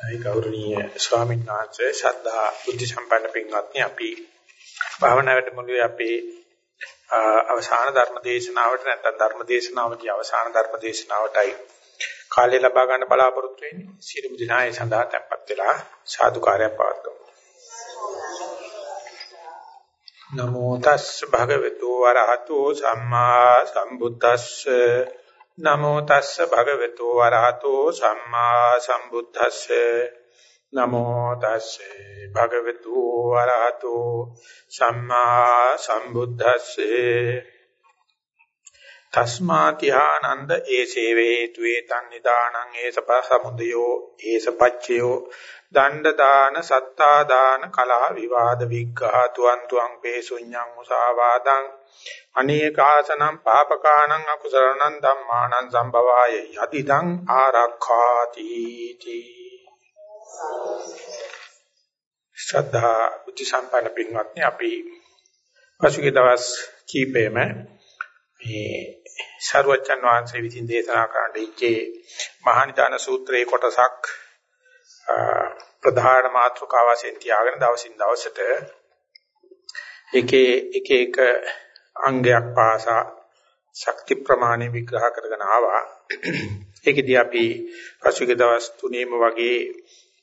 ඒ ගෞරවනීය ස්වාමීන් වහන්සේ ශ්‍රද්ධා බුද්ධ සම්පන්න පින්වත්නි අපි භාවනා වැඩමුළුවේ අපේ අවසාන ධර්ම දේශනාවට නැත්නම් ධර්ම දේශනාවකදී අවසාන ධර්ම දේශනාවටයි කාලය ලබා ගන්න බලාපොරොත්තු වෙන්නේ. සියලුම දිනා ඒ සඳහා tempත් වෙලා සාදුකාරයක් පවත්වමු. නමෝ තස් භගවතු වරහතෝ සම්මා සම්බුද්දස්ස නමෝ තස්ස භගවතු වරහතෝ සම්මා සම්බුද්දස්ස. නමෝ තස්ස භගවතු වරහතෝ සම්මා සම්බුද්දස්සේ. තස්මාති ආනන්ද ඒසේ වේතු ඒතන් නිදානං ඒසප සමුදයෝ ඒසපච්චයෝ දණ්ඩ දාන සත්තා දාන කලහ විවාද විග්ඝා තුවන් තුවන් පේසුඤ්ඤං මුසාවාදං අනේකාසනම් පාපකානං අකුසලනං ධම්මානං සම්භවාය යදිදං ආරක්ඛාති තී ශ්‍රද්ධා බුද්ධ සම්පන්න පින්වත්නි අපි පසුගිය දවස් කීපෙම මේ සරුවචන් වහන්සේ විසින් දේශනා කරන්න ඉච්චේ මහානිදාන සූත්‍රයේ කොටසක් ප්‍රධාන මාතෘකාව වශයෙන් තියාගෙන දවසින් දවසට එකේ එක එක අංගයක් පාසා ශක්ති ප්‍රමාණය විග්‍රහ කරගෙන ආවා. ඒකෙදී අපි පසුගිය දවස් තුනේම වගේ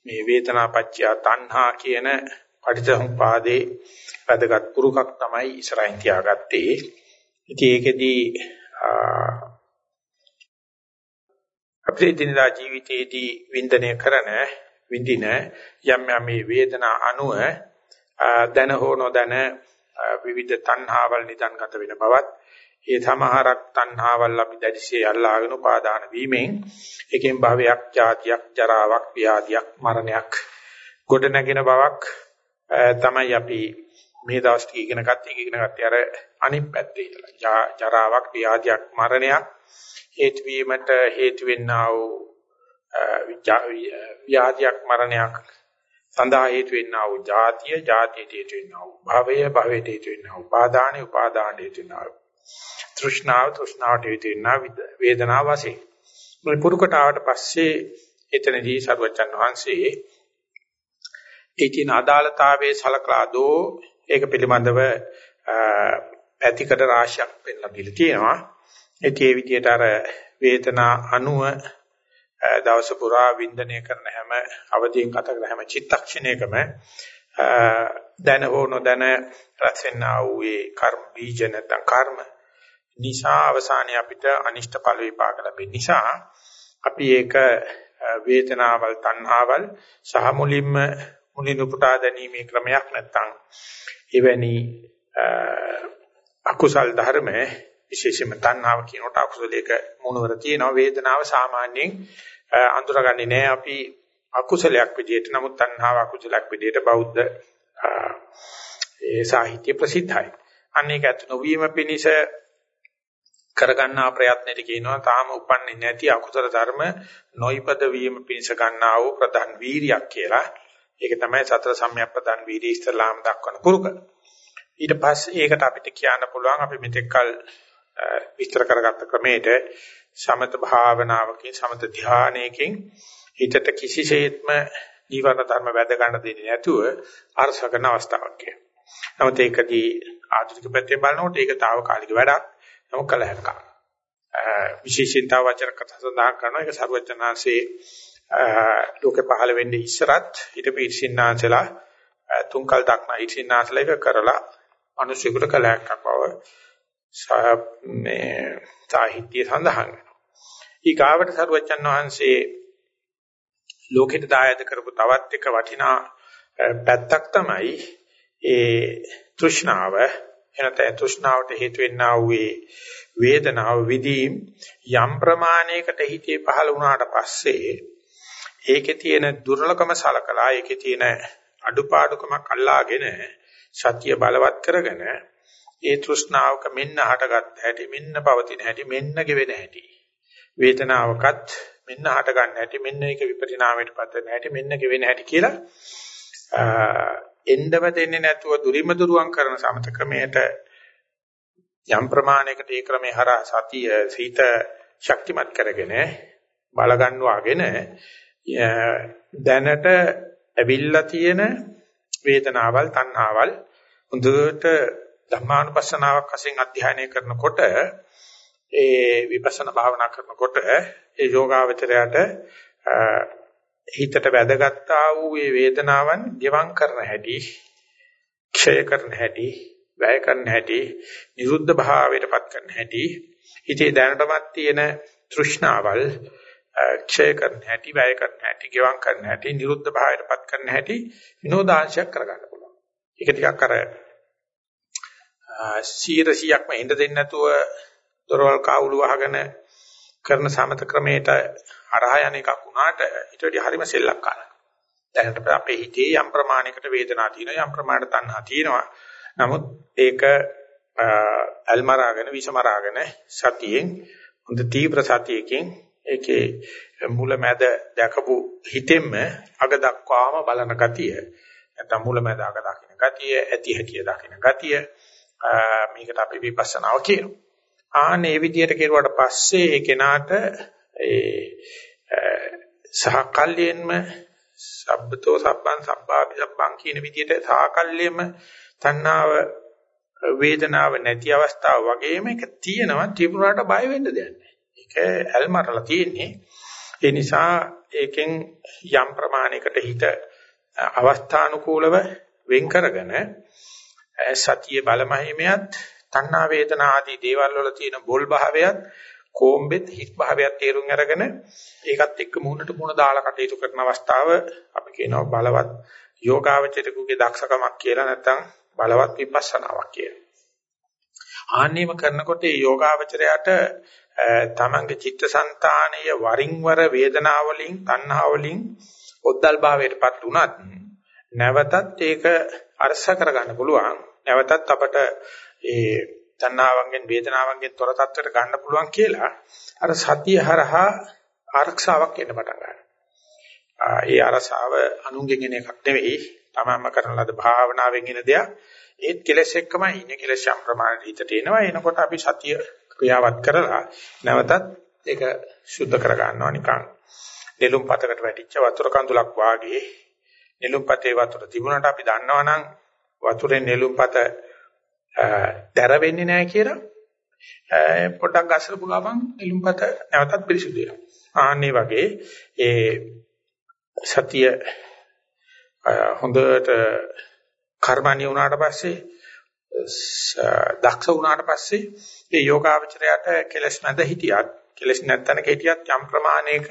මේ වේතනාපච්චය තණ්හා කියන පටිච්චසමුපාදේ වැදගත් පුරුකක් තමයි ඉස්සරහින් තියාගත්තේ. ඉතින් ඒකෙදී අපේ දිනදා ජීවිතයේදී වින්දනය කරන විඳින යම් යම් මේ වේදනා අනුව දැන හෝ නොදැන විවිධ තණ්හාවල් නිදන්ගත වෙන බවත් ඒ සමහරක් තණ්හාවල් අපි දැඩිසේ අල්ලාගෙන උපාදාන වීමෙන් එකෙන් භවයක් ජාතියක් ජරාවක් ව්‍යාධියක් මරණයක් ගොඩ නැගෙන බවක් තමයි අපි මේ දවස් ටික ඉගෙන ගත්තේ. ඉගෙන ගත්තේ අර අනිත් පැත්තේ ඉඳලා. ජරාවක් ව්‍යාධියක් මරණයක් හේතු වීමට හේතු වෙන්නා වූ ව්‍යාධියක් මරණයක් සඳහා හේතු වෙන්නා වූ ජාතිය ජාතියට හේතු වෙන්නා වූ භවය භවයට හේතු වෙන්නා වූ උපාදානෙ උපාදානට හේතු වෙන්නා වූ තෘෂ්ණාව තෘෂ්ණාවට හේතු වෙන්නා වේදනාව වශයෙන් මේ පුරුකට ආවට පස්සේ එතනදී සරුවචන් වහන්සේ ඒ කියන අදාළතාවයේ සලකලා දෝ ඒක පිළිබඳව පැතිකඩ රාශියක් පෙන්ලා දීලා තියෙනවා. ඒ විදිහට අර වේදනා අණුව දවස පුරා වින්දනය කරන හැම අවදියෙන් ගත කරන හැම චිත්තක්ෂණයකම දැන හෝ නොදැන රැස් වෙනා වූ ඒ කර්ම බීජ නැත්නම් කර්ම නිසා අවසානයේ අපිට අනිෂ්ට ඵල විපාක ලැබෙන නිසා අපි ඒක වේදනාවල් තණ්හාවල් සහ මුලින්ම මුලින් උපුටා දැනීමේ ක්‍රමයක් නැත්නම් එවැනි අකුසල් ධර්ම විශේෂයෙන්ම තණ්හාව කියනකොට අකුසලයක මුණවර තියෙනවා වේදනාව සාමාන්‍යයෙන් අඳුරගන්නේ නැහැ අපි අකුසලයක් විදිහට නමුත් තණ්හාව අකුසලයක් විදිහට බෞද්ධ ඒ සාහිත්‍ය ප්‍රසිද්ධයි. අනේක ඇත නොවීම පිණිස කරගන්නා ප්‍රයත්නෙට කියනවා තාම උපන්නේ නැති අකුසල ධර්ම නොයිපද වීම පිණිස ගන්නා වූ ප්‍රධාන වීරියක් කියලා. ඒක තමයි සතර සම්‍යක් ප්‍රධාන වීර්ය ඉස්තරලාම දක්වන පුරුක. ඊට පස්සේ ඒකට අපිට කියන්න පුළුවන් අපි මෙතෙක්කල් විස්තර කරගත්ත ක්‍රමයට සමත භාවනාවකින් සමත ධානයකින් හිතට කිසිසේත්ම ජීවන ධර්ම වැද ගන්න දෙන්නේ නැතුව අරස කරන අවස්ථාවක් කියන. නමුත් ඒකදී ආධුනික පැත්තෙන් බලනකොට ඒක తాවකාලික වැඩක්. නමුත් කල හැකියි. විශේෂයෙන් තව වචන කතා සඳහන් කරනවා ඒක සර්වඥාන්සේ ලෝකේ පහළ වෙන්නේ ඉස්සරත් ඊට පිටින්නාන්සලා තුන්කල් දක්නා ඉටින්නාන්සලා එක කරලා මිනිසෙකුට කලයක් බව මේ සාහිත්‍ය සඳහන් වෙනවා. ඊගාවට සරුවචන් වහන්සේ ලෝකෙට දායද කරපු තවත් එක වටිනා පැත්තක් තමයි ඒ තෘෂ්ණාව එනත තෘෂ්ණාවට හේතු වෙන්නා වූ වේදනාව විදීම් යම් ප්‍රමාණයකට හිතේ පහළ වුණාට පස්සේ ඒකේ තියෙන දුර්ලභම සලකලා ඒකේ තියෙන අඩුපාඩුකමක් අල්ලාගෙන සත්‍ය බලවත් කරගෙන ඒ තෘෂ්ණාවක මෙන්න හටගත් හැටි මෙන්න පවතින හැටි මෙන්න ගෙවෙන හැටි. වේදනාවකත් මෙන්න හට ගන්න හැටි මෙන්න ඒක විපරිණාමයට පත් වෙන හැටි මෙන්න ගෙවෙන හැටි කියලා එන්නම දෙන්නේ නැතුව දුරිම දුරුවන් කරන සමත ක්‍රමයට යම් ප්‍රමාණයකට ඒ ක්‍රමේ හරහා සතිය සීත ශක්තිමත් කරගෙන බල ගන්නවාගෙන දැනට ඇවිල්ලා තියෙන වේදනාවල් තණ්හාවල් හොඳට ධර්මානුපස්සනාවක් වශයෙන් අධ්‍යයනය කරනකොට ඒ විපස්සනා භාවනා කරනකොට ඒ යෝගාවචරයට හිතට වැදගත්තා වූ මේ වේදනාවන් ගෙවම් කරන හැටි ක්ෂය කරන හැටි වැය කරන හැටි නිරුද්ධ භාවයටපත් කරන හැටි හිතේ දැනටමත් තියෙන තෘෂ්ණාවල් ක්ෂය කරන හැටි වැය කරන හැටි ගෙවම් කරන හැටි නිරුද්ධ භාවයටපත් කරන හැටි විනෝදාංශයක් කරගන්න පුළුවන්. ඒක ටිකක් අර 100%ක්ම එඳ දෙන්නේ නැතුව දොරවල් කාවුළු වහගෙන කරන සමත ක්‍රමයට හරහා යන එකක් වුණාට ඊට වඩා හරිම සෙල්ලක්කාරයි. දැනට අපේ හිතේ යම් ප්‍රමාණයකට වේදනාවක් තියෙනවා යම් ප්‍රමාණයකට තණ්හා තියෙනවා. නමුත් ඒක අල්මරාගෙන විෂමරාගෙන සතියෙන් හොඳ තීව්‍ර සතියකින් ඒකේ මුල මැද දැකපු හිතෙන්ම අග දක්වාම බලන ගතිය නැත්නම් මුල මැද අග දකින්න ගතිය ඇති හැකිය දකින්න ගතිය මේකට අපි විපස්සනාව කියනවා. ආනේ විදියට කෙරුවට පස්සේ ඒ කෙනාට ඒ සහකල්යෙන්ම සබ්බතෝ සබ්බං සබ්බාපි සබ්බං කියන විදියට සහකල්යෙම තණ්හාව වේදනාව නැති අවස්ථාව වගේම ඒක තියෙනවා තිබුණාට බය වෙන්න දෙයක් නැහැ. ඒක ඇල්මරලා තියෙන්නේ. ඒ නිසා ඒකෙන් යම් ප්‍රමාණයකට හිත අවස්ථානුකූලව වෙන් කරගෙන සතියේ බලමහිමයත් තණ්හා වේදනා ආදී දේවල් වල තියෙන බොල් භාවයත් කොම්බෙත් හිස් භාවයත් තේරුම් අරගෙන ඒකත් එක්ක මුහුණට මුහුණ දාලා කටයුතු කරන අවස්ථාව අපි කියනවා බලවත් යෝගාවචරිකුගේ දක්ෂකමක් කියලා නැත්නම් බලවත් විපස්සනාවක් කියලා. ආන්නේම කරනකොට මේ යෝගාවචරයට තමන්ගේ චිත්තසංතානීය වරින් වර වේදනාවලින් තණ්හාවලින් ඔද්දල් භාවයටපත් උනත් නැවතත් ඒක අරස කරගන්න පුළුවන්. නැවතත් අපට ඒ තණ්හාවන්ගෙන් වේදනාවන්ගෙන් තොර තත්ත්වයට ගන්න පුළුවන් කියලා අර සතිය හරහා ආරක්ෂාවක් එන්න පටන් ගන්නවා. ඒ අරසාව අනුන්ගෙන් එන එකක් නෙවෙයි. තමන්ම කරන ලද භාවනාවෙන් එන දෙයක්. ඒත් කෙලස් එක්කමයි ඉන්නේ කෙලස් යම් ප්‍රමාණයට හිතට එනවා. එනකොට අපි සතිය ක්‍රියාවත් කරලා නැවතත් ඒක සුද්ධ කර ගන්නවා නිකන්. නෙළුම් පතකට වැටිච්ච වතුර කඳුලක් වාගේ නෙළුම් පතේ වතුර තිබුණාට අපි දන්නවනම් වතුරේ නෙළුම් පත දැර වෙන්නේ නැහැ කියලා පොඩ්ඩක් ගස්සපු ගමන් එළුම්පත නැවතත් පිරිසිදු වෙනවා. ආන්නේ වගේ ඒ සතිය හොඳට කර්මණිය වුණාට පස්සේ දක්ෂ වුණාට පස්සේ ඒ යෝගාවචරයට කෙලස් නැද හිටියත් කෙලස් නැත්තනක හිටියත් යම් ප්‍රමාණයක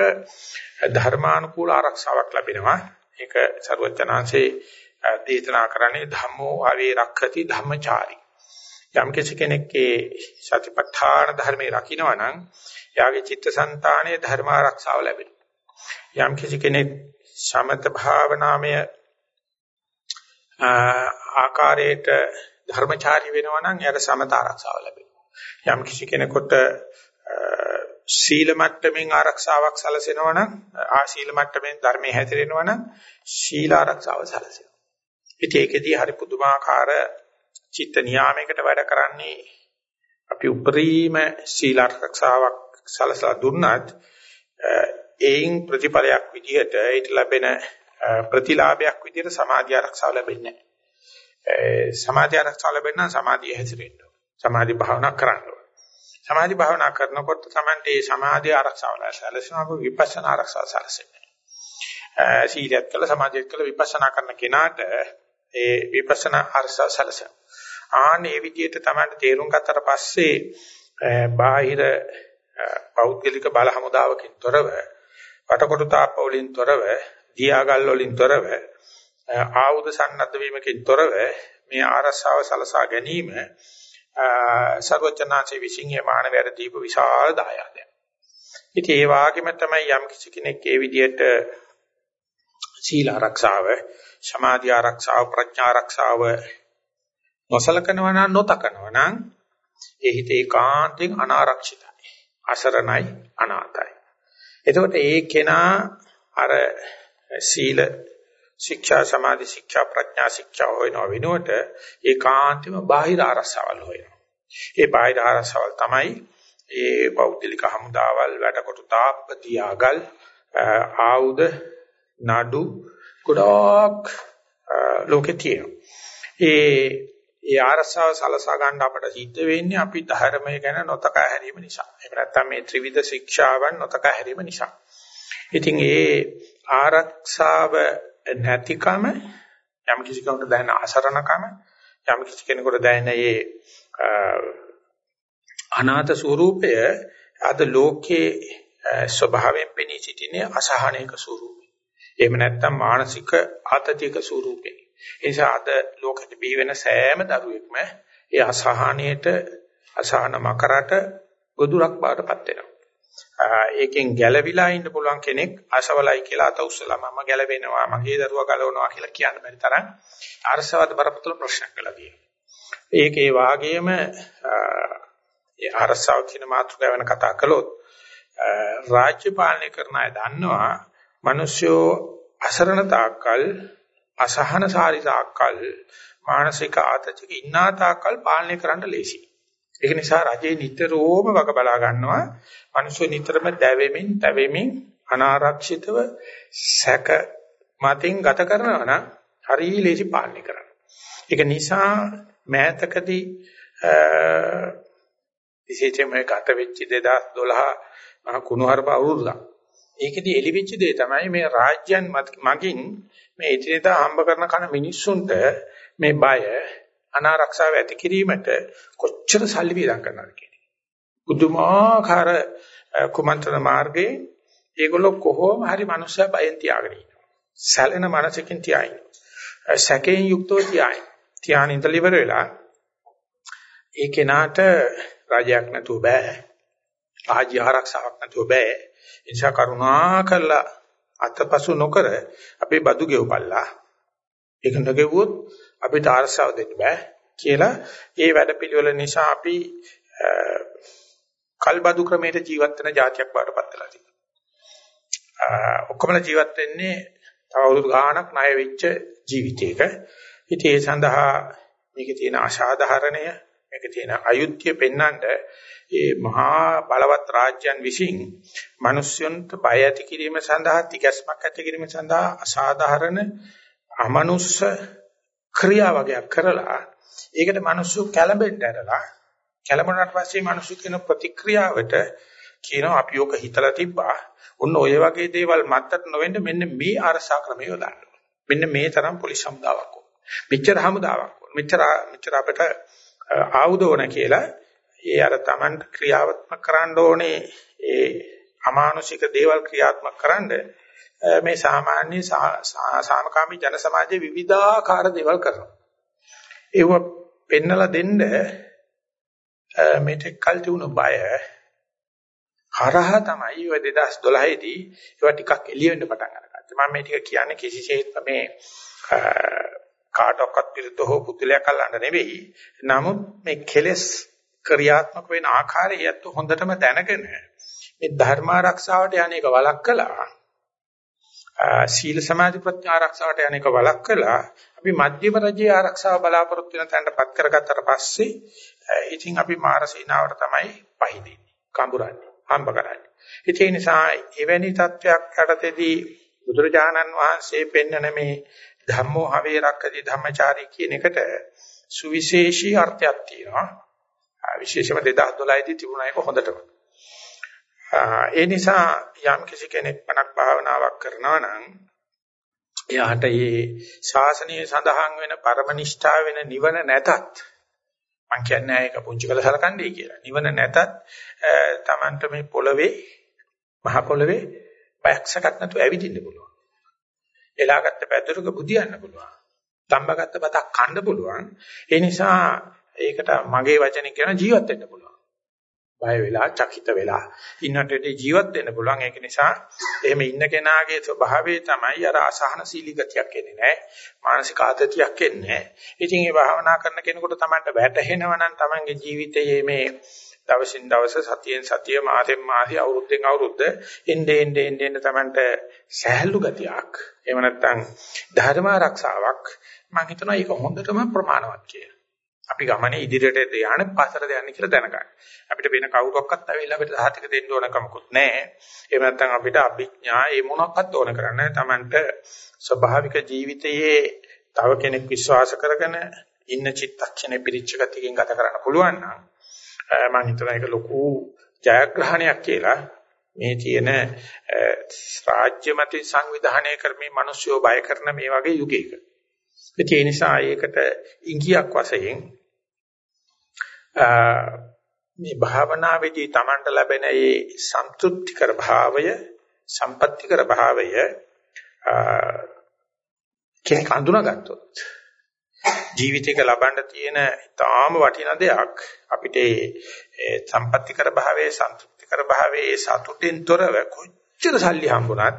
ධර්මානුකූල ආරක්ෂාවක් ලැබෙනවා. ඒක ਸਰවඥාන්සේ දේශනා කරන්නේ ධම්මෝ ආවේ රක්ඛති ධම්මචාරී යම් කෙනෙක්ගේ සතිපට්ඨාන ධර්මයේ රකින්නවා නම් එයාගේ චිත්තසංතානයේ ධර්ම ආරක්ෂාව ලැබෙනවා. යම් කෙනෙක් සමත භාවනාමය ආකාරයට ධර්මචාරී වෙනවා නම් එයාට සමත ආරක්ෂාව ලැබෙනවා. යම් කෙනෙකුට සීල මට්ටමින් ආරක්ෂාවක් සැලසෙනවා නම් ආ සීල මට්ටමින් ධර්මයේ හැතිරෙනවා නම් සීල ආරක්ෂාව සැලසෙනවා. ඉතින් ඒකෙදී හරි පුදුමාකාර චිත්ත නියාමයකට වැඩ කරන්නේ අපි උපරිම සීල ආරක්ෂාවක් සලසලා දුන්නත් ඒයින් ප්‍රතිඵලයක් විදිහට ඊට ලැබෙන ප්‍රතිලාභයක් විදිහට සමාධි ආරක්ෂාව ලැබෙන්නේ නැහැ. සමාධි ආරක්ෂාව ලැබෙන්න සමාධිය හැසිරෙන්න ඕන. සමාධි භාවනා කරන්න ඕන. සමාධි භාවනා කරනකොට තමයි මේ සමාධි ආරක්ෂාව ලැබෙනවා විපස්සනා ආරක්ෂාව සැලසෙන්නේ. සීලයත් කළ සමාධියත් කළ විපස්සනා කරන කෙනාට ඒ විපස්සනා ආරක්ෂාව සැලසෙනවා. ආන මේ විදිහට තමයි තේරුම් ගත්තට පස්සේ බාහිර පෞද්ගලික බල හමුදාවකින් තොරව වටකොටු තාප වලින් තොරව දියාගල් වලින් තොරව ආයුධ සන්නද්ධ වීමකින් තොරව මේ ආරස්සාව සලසා ගැනීම සර්වචනාචේ විසින් මේ මානවයට දීප විශාල දායාදයක්. ඉතින් ඒ වගේම තමයි යම් කිසි කෙනෙක් ඒ විදිහට සීල ආරක්ෂාව, සමාධි ආරක්ෂාව, ප්‍රඥා ආරක්ෂාව නොසලකනවා නම් නොතකනවා නම් ඒ හිත ඒකාන්තයෙන් අනාරක්ෂිතයි. අසරණයි අනාතයි. එතකොට ඒ කෙනා අර සීල ශික්ෂා සමාධි ශික්ෂා ප්‍රඥා ශික්ෂා හොයනවා වෙනුවට ඒකාන්තෙම බාහිර ආරසවල් හොයනවා. ඒ බාහිර ආරසවල් තමයි ඒ බෞද්ධලික හමුදාවල් වැඩකොට තාප්පතියාගල් ආයුධ නඩු ගොඩක් ලෝකේ තියෙනවා. ඒ ඒ ආරසාව සලසා ගන්න අපට සිද්ධ වෙන්නේ අපි ධර්මය ගැන නොතකා හැරීම නිසා. එහෙම නැත්නම් මේ ත්‍රිවිධ ශික්ෂාවන් නොතකා හැරීම නිසා. ඉතින් ඒ ආරක්ෂාව නැතිකම යම් කිසි කෙනෙකුට දැනෙන අසරණකම යම් කිසි කෙනෙකුට දැනෙන මේ අනාථ ස්වરૂපය අද ලෝකයේ ස්වභාවයෙන් පෙනී සිටින්නේ අසහනයක ස්වરૂපය. එහෙම නැත්නම් මානසික ආතතියක ස්වરૂපය. ඒ නිසා අද ලෝකෙට බිහි වෙන සෑම දරුවෙක්ම ඒ අසහනයට අසහන මකරට ගොදුරක් බාටපත් වෙනවා. ඒකෙන් ගැළවිලා ඉන්න පුළුවන් කෙනෙක් අසවලයි කියලා අත උස්සලා මම ගැළවෙනවා මගේ දරුවා ගලවනවා කියලා කියන්න බැරි තරම් අරසවද බරපතල ප්‍රශ්නයක් වෙලා තියෙනවා. ඒකේ වාගේම ඒ අරසාව කියන මාතෘකාව වෙන කතා කළොත් රාජ්‍ය පාලනය කරන අය දන්නවා මිනිස්සු අසරණ තාක්කල් අසහනසාරී තාක්කල් මානසික ආතතියක ඉන්නා තාක්කල් පාලනය කරන්න ලේසි. ඒක නිසා රජේ නිතරම වග බලා ගන්නවා මිනිස්සු නිතරම දැවෙමින්, තැවෙමින් අනාරක්ෂිතව සැක මතින් ගත කරනවා නම් හරි ලේසි පාලනය කරන්න. ඒක නිසා මෑතකදී විශේෂයෙන්ම ගත වෙච්ච 2012 මහ කුණුහරුප අවුරුද්දක්. ඒකෙදි එලිවිච්ච දේ තමයි මේ රාජ්‍යයන් මගින් මේ ඉදිරියට හම්බ කරන කන මිනිස්සුන්ට මේ බය අනාරක්ෂාව ඇති කිරීමට කොච්චර සල්ලි වියදම් කරනවද කියන්නේ. බුදුමාකාර කුමන්ත්‍රණ මාර්ගයේ ඒගොල්ලෝ කොහොම හරි මනුස්සයා බයෙන් තියාගෙන ඉන්නවා. සැලෙන මනසකින් තියාගෙන. සැකයෙන් යුක්තව තියාගෙන. තියාගෙන ඉඳලා ඉවර වෙලා ඒ කෙනාට රාජයක් නැතුව බෑ. ආජ්‍ය ආරක්ෂාවක් නැතුව බෑ. ඒ නිසා කරුණා කරලා අතපසු නොකර අපේ බදු ගෙවපල්ලා. ඒක නොගෙවුවොත් අපිට ආරක්ෂාව දෙන්න බෑ කියලා ඒ වැඩපිළිවෙල නිසා අපි කල්බදු ක්‍රමයට ජීවත් වෙන જાතියක් බාටපත් වෙලා තියෙනවා. ඔක්කොමලා ජීවත් වෙන්නේ තව අවුරුදු ගාණක් ණය වෙච්ච ජීවිතයක. ඉතින් ඒ සඳහා මේකේ තියෙන අසාධාරණය මේකේ තියෙන අයුක්තිය පෙන්වන්න ඒ මහා බලවත් රාජ්‍යයන් විසින් මිනිස්යන්ට බය ඇති කිරීම සඳහා තිගැස්මක් ඇති කිරීම සඳහා අසාධාරණ අමනුස්ස ක්‍රියා වගේක් කරලා ඒකට මිනිස්සු කැළඹෙන්න ඇරලා කැළඹුණාට පස්සේ මිනිස්සු කියන ප්‍රතික්‍රියාවට කියනවා අපි ඔක හිතලා තිබ්බා. ඔන්න ඔය වගේ දේවල් මත්තට නොවෙන්න මෙන්න මේ අරසා ක්‍රමය යොදන්න. මෙන්න මේ තරම් පොලිස් හමුදාවක් ඕන. මෙච්චර හමුදාවක් ඕන. මෙච්චර මෙච්චර අපිට ආයුධ ඕන කියලා ඒ අර Taman ක්‍රියාත්මක කරන්න ඕනේ ඒ අමානුෂික දේවල් ක්‍රියාත්මක කරන්න මේ සාමාන්‍ය සාමකාමී ජන සමාජයේ විවිධාකාර දේවල් කරනවා. ඒව පෙන්නලා දෙන්න මෙතෙක් කල් තිබුණු බය හරහා තමයි ඔය 2012 දී ඒවා ටිකක් එළිය වෙන්න පටන් අරගත්තේ. මම මේ ටික කියන්නේ කිසිසේත්ම මේ කාටවත් විරුද්ධ හෝ පුදුලයක් අල්ලන්න නෙවෙයි. නමුත් මේ කෙලස් ක්‍රියාත්මක වෙන ආකාරය යත් හොඳටම දැනගෙන මේ ධර්ම ආරක්ෂාවට යන්නේක වළක්කලා සීල සමාධි ප්‍රඥා ආරක්ෂාවට යන්නේක වළක්කලා අපි මධ්‍යම රජයේ ආරක්ෂාව බලාපොරොත්තු වෙන තැනටපත් කරගත්තට පස්සේ ඉතින් අපි මාරසීනාවට තමයි පහදින්නේ කඹරන්නේ හම්බ කරන්නේ ඒ නිසා එවැනි තත්වයක් යටතේදී බුදුරජාණන් වහන්සේ පෙන්වන මේ ධම්මෝ හවේ රක්කති ධම්මචාරී කියන එකට සුවිශේෂී අර්ථයක් තියෙනවා. විශේෂම 2012 දී තිබුණා ඒක හොඳටම. ඒ නිසා යම් කිසි කෙනෙක් පණක් භාවනාවක් කරනවා නම් එයාට මේ ශාසනීය සඳහන් වෙන පරමනිෂ්ඨා වෙන නිවන නැතත් මම කියන්නේ ඒක පුංචි කළ සලකන්නේ කියලා. නිවන නැතත් Tamanට මේ පොළවේ මහ පොළවේ බයක් සකත් නැතුව ඇවිදින්න පුළුවන්. එලාගත්ත පැදුරක බුදියන්න පුළුවන්. තම්බගත්ත බතක් කන්න පුළුවන්. ඒ නිසා ඒකට මගේ වචනෙන් කියන ජීවත් වෙන්න පුළුවන්. බය වෙලා, චකිත වෙලා ඉන්නට ජීවත් වෙන්න පුළුවන්. ඒක නිසා එහෙම ඉන්න කෙනාගේ ස්වභාවය තමයි අර අසහනශීලී ගතියක් එන්නේ නැහැ. මානසික ආතතියක් එන්නේ නැහැ. ඉතින් මේ භාවනා කරන කෙනෙකුට Tamanට වැටහෙනවා නම් Tamanගේ ජීවිතයේ මේ දවසින් දවස සතියෙන් සතිය මාසෙන් මාසෙ අවුරුද්දෙන් අවුරුද්ද එnde ende ende ende Tamanට සහැල්ලු ගතියක් එහෙම නැත්නම් ධර්ම ආරක්ෂාවක් මම හිතනවා ඒක හොඳටම ප්‍රමාණවත් කියලා. අපි ගමනේ ඉදිරියට යන පස්සට යන්නේ කියලා දැනගන්න. අපිට වෙන කවුරක්වත් ඇවිල්ලා අපිට සහතික දෙන්න ඕන කමකුත් නැහැ. එහෙම නැත්නම් අපිට අභිඥා ඒ මොනක්වත් ඕන කරන්නේ තමන්ට ස්වභාවික ජීවිතයේ තව කෙනෙක් විශ්වාස කරගෙන ඉන්න චිත්තක්ෂණේ පිරිච්ච ගතියකින් ගත කරන්න පුළුවන් නම් මම හිතනවා ඒක ලොකු ජයග්‍රහණයක් කියලා මේ තියෙන රාජ්‍ය මත සංවිධානය කරමින් මිනිස්සුયો බය කරන මේ වගේ යුගයක. ඒ නිසා ඒකට ඉංගියක් වශයෙන් මේ භාවනාවේදී Tamanට ලැබෙන ඒ සන්තුෂ්ටිකර භාවය, සම්පත්‍තිකර භාවය කෙනෙක් අඳුනගත්තොත් ජීවිතයක ලබන්න තියෙන ඊටාම වටිනා දෙයක් අපිට ඒ සම්පත්‍තිකර භාවයේ සන්තුෂ්ටිකර භාවයේ සතුටින් තොරව කොච්චර සල්ලි හම්බුණත්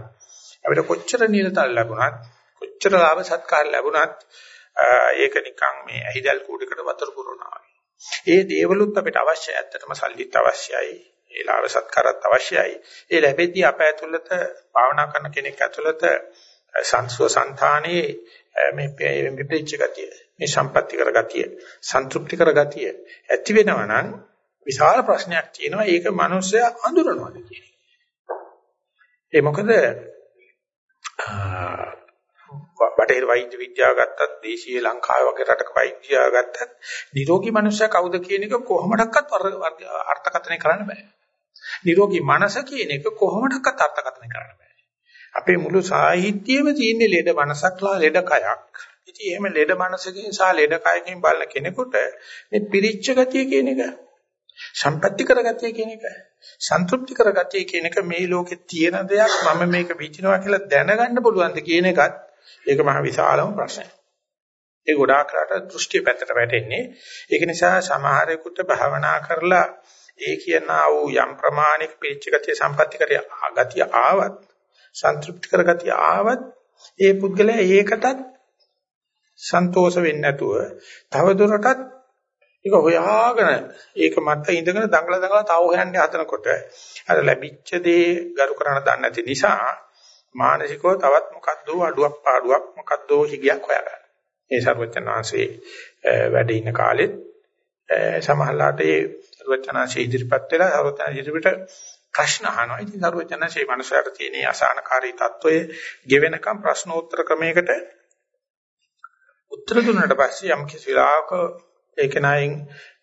අපිට කොච්චර නිරතල් ලැබුණත් කොච්චර ලාභ සත්කාර ලැබුණත් ඒක නිකන් මේ ඇහිදල් කූඩේකට වතුර පුරනවා. ඒ දේවලුත් අපිට අවශ්‍යයි. ඇත්තටම සල්ලිත් අවශ්‍යයි. ඒ ලාභ සත්කාරත් අවශ්‍යයි. ඒ ලැබෙද්දී අප ඇතුළත භාවනා කරන කෙනෙක් ඇතුළත සංසුව సంతානේ මේ පිටිච්ච ගතිය, මේ සම්පත්‍ති කර ගතිය, සන්තුෂ්ටි කර ගතිය ඇති වෙනවා නම් විශාල ප්‍රශ්නයක් තියෙනවා. ඒක මිනිස්සයා අඳුරනවාද කියන එක. ඒ මොකද බටහිර වෛද්‍ය විද්‍යාව ගත්තත් දේශීය ලංකාවේ වගේ රටක වෛද්‍යව ගත්තත් නිරෝගී මනුස්සයා කවුද කියන එක කොහොමඩක්වත් අර්ථකථනය කරන්න බෑ. නිරෝගී මනස කියන එක කොහොමඩක්වත් අර්ථකථනය කරන්න බෑ. අපේ මුළු සාහිත්‍යයේම තියෙන ලෙඩ මනසක්ලා ලෙඩ කයක්. ඉතින් එහෙම ලෙඩ මනසකින් සහ ලෙඩ කයකින් බලන කෙනෙකුට මේ පිරිච්ච ගතිය කියන එක සම්පත්‍ති කරගතිය කියන එක සන්තුෂ්ටි කරගතිය කියන එක මේ ලෝකේ තියෙන දෙයක් මම මේක විචිනවා කියලා දැනගන්න පුළුවන්ද කියන එකත් ඒක මහ විශාලම ප්‍රශ්නයක්. ඒ ගොඩාක් රට දෘෂ්ටි පැත්තට වැටෙන්නේ. ඒක නිසා සමහරෙකුට භවනා කරලා ඒ කියනා වූ යම් ප්‍රමාණික පිරිච්ච ගතිය සම්පත්‍ති කරිය ගතිය ආවත් සන්තුෂ්ටි කරගතිය ආවත් ඒ පුද්ගලයා ඒකටත් සන්තෝෂ වෙන්නේ නැතුව තව දුරටත් ඒක හොයාගෙන ඒක මත ඉඳගෙන දඟල දඟල තව හොයන්නේ හදනකොට අර ලැබිච්ච දේ ගරු කරන්න දන්නේ නැති නිසා මානසිකව තවත් මොකද්ද අඩුවක් පාඩුවක් මොකද්ද හිගයක් හොයාගන්න. ඒ ਸਰවචනාංශේ වැඩ ඉන කාලෙත් සමහරලාට ඒ ਸਰවචනාංශේ ඉදිරිපත් වෙලා ਸਰවචනාංශ ඉදිරිපිට ප්‍රශ්න අහනවා. ඉතින් ਸਰවචනාංශේ මනසට තියෙන අසහනකාරී తত্ত্বය ගෙවෙනකම් ප්‍රශ්නෝත්තර ක්‍රමයකට උත්තර දුන්නට පස්සේ යම් කිසි වෙලාවක ඒ කෙනායින්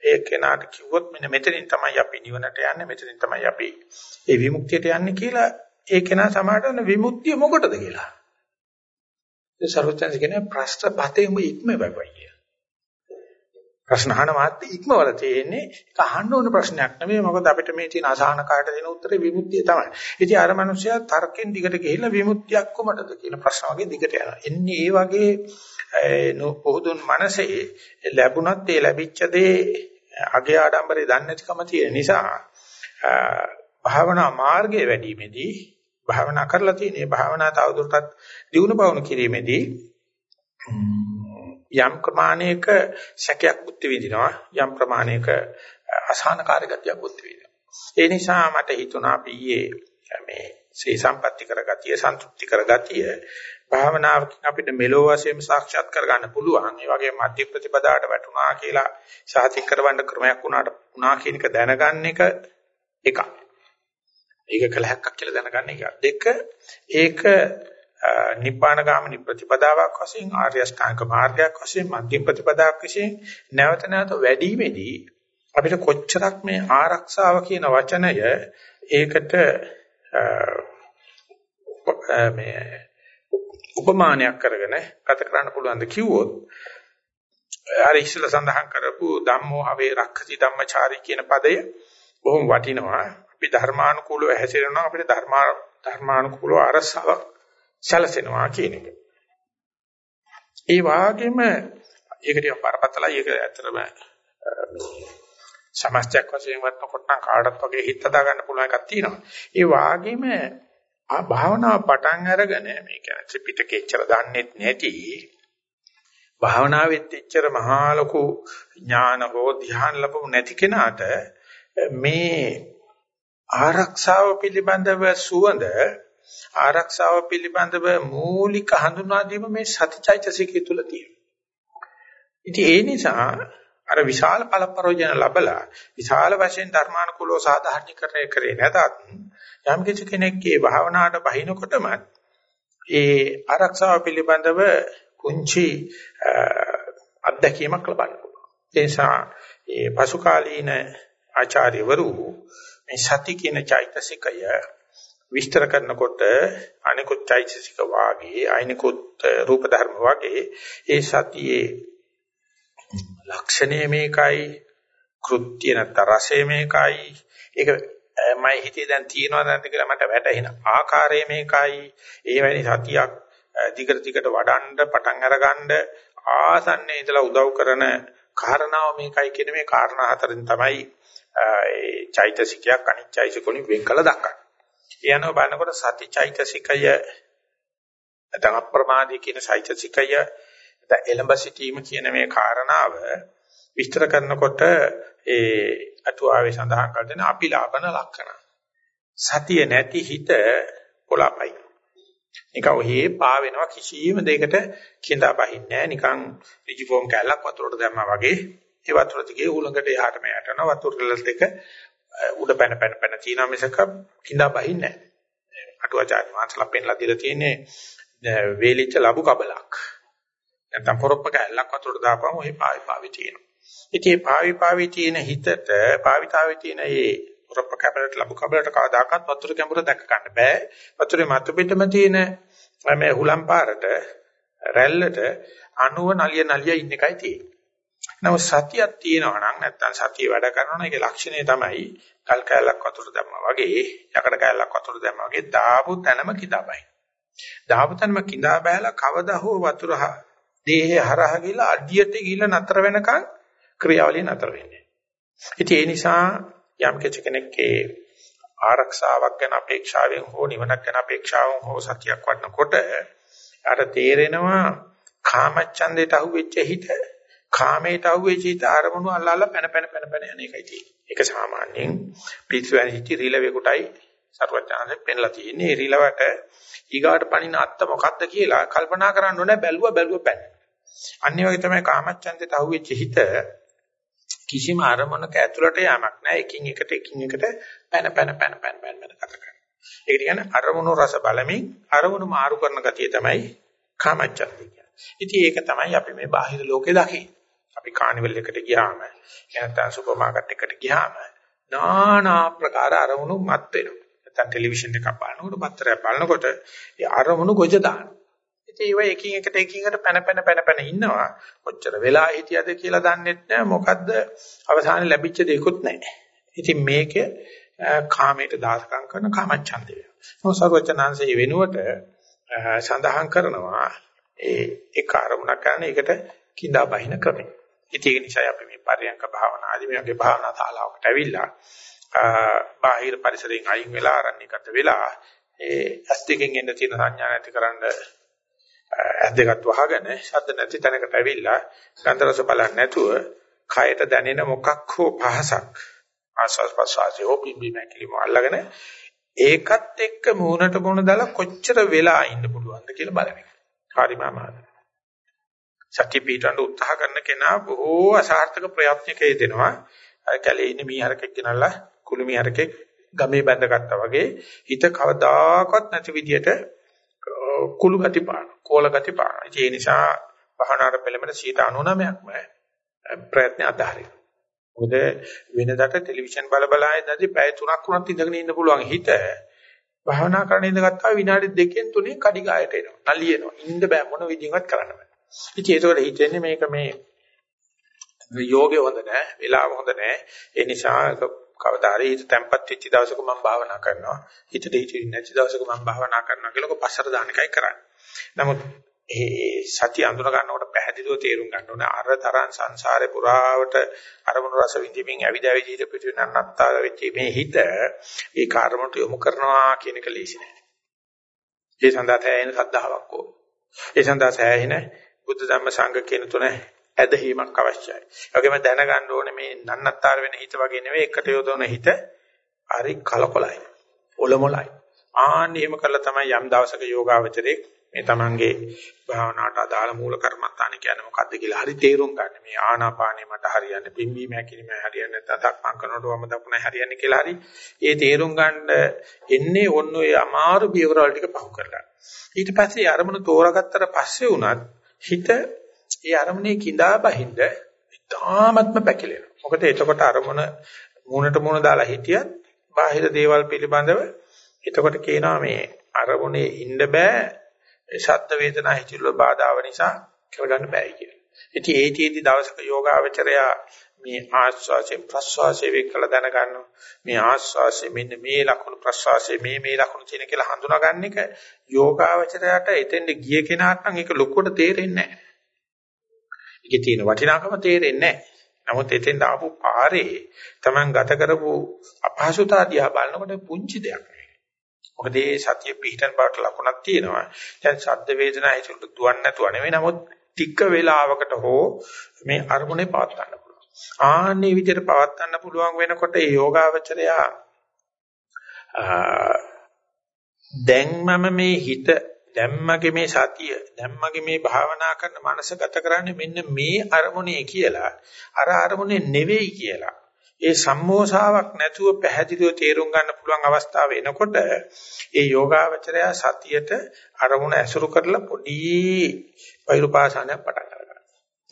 ඒ කෙනාට කිව්වොත් මෙන්න මෙතනින් තමයි අපි නිවනට යන්නේ මෙතනින් තමයි අපි ඒ විමුක්තියට යන්නේ කියලා ඒ කෙනා සමාඩන විමුක්තිය මොකටද කියලා. ඒ සර්වඥයන් කියන්නේ ප්‍රශ්න පතේ උඹ ඉක්ම වෙපයි. ප්‍රශ්න අහන මාත් ඉක්මවල තියෙන්නේ ඒක අහන්න ඕන ප්‍රශ්නයක් නෙමෙයි මොකද අපිට මේ තියෙන අසහන කාට දෙන උත්තරේ විමුක්තිය තමයි. ඉතින් අර මනුස්සයා තර්කෙන් දිගට ගිහිල්ලා විමුක්තියක් කොමටද කියන ප්‍රශ්න වගේ දිගට යනවා. එන්නේ ඒ වගේ පොහුදුන් මනසේ ලැබුණත් ඒ ලැබිච්ච දේ අගේ ආඩම්බරේ දන්නේ නැතිකම තියෙන නිසා භාවනා මාර්ගයේ වැඩිමේදී භාවනා කරලා තියෙන මේ භාවනා තවදුරටත් දියුණු පවුණු කිරීමේදී යම් ප්‍රමාණයක සැකයක් බුද්ධ විදිනවා යම් ප්‍රමාණයක අසහනකාරී ගතියක් බුද්ධ විදිනවා ඒ නිසා මට හිතුණා අපි ඊයේ මේ ශ්‍රී සම්පatti කරගතිය සන්තුෂ්ටි කරගතිය භාවනාවකින් අපිට මෙලෝ වශයෙන් සාක්ෂාත් කරගන්න පුළුවන්. ඒ වගේ මධ්‍ය ප්‍රතිපදාවට වැටුණා කියලා සාතික් කරවන්න ක්‍රමයක් වුණාට වුණා කියන එක දැනගන්න එක එකක්. ඒක කලහක්ක් කියලා දැනගන්න එක. දෙක ඒක නිබ්බාන ගාමිනී ප්‍රතිපදාවක් වශයෙන් ආර්ය අෂ්ටාංග මාර්ගයක් වශයෙන් මධ්‍යම ප්‍රතිපදාවක් වශයෙන් නැවත නැවත වැඩිමේදී අපිට කොච්චරක් මේ ආරක්ෂාව කියන වචනය ඒකට මේ උපමානයක් කරගෙන ගත කරන්න පුළුවන් ද කිව්වොත් අර ඉස්සෙල්ලා සඳහන් කරපු ධම්මෝ හවේ රක්ඛති ධම්මචාරී කියන පදය බොහොම වටිනවා අපි ධර්මානුකූලව හැසිරෙනවා අපිට ධර්මා ධර්මානුකූලව අරසාවක් සැලසෙනවා කියන එක. ඒ වාගේම ඒක ටිකක් බරපතලයි ඒක ඇත්තටම සමස්තයක් වශයෙන් වත්නකොට නම් කාටත් වගේ හිත හදා ගන්න පුළුවන් එකක් තියෙනවා. ඒ වාගේම ආ භාවනාව පටන් අරගෙන මේ කියන්නේ ත්‍රිපිටකේ ඉච්චර දන්නෙත් නැති භාවනාවෙත් ඉච්චර මහා ලොකු ඥාන හෝ ධ්‍යාන ලැබු නැති කෙනාට මේ ආරක්ෂාව පිළිබඳව සුවඳ ආරක්ෂාව පිළිබඳව මූලික හඳුනා දීම මේ සතිචෛතසිකය තුල තියෙනවා. ඉතින් ඒ නිසා අර විශාල පළපරෝජන ලැබලා විශාල වශයෙන් ධර්මානුකූලව සාධාරණීකරණය කරේ නැතත් යම් කිසි කෙනෙක්ගේ භාවනාවට බහිනකොටම ඒ ආරක්ෂාව පිළිබඳව කුංචි අත්දැකීමක් ලබන්න පුළුවන්. ඒ නිසා මේ පසු කාලීන ආචාර්යවරු මේ සති කියන චෛතසිකය විස්තර කරනකොට අනිකුත් චෛතසික වාගේ අනිකුත් රූප ධර්ම වාගේ ඒ සතියේ ලක්ෂණය මේකයි කෘත්‍ය නැත්නම් රසය මේකයි. ඒක මම හිතේ දැන් තියෙනවා නැද්ද කියලා මට වැටහෙන ආකාරය මේකයි. ඒ වැනි සතියක් දිගට දිගට වඩන්න පටන් අරගන්න ආසන්නයේ ඉඳලා උදව් කරන කාරණාව මේකයි කියන මේ කාරණා හතරෙන් තමයි ඒ චෛතසිකයක් අනිත් චෛතසිකුණි වෙන් කළ දක්වන්නේ. ඒ අනුව බලනකොට සති චෛතසිකය නැත්නම් අප්‍රමාදී කියන චෛතසිකය නැත්නම් එලඹ සිටීම කියන මේ කාරණාව විස්තර කරනකොට ඒ අටුවාවේ සඳහන් කර දෙන අපිලාපන ලක්ෂණ. සතිය නැති හිත පොළපයි. නිකන් ඔහේ පා වෙනවා කිසියම් දෙයකට කිඳා බහින්නේ නැහැ. නිකන් රිජිෆෝම් කැලක් වතුරට දැම්මා වගේ ඒ වතුර දිගේ උලඟට එහාට මෙහාට යන වතුර රැල්ල දෙක උඩ පැන පැන පැන තියෙනවා මිසක කිඳා බහින්නේ නැහැ. අටුවාචාර්ය වහන්සලා පෙන්ලා දීලා තියෙන්නේ වේලිච්ච ලබු කබලක්. නැත්නම් පොරොප්ප කැලක් වතුරට දාපුවම ඔහේ පාවි පාවි තියෙනවා. ඉතින් මේ පාවි පාවි තියෙන හිතට පාවිතාවේ තියෙන මේ පොරොප්ප කැපලට ලබු කබලට කවදාකවත් වතුර ගැඹුර දැක ගන්න බෑ. වතුරේ මතු පිටම තියෙන මේ හුලම් පාරට රැල්ලට අණුව නලිය නලිය ඉන්න එකයි තියෙන්නේ. නමුත් සතියක් තියෙනවා නම් නැත්තම් සතිය වැඩ කරනවා නම් ඒකේ ලක්ෂණය තමයි කල් කැලක් වතුර දැම්මා වගේ යකඩ කැලක් වතුර දැම්මා වගේ දාපු තැනම කිදාබයි. දාපු තැනම කිදා බෑලා කවදා හෝ වතුර දේහේ හරහා ගිහලා අඩියට ගිහලා නතර වෙනකන් ක්‍රියාවලිය නතර වෙන්නේ. ඉතින් ඒ නිසා යම් කෙනෙක්ගේ ආරක්ෂාවක් ගැන අපේක්ෂාවෙන් හෝ නිවනක් ගැන අපේක්ෂාවෙන් හෝ සතියක් වඩනකොට අර තේරෙනවා කාමච්ඡන්දයට අහුවෙච්ච හිත කාමයට අහුවෙච්ච හිත අරමුණු අල්ලලා පැන පැන පැන පැන යන එකයි තියෙන්නේ. ඒක සාමාන්‍යයෙන් පිටුවෙන් හිටි රිලවේ කොටයි සර්වඥාන්සේ පෙන්ලා තියෙන්නේ. ඒ රිලවට ඊගාට පණින අත්ත මොකද්ද කියලා කල්පනා කරන්න ඕනේ බැලුවා බැලුවා පැන. අනිත් වගේ තමයි කාමච්ඡන්දයට අහුවෙච්ච හිත කිසිම අරමුණක ඇතුළට යamak නැහැ. එකින් එකට එකින් එකට පැන පැන පැන පැන පැන පැන කතා කරනවා. ඒක කියන්නේ අරමුණු රස බලමින් අරමුණු මාරු කරන ගතිය තමයි කාමච්ඡන්දය කියන්නේ. ඉතින් ඒක තමයි අපි මේ බාහිර ලෝකේ දකින්නේ. අපි කානිවල් එකට ගියාම නැත්නම් සුපර් මාකට් එකට ගියාම নানা ප්‍රකාර අරමුණු මත් වෙනවා. නැත්නම් ටෙලිවිෂන් එකක් බලනකොට පත්තරයක් බලනකොට ඒ අරමුණු ගොජ දානවා. ඉතින් ඒවා එකින් එකට එකින් එකට පැන පැන පැන පැන ඉන්නවා. කොච්චර වෙලා හිටියද කියලා දන්නෙත් නැහැ. මොකද්ද අවසානයේ ලැබිච්ච දෙයක්වත් නැහැ. ඉතින් මේකේ කාමයට දාසකම් කරන කාමච්ඡන්දය. මොකද සර්වචනාංශයේ වෙනුවට සඳහන් කරනවා ඒ ඒ කාර්මුණක් කරන එකට කිඳා බහින ක්‍රමය. ඉතින් ඒක නිසා අපි මේ පරියංක භාවනා ආදී මේ වගේ භාවනා තාලාවකට ඇවිල්ලා බාහිර පරිසරයෙන් අයින් වෙලා ආරණ්‍යගත වෙලා ඒ ඇස් දෙකෙන් එන්න තියෙන සංඥා නැතිකරන්න ඇස් දෙකත් වහගෙන ශබ්ද නැති තැනකට ඇවිල්ලා ගන්ධ රස බලන්නේ නැතුව කයට දැනෙන මොකක් හෝ පහසක් ආස්වාස් ප්‍රසවාසයේ හෝ පිම්බි මැකිලිම අල්ලගෙන ඒකත් එක්ක මූණට මූණ දාලා කොච්චර වෙලා ඉන්න පුළුවන්ද කියලා බලන එක. හරිම අමාරුයි. සත්‍ය පිටවන්න උත්සාහ කරන කෙනා බොහෝ අසාර්ථක ප්‍රයත්නකේ දෙනවා. අර කැලේ ඉන්න මීහරකෙක් ගෙනල්ලා කුළු මීහරකෙක් ගමේ බැඳගත්තා වගේ හිත කවදාකවත් නැති විදියට කුළු ගති පාන, කෝල ගති පාන. ඒ නිසා භාවනාවට පෙළඹෙන 99%ක්ම ප්‍රයත්න අධාරිත. මොකද වෙනදාට ටෙලිවිෂන් බල බල ආයෙත් පැය 3ක් වුණත් ඉඳගෙන ඉන්න පුළුවන් හිත භාවනා කරන ඉඳගත්තා විනාඩි දෙකෙන් තුනෙන් කඩි ගායට එනවා. නලියනවා. ඉන්න බෑ මොන විදිහකට කරන්න බෑ. ඉතින් ඒකවල හිතෙන්නේ මේක මේ යෝගේ හොඳ නෑ, වෙලාව හොඳ නෑ. ඒ නිසා කවදා හරි හිත තැම්පත් වෙච්ච දවසක මම භාවනා කරනවා. හිතට හිතෙන්නේ නැති දවසක මම භාවනා කරනවා කියලා කො පස්සට දාන එකයි කරන්නේ. නමුත් ඒ සතිය අඳුන ගන්නකොට පැහැදිලිව තේරුම් ගන්න ඕනේ අර තරම් සංසාරේ පුරාවට අරමුණු රස විඳින්මින් ඇවිද ඇවිද හිත පිටු නන්නත්තා වෙච්ච මේ හිත ඒ කාර්මයට යොමු කරනවා කියන එක ලේසි නෑ. ඒ සඳහා තැයෙන සද්ධාාවක් ඕන. ඒ සඳහා සෑහෙන බුද්ධ ධම්ම සංඝ කියන තුන ඇදහිීමක් අවශ්‍යයි. ඒ වගේම දැනගන්න ඕනේ මේ නන්නත්තර වෙන හිත වගේ නෙවෙයි එකට යොදවන හිත හරි කලකොලයි. ඔලොමලයි. ආන්න එහෙම කළා තමයි යම් දවසක යෝගාවචරයේ මේ Tamange භාවනාවට අදාළ මූල කර්මත්තාන කියන්නේ මොකද්ද කියලා හරි තේරුම් ගන්න. මේ ආනාපානේ මට හරියන්නේ පිම්බීම හැකිලිම හරියන්නේ තතක් මං කරනකොට වම දකුණ හරියන්නේ කියලා හරි ඒ තේරුම් ගන්න එන්නේ ඔන්න ඔය අමාරු බියවරවල ටික පහු කරලා. ඊට පස්සේ අරමුණ තෝරාගත්තට පස්සේ උනත් හිත ඒ අරමුණේ කිඳා බහින්ද ඉතාමත්ම පැකිලෙනවා. මොකද එතකොට අරමුණ මූණට මූණ දාලා හිටියත් බාහිර දේවල් පිළිබඳව එතකොට කියනවා මේ අරමුණේ ඉන්න බෑ ශබ්ද වේදනා හිතිරල බාධාව නිසා කරගන්න බෑ කියලා. ඉතින් ඒටීදි දවසක යෝගාවචරය මේ ආස්වාසේ ප්‍රස්වාසේ වෙකලා දැනගන්නවා. මේ ආස්වාසේ මෙන්න මේ ලක්ෂණ ප්‍රස්වාසේ මේ මේ ලක්ෂණ තියෙන කියලා හඳුනාගන්න එක යෝගාවචරයට එතෙන්ද ගිය කෙනාට නම් ඒක ලොකුවට තේරෙන්නේ නැහැ. ඒකේ තියෙන වටිනාකම තේරෙන්නේ නැහැ. නමුත් එතෙන්ට ආපු පාරේ Taman ගත කරපු අපහසුතාව දිහා බලනකොට පුංචි දෙයක් නෙවෙයි. මොකද මේ සතිය පිහිටන් බවට ලකුණක් තියෙනවා. දැන් ශබ්ද වේදනා හිතුවට දුවන්නේ නැතුව නෙවෙයි. නමුත් ටික වේලාවකට හෝ මේ අරමුණේ පවත් ගන්න පුළුවන්. ආන්නේ විදිහට පවත් ගන්න පුළුවන් වෙනකොට ඒ යෝගාවචරයා දැන් මම මේ හිත දැම්මගේ මේ සතිය දැම්මගේ මේ භාවනා කරන මනස ගත කරන්නේ මෙන්න මේ අරමුණේ කියලා. අර අරමුණේ නෙවෙයි කියලා. ඒ සම්මෝසාවක් නැතුව පැහැදිලිව තේරුම් ගන්න පුළුවන් අවස්ථාව එනකොට ඒ යෝගාවචරය සතියට අරමුණ ඇසුරු කරලා පොඩි වෛරුපාසනයක් පටන් ගන්නවා.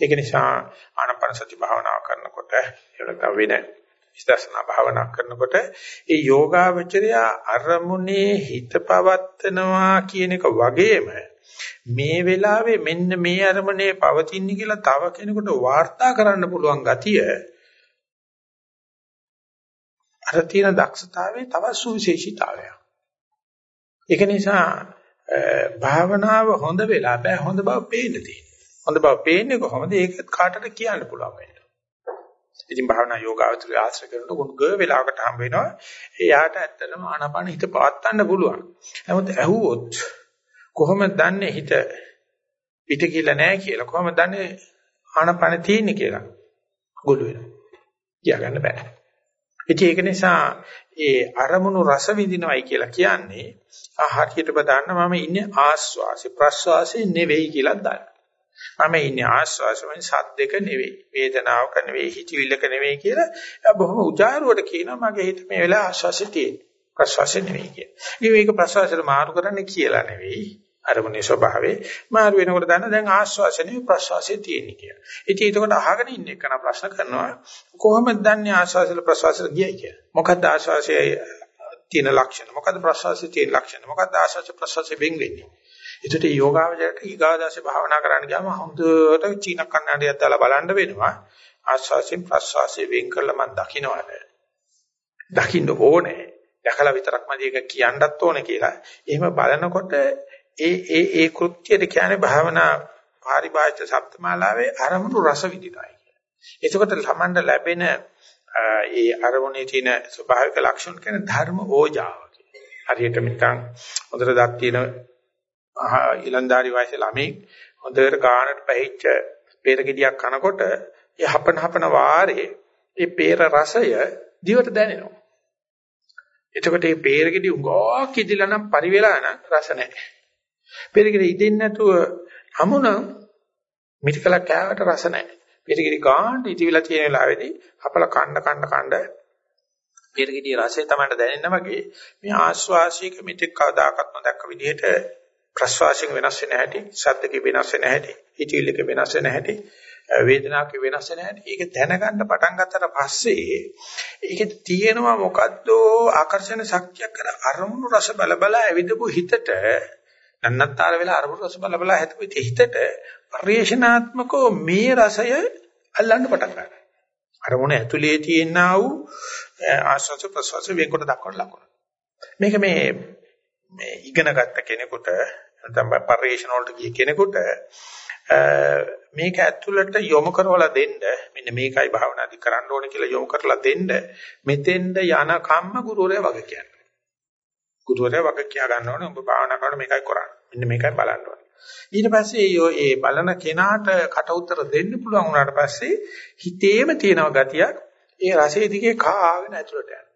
ඒක නිසා ආනපන සති භාවනාව කරනකොට ඒකට වෙන විදර්ශනා භාවනා කරනකොට ඒ යෝගාවචරය අරමුණේ හිත පවත්නවා කියන එක වගේම මේ වෙලාවේ මෙන්න මේ අරමුණේ පවතින්නේ කියලා තව කෙනෙකුට වාර්තා කරන්න පුළුවන් ගතිය අර තියෙන දක්ෂතාවයේ තව සුවිශේෂීතාවයක්. ඒක නිසා භාවනාව හොඳ වෙලා බෑ හොඳ බව පේන්න තියෙනවා. හොඳ බව පේන්නේ කොහොමද? ඒක කාටද කියන්න පුළුවන් වෙන්නේ. ඉතින් භාවනා යෝගාවචරය ආශ්‍රය කරනකොට ගුණ වේලාවකට හම්බ වෙනවා. එයාට ඇත්තටම ආනාපාන හිත පවත්වන්න පුළුවන්. නමුත් ඇහුවොත් කොහොමද දන්නේ හිත පිට කියලා නැහැ කියලා? කොහොමද දන්නේ ආනාපාන තියෙන්නේ කියලා? ගොළු වෙනවා. කියාගන්න බෑ. ඉතින් ඒක නිසා ඒ අරමුණු රස විඳිනවයි කියලා කියන්නේ හරියට බදාන්න මම ඉන්නේ ආස්වාසි ප්‍රස්වාසි නෙවෙයි කියලා දන්න. මම ඉන්නේ ආස්වාසයෙන් සද්දක නෙවෙයි වේදනාවක නෙවෙයි හිතවිල්ලක නෙවෙයි කියලා බොහොම උජාරුවට කියනවා මගේ හිත මේ වෙලාව ආස්වාසෙ තියෙන ප්‍රස්වාසෙ නෙවෙයි කියලා. ඉතින් මේක ප්‍රස්වාසයට මාරු කරන්න කියලා නෙවෙයි අරමුණේ ස්වභාවය මාරු වෙනකොට දන්න දැන් ආස්වාසෙ නෙවෙයි ප්‍රස්වාසෙ තියෙන්නේ කියලා. ඉතින් ඒකට අහගෙන ඉන්න එකන ප්‍රශ්න කරනවා කොහොමද දන්නේ ආස්වාසෙල ප්‍රස්වාසෙල ගියයි කියලා. මොකද්ද ආස්වාසයේ තියෙන ලක්ෂණ මොකද්ද ප්‍රස්වාසයේ තියෙන ලක්ෂණ මොකද්ද ආස්වාස ප්‍රස්වාසයේ වෙන් වෙන්නේ ඒකට යෝගාවචරයට ඊගාදාසේ භාවනා කරන්න ගියාම හොඳට චීන කන්නඩියක් දාලා බලන්න වෙනවා. ආස්වාසින් ප්‍රස්වාසයෙන් වෙන් කරලා මම දකින්නවද? දකින්න ඕනේ. දැකලා විතරක් මදි එක කියන්නත් ඕනේ කියලා. එහෙම බලනකොට ඒ ඒ ඒ කෘත්‍යයට කියන්නේ භාවනා පාරිභාෂිත සප්තමාලාවේ අරමුණු රස විදිනවායි කියලා. එතකොට ළමන්න ලැබෙන ඒ අරමුණේ තියෙන ස්වභාවික ලක්ෂණ කියන ධර්ම ඕජාව කියලා. හරියට මිතං හොඳට දක් තියෙන ඊලන්දාරි වයසේ ළමයි හොඳට ගානට පැහිච්ච peer ගෙඩියක් කනකොට ඒ හපන හපන වාරේ ඒ peer රසය දිවට දැනෙනවා. එතකොට මේ peer ගෙඩි උගා කිදිලා නම් පරිවෙලා නම් රස නැහැ. peer ගෙඩි ඉදෙන්නේ නැතුව අමුණ මිත්කල කෑවට රස නැහැ. peer ගෙඩි ගානට ඉතිවිලා තියෙන වෙලාවේදී හපල කන්න කන්න කන්න peer ගෙඩියේ රසය තමයි දැනෙන්න වගේ මේ ආස්වාසියක මිත්‍යක් කවදාකවත් නොදැක්ක විදිහට ප්‍රස්වාසයෙන් වෙනස් වෙන හැටි, ශබ්දකේ වෙනස් වෙන හැටි, හිතවිල්ලක වෙනස් වෙන හැටි, වේදනාවක වෙනස් වෙන හැටි. ඒක දැනගන්න පටන් ගත්තට පස්සේ ඒකේ තියෙනවා මොකද්ද ආකර්ෂණ ශක්තියක් කර අරමුණු රස බල බල ඇවිදපු හිතට නන්නත්තර වෙලා අරමුණු රස බල බල හිතපු හිතට පරිේශනාත්මකව මේ රසය අල්ලන්න පටන් ගන්නවා. අරමුණ ඇතුලේ තියෙනා වූ ආස්වාද ප්‍රසවාස වෙන්කොට දක්වන ලකුණ. මේක මේ මේ ඉගෙනගත්ත කෙනෙකුට නැත්නම් පරිශන වලට ගිය කෙනෙකුට මේක ඇතුළට යොමු කරවලා දෙන්න මෙන්න මේකයි භාවනාදි කරන්න ඕනේ කියලා යොමු කරලා දෙන්න මෙතෙන්ද යන කම්ම ගුරුවරයා වගේ කියන්නේ. ගුරුවරයා වගේ කියා ගන්න ඕනේ ඔබ භාවනා කරනකොට මේකයි කරන්නේ. මෙන්න මේකයි බලන්න ඕනේ. ඊට පස්සේ ඒ බලන කෙනාට කට උතර දෙන්න පුළුවන් වුණාට පස්සේ හිතේම තියෙන ගතියක් ඒ රසයේ දිගේ කාගෙන ඇතුළට යනවා.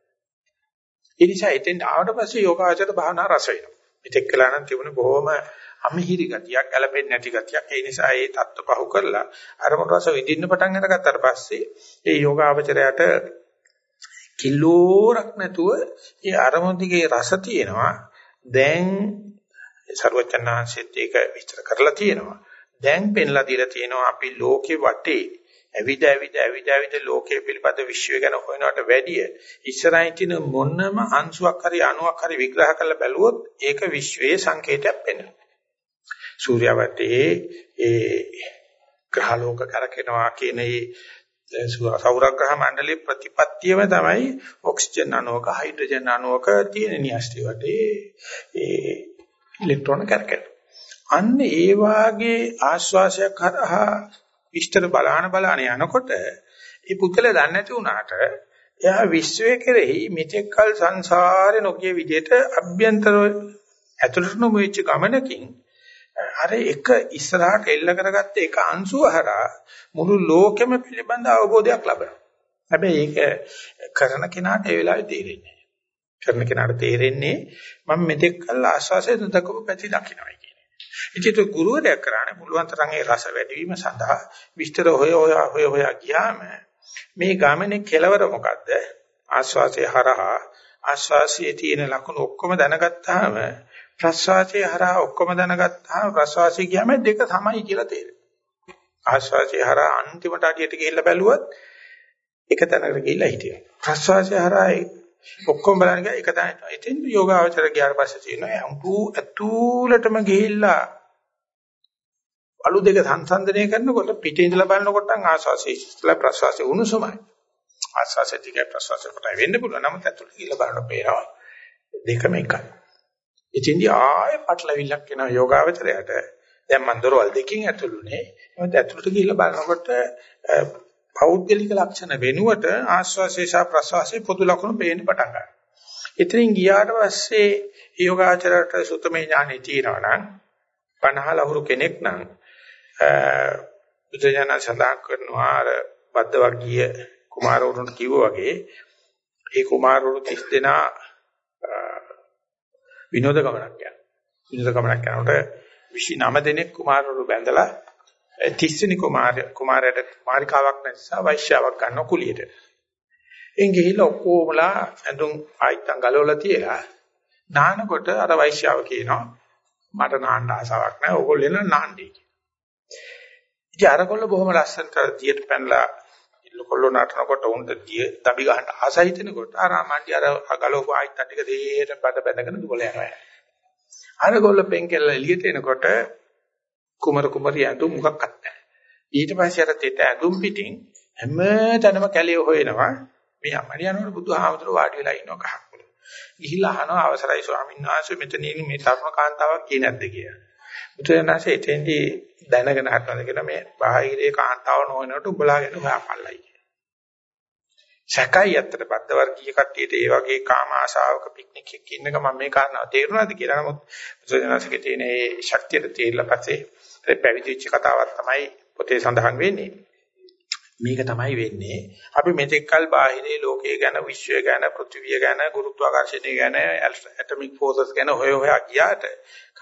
ඒ නිසා එතෙන් ආවට පස්සේ යෝගාචර භාවනා රස වෙනවා. මෙතෙක් කළා නම් තිබුණ බොහොම අමහිරි ගතියක්, ගැළපෙන්නේ නැති ගතියක්. ඒ නිසා ඒ தত্ত্ব පහු කරලා අරමුණු රස විඳින්න පටන් අරගත්තාට පස්සේ ඒ යෝගාචරයට කිලෝරක් නැතුව ඒ අරමුණු දිගේ රස තියෙනවා. දැන් සරුවචනාංශෙත් ඒක විස්තර කරලා තියෙනවා. දැන් පෙන්ලා දීලා තියෙනවා අපි ලෝකේ වටේ ඇවිද ඇවිද ඇවිද ඇවිද ලෝකයේ පිළිපද විශ්වය ගැන හොයනවට වැඩිය ඉස්සරහින් තියෙන මොනම අංශුවක් හරි අණුවක් හරි විග්‍රහ කරලා බැලුවොත් ඒක විශ්වයේ සංකේතයක් වෙනවා. සූර්යවතේ ඒ ග්‍රහලෝක කරකිනවා කියන ඒ සෞරග්‍රහ මණ්ඩලයේ ප්‍රතිපත්තියම තමයි ඔක්සිජන් අණුවක හයිඩ්‍රජන් අණුවක තියෙන නියස්ටි වටේ ඒ ඉලෙක්ට්‍රෝන කරකැන. අන්න ඒ වාගේ ආශ්වාසයක් කරහා විස්තර බලාන බලාන යනකොට මේ පුද්ගලයා දන්නේ නැති වුණාට එයා විශ්වයේ කෙරෙහි මෙතෙක්කල් සංසාරේ නොකිය විදිහට අභ්‍යන්තර ඇතුළට නොවෙච්ච ගමනකින් අර එක ඉස්සරහට එල්ල කරගත්ත එක අංශුව හරහා මුළු ලෝකෙම පිළිබඳ අවබෝධයක් ලබනවා. හැබැයි ඒක කරන කෙනාට ඒ වෙලාවේ තේරෙන්නේ නැහැ. කරන කෙනාට තේරෙන්නේ මම මෙතෙක්කල් ආස්වාසය දකපු පැති දකින්නයි ඉතින් ඒ ගුරුවරයා කරන්නේ පුළුවන් තරම් ඒ රස වැඩිවීම සඳහා විස්තර හොය හොය හොය හොය ගියාම මේ ගමනේ කෙලවර මොකද්ද? ආස්වාසයේ හරහා ආස්වාසයේ තියෙන ලක්ෂණ ඔක්කොම දැනගත්තාම ප්‍රස්වාසයේ හරහා ඔක්කොම දැනගත්තාම ප්‍රස්වාසයේ ගියාම දෙක සමයි කියලා තේරෙනවා. ආස්වාසයේ හරහා අන්තිමට අඩියට ගිහිල්ලා බැලුවොත් එක තැනකට ගිහිල්ලා හිටියා. ප්‍රස්වාසයේ හරහා ඔක්කොම බලන්න ගියා එක තැනට. ඉතින් යෝගාවචර ගියාට පස්සේ තියෙනවා අම්පු ඇතුළටම ගිහිල්ලා අලු දෙක සංසන්දනය කරනකොට පිටේ ඉඳලා බලනකොට ආස්වාසේ ඉස්සලා ප්‍රසවාසයේ උණුසුමයි. ආස්වාසේ ටික ප්‍රසවාසයේ කොට වෙන්න පුළුවන්. නමුත් ඇතුළට ගිහලා බලනකොට පේනවා. දෙකම එකයි. ඉතින්දී ආයෙ පටලවිල්ලක් වෙනවා යෝගාවචරයට. දැන් මන් දොරවල් දෙකකින් ඇතුළුනේ. ඒත් ඇතුළට ගිහලා බලනකොට පෞද්ගලික ලක්ෂණ වෙනුවට ආස්වාසේ සහ ප්‍රසවාසයේ පොදු ලක්ෂණ පේන්න පටන් ගන්නවා. ඉතින් ගියාට පස්සේ යෝගාචරයට සුතමේ ඥානෙ තියෙනවා නම් 50 ලහුරු කෙනෙක් නම් බුදුජානක සඳහන් කරනවා අර බද්ද වර්ගීය කුමාරවරුන්ට කිව්වා වගේ ඒ කුමාරවරු 30 දෙනා විනෝද ගමනක් යනවා. විනෝද ගමනක් යනකොට 29 දෙනෙක් කුමාරවරු බැඳලා 30 වෙනි කුමාරය කුමාරයට කුමාරිකාවක් නැතිසා වෛශ්‍යාවක් ගන්න කුලියට. එන් ගිහිල්ලා ඔක්කොමලා ඇඳුම් ආයිත්තන් ගලවලා තියලා නානකොට අර වෛශ්‍යාව කියනවා මට නාන්න ආසාවක් නැහැ. ඕගොල්ලෝ එන නාන්නේ. ඉතින් අරකොල්ල බොහොම ලස්සනට දියට පැනලා ඉල්ලකොල්ල නටනකොට උන්ට දිය දබි ගන්න ආසයි හිතෙනකොට අර මණ්ඩි අර ගලවපු ආයිත් ටික දෙයට බඩ බැඳගෙන දුවල යනවා. අරකොල්ල පෙන්කෙල්ල එළියට එනකොට කුමර කුමරිය ඇඳුම් මොකක්වත් නැහැ. ඊට පස්සේ අර තෙත ඇඳුම් පිටින් හැම තැනම කැලිය හොයනවා. මේ අමරිය යනකොට බුදුහාමුදුරුවෝ වාඩි වෙලා ඉන්නවා කහක් වල. ගිහිල්ලා අහනවා අවසරයි ස්වාමීන් වහන්සේ මෙතන මේ තරුණ කාන්තාවක් කියේ නැද්ද කියලා. බුදුරජාණන්සේ එතෙන්දී දැනගෙන හටනද කියලා මේ බාහිරේ කාන්තාව නොවනකොට උඹලා ගැන හොයාපල්ලයි කියලා. සැකයි අත්තට බද්ද වර්ගීය කට්ටියට ඒ වගේ කාම ආශාවක පික්නික් එකක ඉන්නක මම මේ කාරණාව තේරුණාද කියලා නමුත් බුදුරජාණන්සේගේ තියෙන ඒ ශක්තියට තේරිලා පස්සේ පැවිදිච්ච කතාවක් තමයි පොතේ සඳහන් වෙන්නේ. මේක තමයි වෙන්නේ. අපි මෙතෙක්කල් බාහිරේ ලෝකයේ ගැන, විශ්වය ගැන, පෘථිවිය ගැන, ගුරුත්වාකර්ෂණය ගැන, ඇටොමික් ෆෝසස් ගැන හොය හොයා ගියාට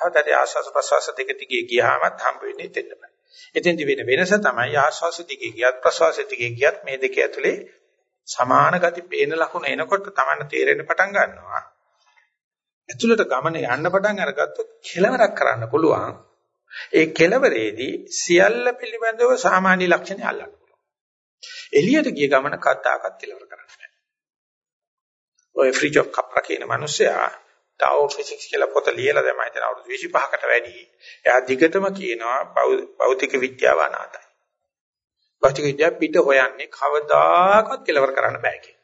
කවදාද ආස්වාස ප්‍රසවාස දෙක දිගේ ගියාමත් හම්බ වෙන්නේ දෙන්න බෑ. එතෙන්දි වෙන වෙනස තමයි ආස්වාස දිගේ ගියත් ප්‍රසවාස දිගේ ගියත් මේ දෙක ඇතුලේ සමාන ගති පේන ලකුණ එනකොට තමයි තේරෙන්න පටන් ගන්නවා. ඇතුළට ගමන යන්න පටන් අරගත්තොත් කෙලවරක් කරන්න පුළුවන්. ඒ කෙලවරේදී සියල්ල පිළිබඳව සාමාන්‍ය ලක්ෂණ අල්ලන්න එළියට ගිය ගමන කද්දාකත් කෙලවර කරන්න බෑ. ඔය ෆ්‍රිජ් ඔෆ් කප්ලා කියන මිනිස්සයා ටාව් ෆිසික්ස් කියලා පොත ලියලා දැන් මම හිතන අවුරුදු 25කට වැඩි. එයා දිගටම කියනවා භෞතික විද්‍යාව අනාතයි. භෞතික විද්‍යාව පිට හොයන්නේ කවදාකවත් කෙලවර කරන්න බෑ කියලා.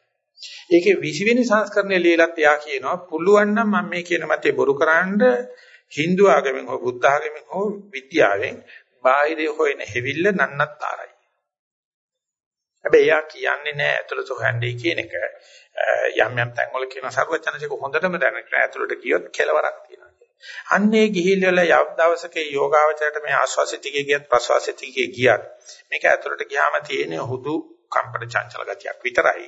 ඒකේ 20 වෙනි සංස්කරණය ලියලත් එයා කියනවා පුළුවන් නම් මම මේ කියන මතේ බොරු කරන්න Hindu ආගමෙන් හෝ බුද්ධ ආගමෙන් හෝ විද්‍යාවෙන් බාහිරේ හොයන හැවිල්ල නන්නත්තරයි. හැබැයි එයා කියන්නේ නැහැ ඇතුළත හොයන්නේ කියන එක. යම් යම් තැන්වල කියන සර්වචනසික හොඳටම දැනගෙන ඇතුළට ගියොත් කෙලවරක් තියෙනවා. අන්නේ ගිහිල් වල යම් දවසක යෝගාවචරයට මේ ආස්වාසිතිකේ ගියත් ප්‍රසවාසිතිකේ ගියත් මේක ඇතුළට ගියාම තියෙන හුදු කම්පන චංචල ගතියක් විතරයි.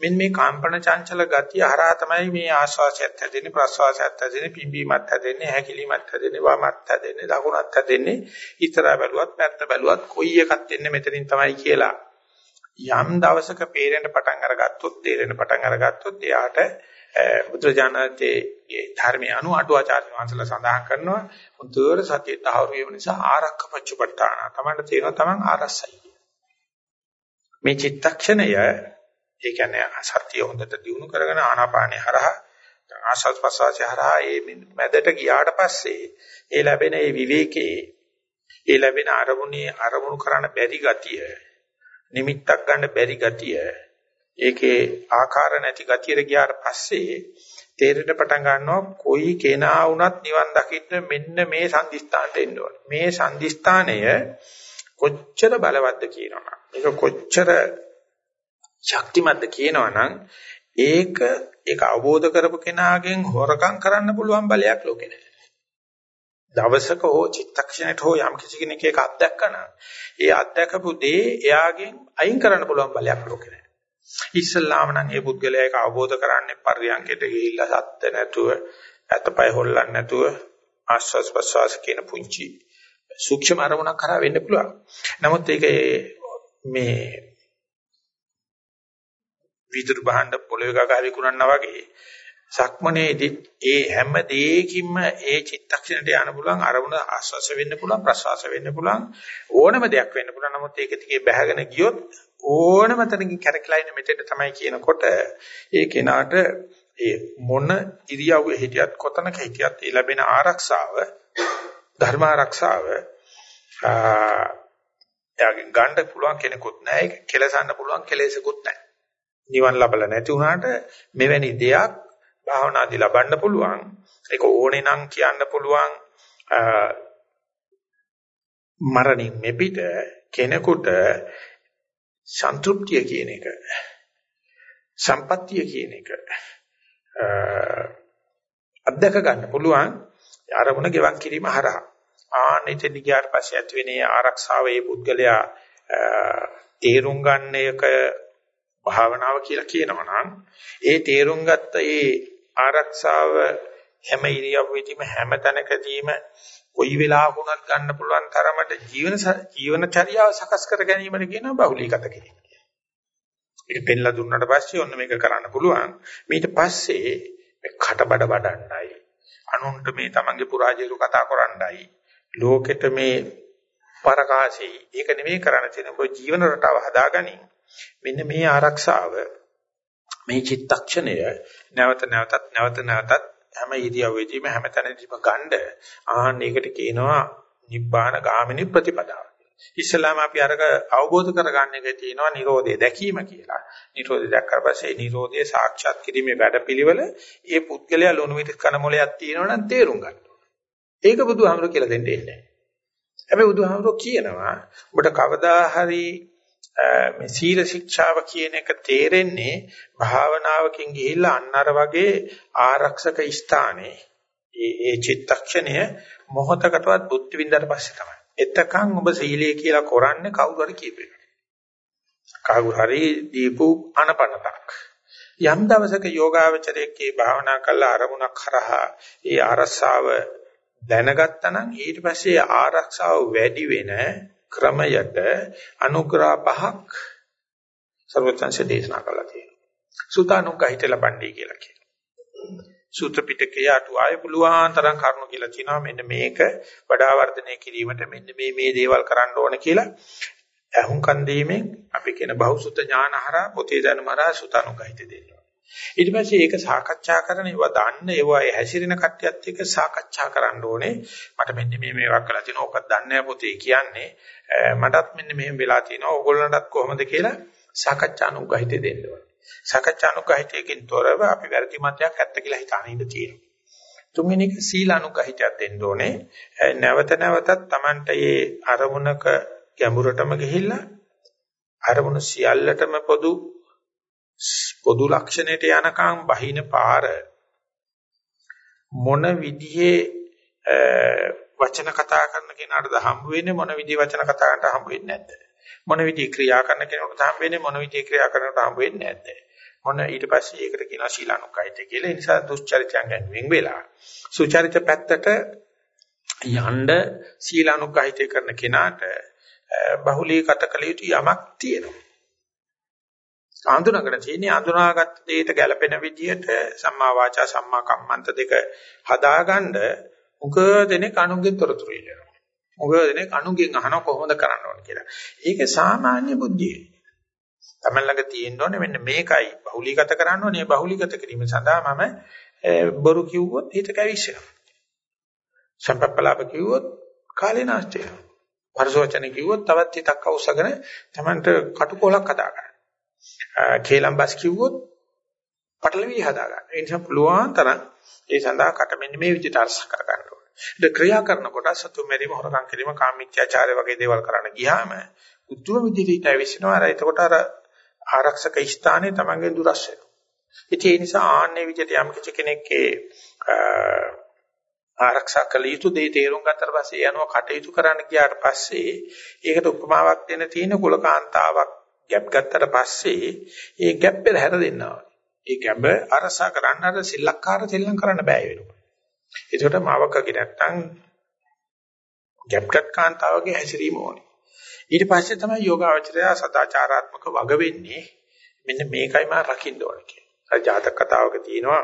මෙන්න මේ කම්පන චංචල ගතිය හරහා තමයි මේ ආශ්වාසයත් හැදෙන්නේ ප්‍රශ්වාසයත් හැදෙන්නේ පිම්බීමත් හැදෙන්නේ හැකිලීමත් හැදෙන්නේ වමත් හැදෙන්නේ දකුණත් හැදෙන්නේ ඉස්සරහ බැලුවත් පැත්ත බැලුවත් කොයි එකක් එන්නේ මෙතනින් තමයි කියලා යම් දවසක පේරෙන්න පටන් අරගත්තොත් තේරෙන්න පටන් අරගත්තොත් එයාට බුදුජානකයේ ධර්මයේ අනු අටුවාචාර්ය වංශලා සඳහන් කරනවා මුදුවර සතිය තහවුරු වීම නිසා ආරක්ක පච්චපට්ඨාන. තමයි තේරෙනවා තමන් ආරස්සයි. මේ චිත්තක්ෂණය ඒ කියන්නේ සතිය හොඳට දිනු කරගෙන ආනාපානේ හරහා ආස්වාද ප්‍රසවාසය හරහා ඒ මැදට ගියාට පස්සේ ඒ ලැබෙන ඒ විවේකයේ ඒ ලැබෙන අරමුණේ අරමුණු කරන්න බැරි ගතිය නිමිත්තක් ගන්න බැරි ගතිය ඒකේ ආකාර නැති ගතියට ගියාට පස්සේ තේරෙන්න පටන් ගන්නවා කොයි කෙනා වුණත් නිවන් දකින්න මෙන්න මේ සංදිස්ථානට එන්න ඕනේ මේ සංදිස්ථානය කොච්චර බලවත්ද කියනවා මේක කොච්චර ශක්තිමත්ද කියනවනම් ඒක ඒක අවබෝධ කරපු කෙනාගෙන් හොරකම් කරන්න පුළුවන් බලයක් ලෝකේ නැහැ. දවසක හෝ චිත්තක්ෂණයට හෝ යම් කිසි කෙනෙක් ඒක අත්දැකනා. ඒ අත්දැකපු දේ එයාගෙන් අයින් කරන්න පුළුවන් බලයක් ලෝකේ නැහැ. ඉස්සල්ලාම නම් ඒ පුද්ගලයා ඒක අවබෝධ කරන්නේ පරියන්කයට ගිහිල්ලා සත්‍ය නැතුව, අතපය හොල්ලන්නේ නැතුව ආස්වාස් ප්‍රසවාස කියන පුංචි සූක්ෂම අරමුණක් කරා වෙන්න පුළුවන්. නමුත් ඒක මේ විදුරු භාණ්ඩ පොළවේ ගගා විකුණනවා වගේ සක්මනේදී ඒ හැම දෙයකින්ම ඒ චිත්තක්ෂණයට යන්න පුළුවන් අරමුණ ආස්වාස වෙන්න පුළුවන් ප්‍රසවාස වෙන්න පුළුවන්. ඕනම දෙයක් වෙන්න පුළුවන්. නමුත් ඒක දිගේ බැහැගෙන ගියොත් ඕනම තැනකින් කැරකිලා ඉන්න මෙතෙන් තමයි කියනකොට ඒ කෙනාට ඒ මොන ඉරියව්වේ හිටියත් කොතනක හිටියත් ඒ ලැබෙන ආරක්ෂාව ධර්ම ආරක්ෂාව එයාගෙන් ගන්න පුළුවන් කෙනෙකුත් නැහැ ඒක කෙලසන්න පුළුවන් කෙලෙසකුත් නැහැ. නිවන් ලබලා නැති වුණාට මෙවැනි දෙයක් භාවනාදී ලබන්න පුළුවන්. ඒක ඕනේ නම් කියන්න පුළුවන් මරණින් මෙපිට කෙනෙකුට සන්තුෂ්තිය කියන එක සම්පත්තිය කියන එක අත්දක ගන්න පුළුවන් ආරමුණ ගෙවන් කිරීම හරහා ආනෙතෙන් ගියාට පස්සේ ඇති වෙන්නේ ආරක්ෂාව ඒ පුද්ගලයා තේරුම් ගන්න එක භාවනාව කියලා කියනවා නම් ඒ තේරුම් ගත්ත ඒ ආරක්ෂාව හැම ඉරියව්වෙදීම හැම තැනකදීම කොයි වෙලාවකුණත් ගන්න පුළුවන් තරමට ජීවන ජීවනචර්යාව සකස් කර ගැනීමට කියනවා බහුලීගත කිරීම. ඒක පෙන්ලා දුන්නාට පස්සේ ඔන්න මේක කරන්න පුළුවන්. ඊට පස්සේ කටබඩ වඩන්නයි අනුන්ට මේ තමන්ගේ පුරාජේරු කතා කරන්නයි ලෝකෙට මේ පරකාසී ඒක නෙමෙයි කරන්න තියෙන ඔය ජීවන රටාව හදාගනින් මෙන්න මේ ආරක්ෂාව මේ චිත්තක්ෂණය නැවත නැවතත් නැවත නැවතත් හැම ඉරියව්වෙදීම හැමතැනදීම ගන්න ආහන් ඒකට කියනවා නිබ්බාන ගාමිනී ප්‍රතිපදාව. ඉස්ලාම අපි අරක අවබෝධ කරගන්න එකේ තියෙනවා Nirodhe දැකීම කියලා. Nirodhe දැක්කට පස්සේ Nirodhe සාක්ෂාත් කිරීමේ වැඩපිළිවෙල ඒ පුද්ගලයා ලොණු විට කන මොලයක් තියෙනවා නම් තේරුම් ගන්න. ඒක බුදුහාමුදුරුවෝ කියලා දෙන්නේ නැහැ. හැබැයි බුදුහාමුදුරුවෝ කියනවා ඔබට කවදා හරි මේ සීල ශික්ෂාව කියන එක තේරෙන්නේ භාවනාවකින් ගිහිල්ලා අන්නර වගේ ආරක්ෂක ස්ථානේ ඒ ඒ චිත්තක්ෂණය මොහතකටවත් බුද්ධ විඳලා පස්සේ තමයි. එතකන් ඔබ සීලය කියලා කරන්නේ කවුරු හරි කියපේ. කවුරු හරි දීපු අනපනතක්. යම් දවසක යෝගාවචරයේ භාවනා කළා අරමුණක් කරහා ඒ ආරස්සාව දැනගත්තා නම් ඊට පස්සේ ආරක්ෂාව වැඩි වෙන ක්‍රමයට අනුග්‍රහ පහක් සර්වචන්සේ දේශනා කළා තියෙනවා. සුතානුග්‍රහිත ලබන්නේ කියලා කියනවා. සූත්‍ර පිටකයේ අටුවාය පුළුවන් තරම් කරුණු කියලා තියෙනවා. මෙන්න මේක වඩා වර්ධනය කිරීමට මෙන්න මේ මේ දේවල් කරන්න ඕන කියලා අහුම්කන් දීමෙන් අපි කියන බහුසුත ඥානහරා පොතේ දැනුමහරා සුතානුග්‍රහිත දෙන්නවා. ඊට පස්සේ ඒක සාකච්ඡා කරන ඒවා දන්න ඒවා හැසිරෙන කට්ටියත් එක්ක සාකච්ඡා කරන්න ඕනේ. මට මෙන්න මේ මේවා කරලා තියෙනවා. ඕකත් දන්නේ පොතේ කියන්නේ. මටත් මෙන්න මෙහෙම වෙලා තියෙනවා. ඕගොල්ලන්ටත් කොහොමද කියලා සාකච්ඡානුගහිත දෙන්න ඕනේ. සාකච්ඡානුගහිතයෙන් තොරව අපි වැරදි මතයක් ඇත්ත කියලා හිතාන ඉඳ තියෙනවා. තුන්වෙනි එක සීලානුගහිතයක් දෙන්න ඕනේ. නැවත නැවතත් Tamanට මේ අරමුණක ගැඹුරටම ගිහිල්ලා අරමුණ සියල්ලටම පොදු පොදු ලක්ෂණයට යනකම් බහින පාර මොන විදිහේ වචන කතා කරන කෙනාටද හම්බ වෙන්නේ මොන විදිහේ වචන කතා කරනට හම්බ වෙන්නේ නැද්ද මොන විදිහේ ක්‍රියා කරන කෙනෙකුට හම් වෙන්නේ මොන විදිහේ ක්‍රියා කරනකොට හම් වෙන්නේ නැද්ද? මොන ඊට පස්සේ ඒකට කියනවා ශීලානුකයිත කියලා. ඒ නිසා දුස්චරිතයන් ගැන වෙන් වෙලා සුචරිත පැත්තට යන්න ශීලානුකයිත කරන කෙනාට බහුලීගත කළ යුතු යමක් තියෙනවා. ආඳුනකට තියෙන්නේ ආඳුනාගත් දෙයට ගැළපෙන විදිහට සම්මා වාචා සම්මා කම්මන්ත දෙක හදාගන්න උග දෙනෙක් අනුගෙන් තොරතුරු ඉල්ලනවා. උග දෙනෙක් අනුගෙන් අහන කොහොමද කරන්න ඕන කියලා. ඒක සාමාන්‍ය බුද්ධිය. තමයි ළඟ තියෙන්න ඕනේ මෙන්න මේකයි බහුලීගත කරන්න ඕනේ. බහුලීගත කිරීම සඳහා මම බොරු කිව්වොත් හිත කැවිස්සෙනවා. සම්පප්පලාප කිව්වොත් කාලේ නාස්ති වෙනවා. පරසවචන කිව්වොත් තවත් හිතක් අවශ්‍යගෙන Tamanට කටුකොලක් හදා ගන්න. කේලම් බස් කිව්වොත් පටලවි හදා ගන්න. ඒ නිසා පුළුවන් තරම් ඒ සඳහා කට මෙන්න මේ විදිහට අර්ථ කර ගන්න ඕනේ. ඒක ක්‍රියා කරනකොට සතු මෙරිම හොරකම් කිරීම කාමීත්‍යාචාරය වගේ දේවල් කරන්න ගියාම උතුම් විදිහට ඇවිස්සෙනවා. අර එතකොට අර ආරක්ෂක ස්ථානයේ Tamange දුරස් වෙනවා. ඉතින් ඒ නිසා ආන්නේ විදිහට යම් කිසි කෙනෙක්ගේ ආරක්ෂා කළ යුතු දේ තේරුම් ගත්තට පස්සේ යනවා කටයුතු කරන්න ගියාට පස්සේ ඒකට උපමාවක් දෙන්න තියෙන කුලකාන්තාවක් ගැප් ගත්තට පස්සේ ඒ ගැප් එක හැර දෙන්නවා. ඒ ගැබ අරසා කරන්න අර සිල්ලක්කාර සෙල්ලම් කරන්න බෑ වෙනවා. ඒකට මාවකගේ නැත්තම් ගැප් ගත් කාන්තාවගේ හැසිරීම ඕනේ. ඊට පස්සේ තමයි යෝගාවචරය සදාචාරාත්මක වග වෙන්නේ. මෙන්න මේකයි මම රකින්න ඕනේ කියලා. ජාතක කතාවක තියෙනවා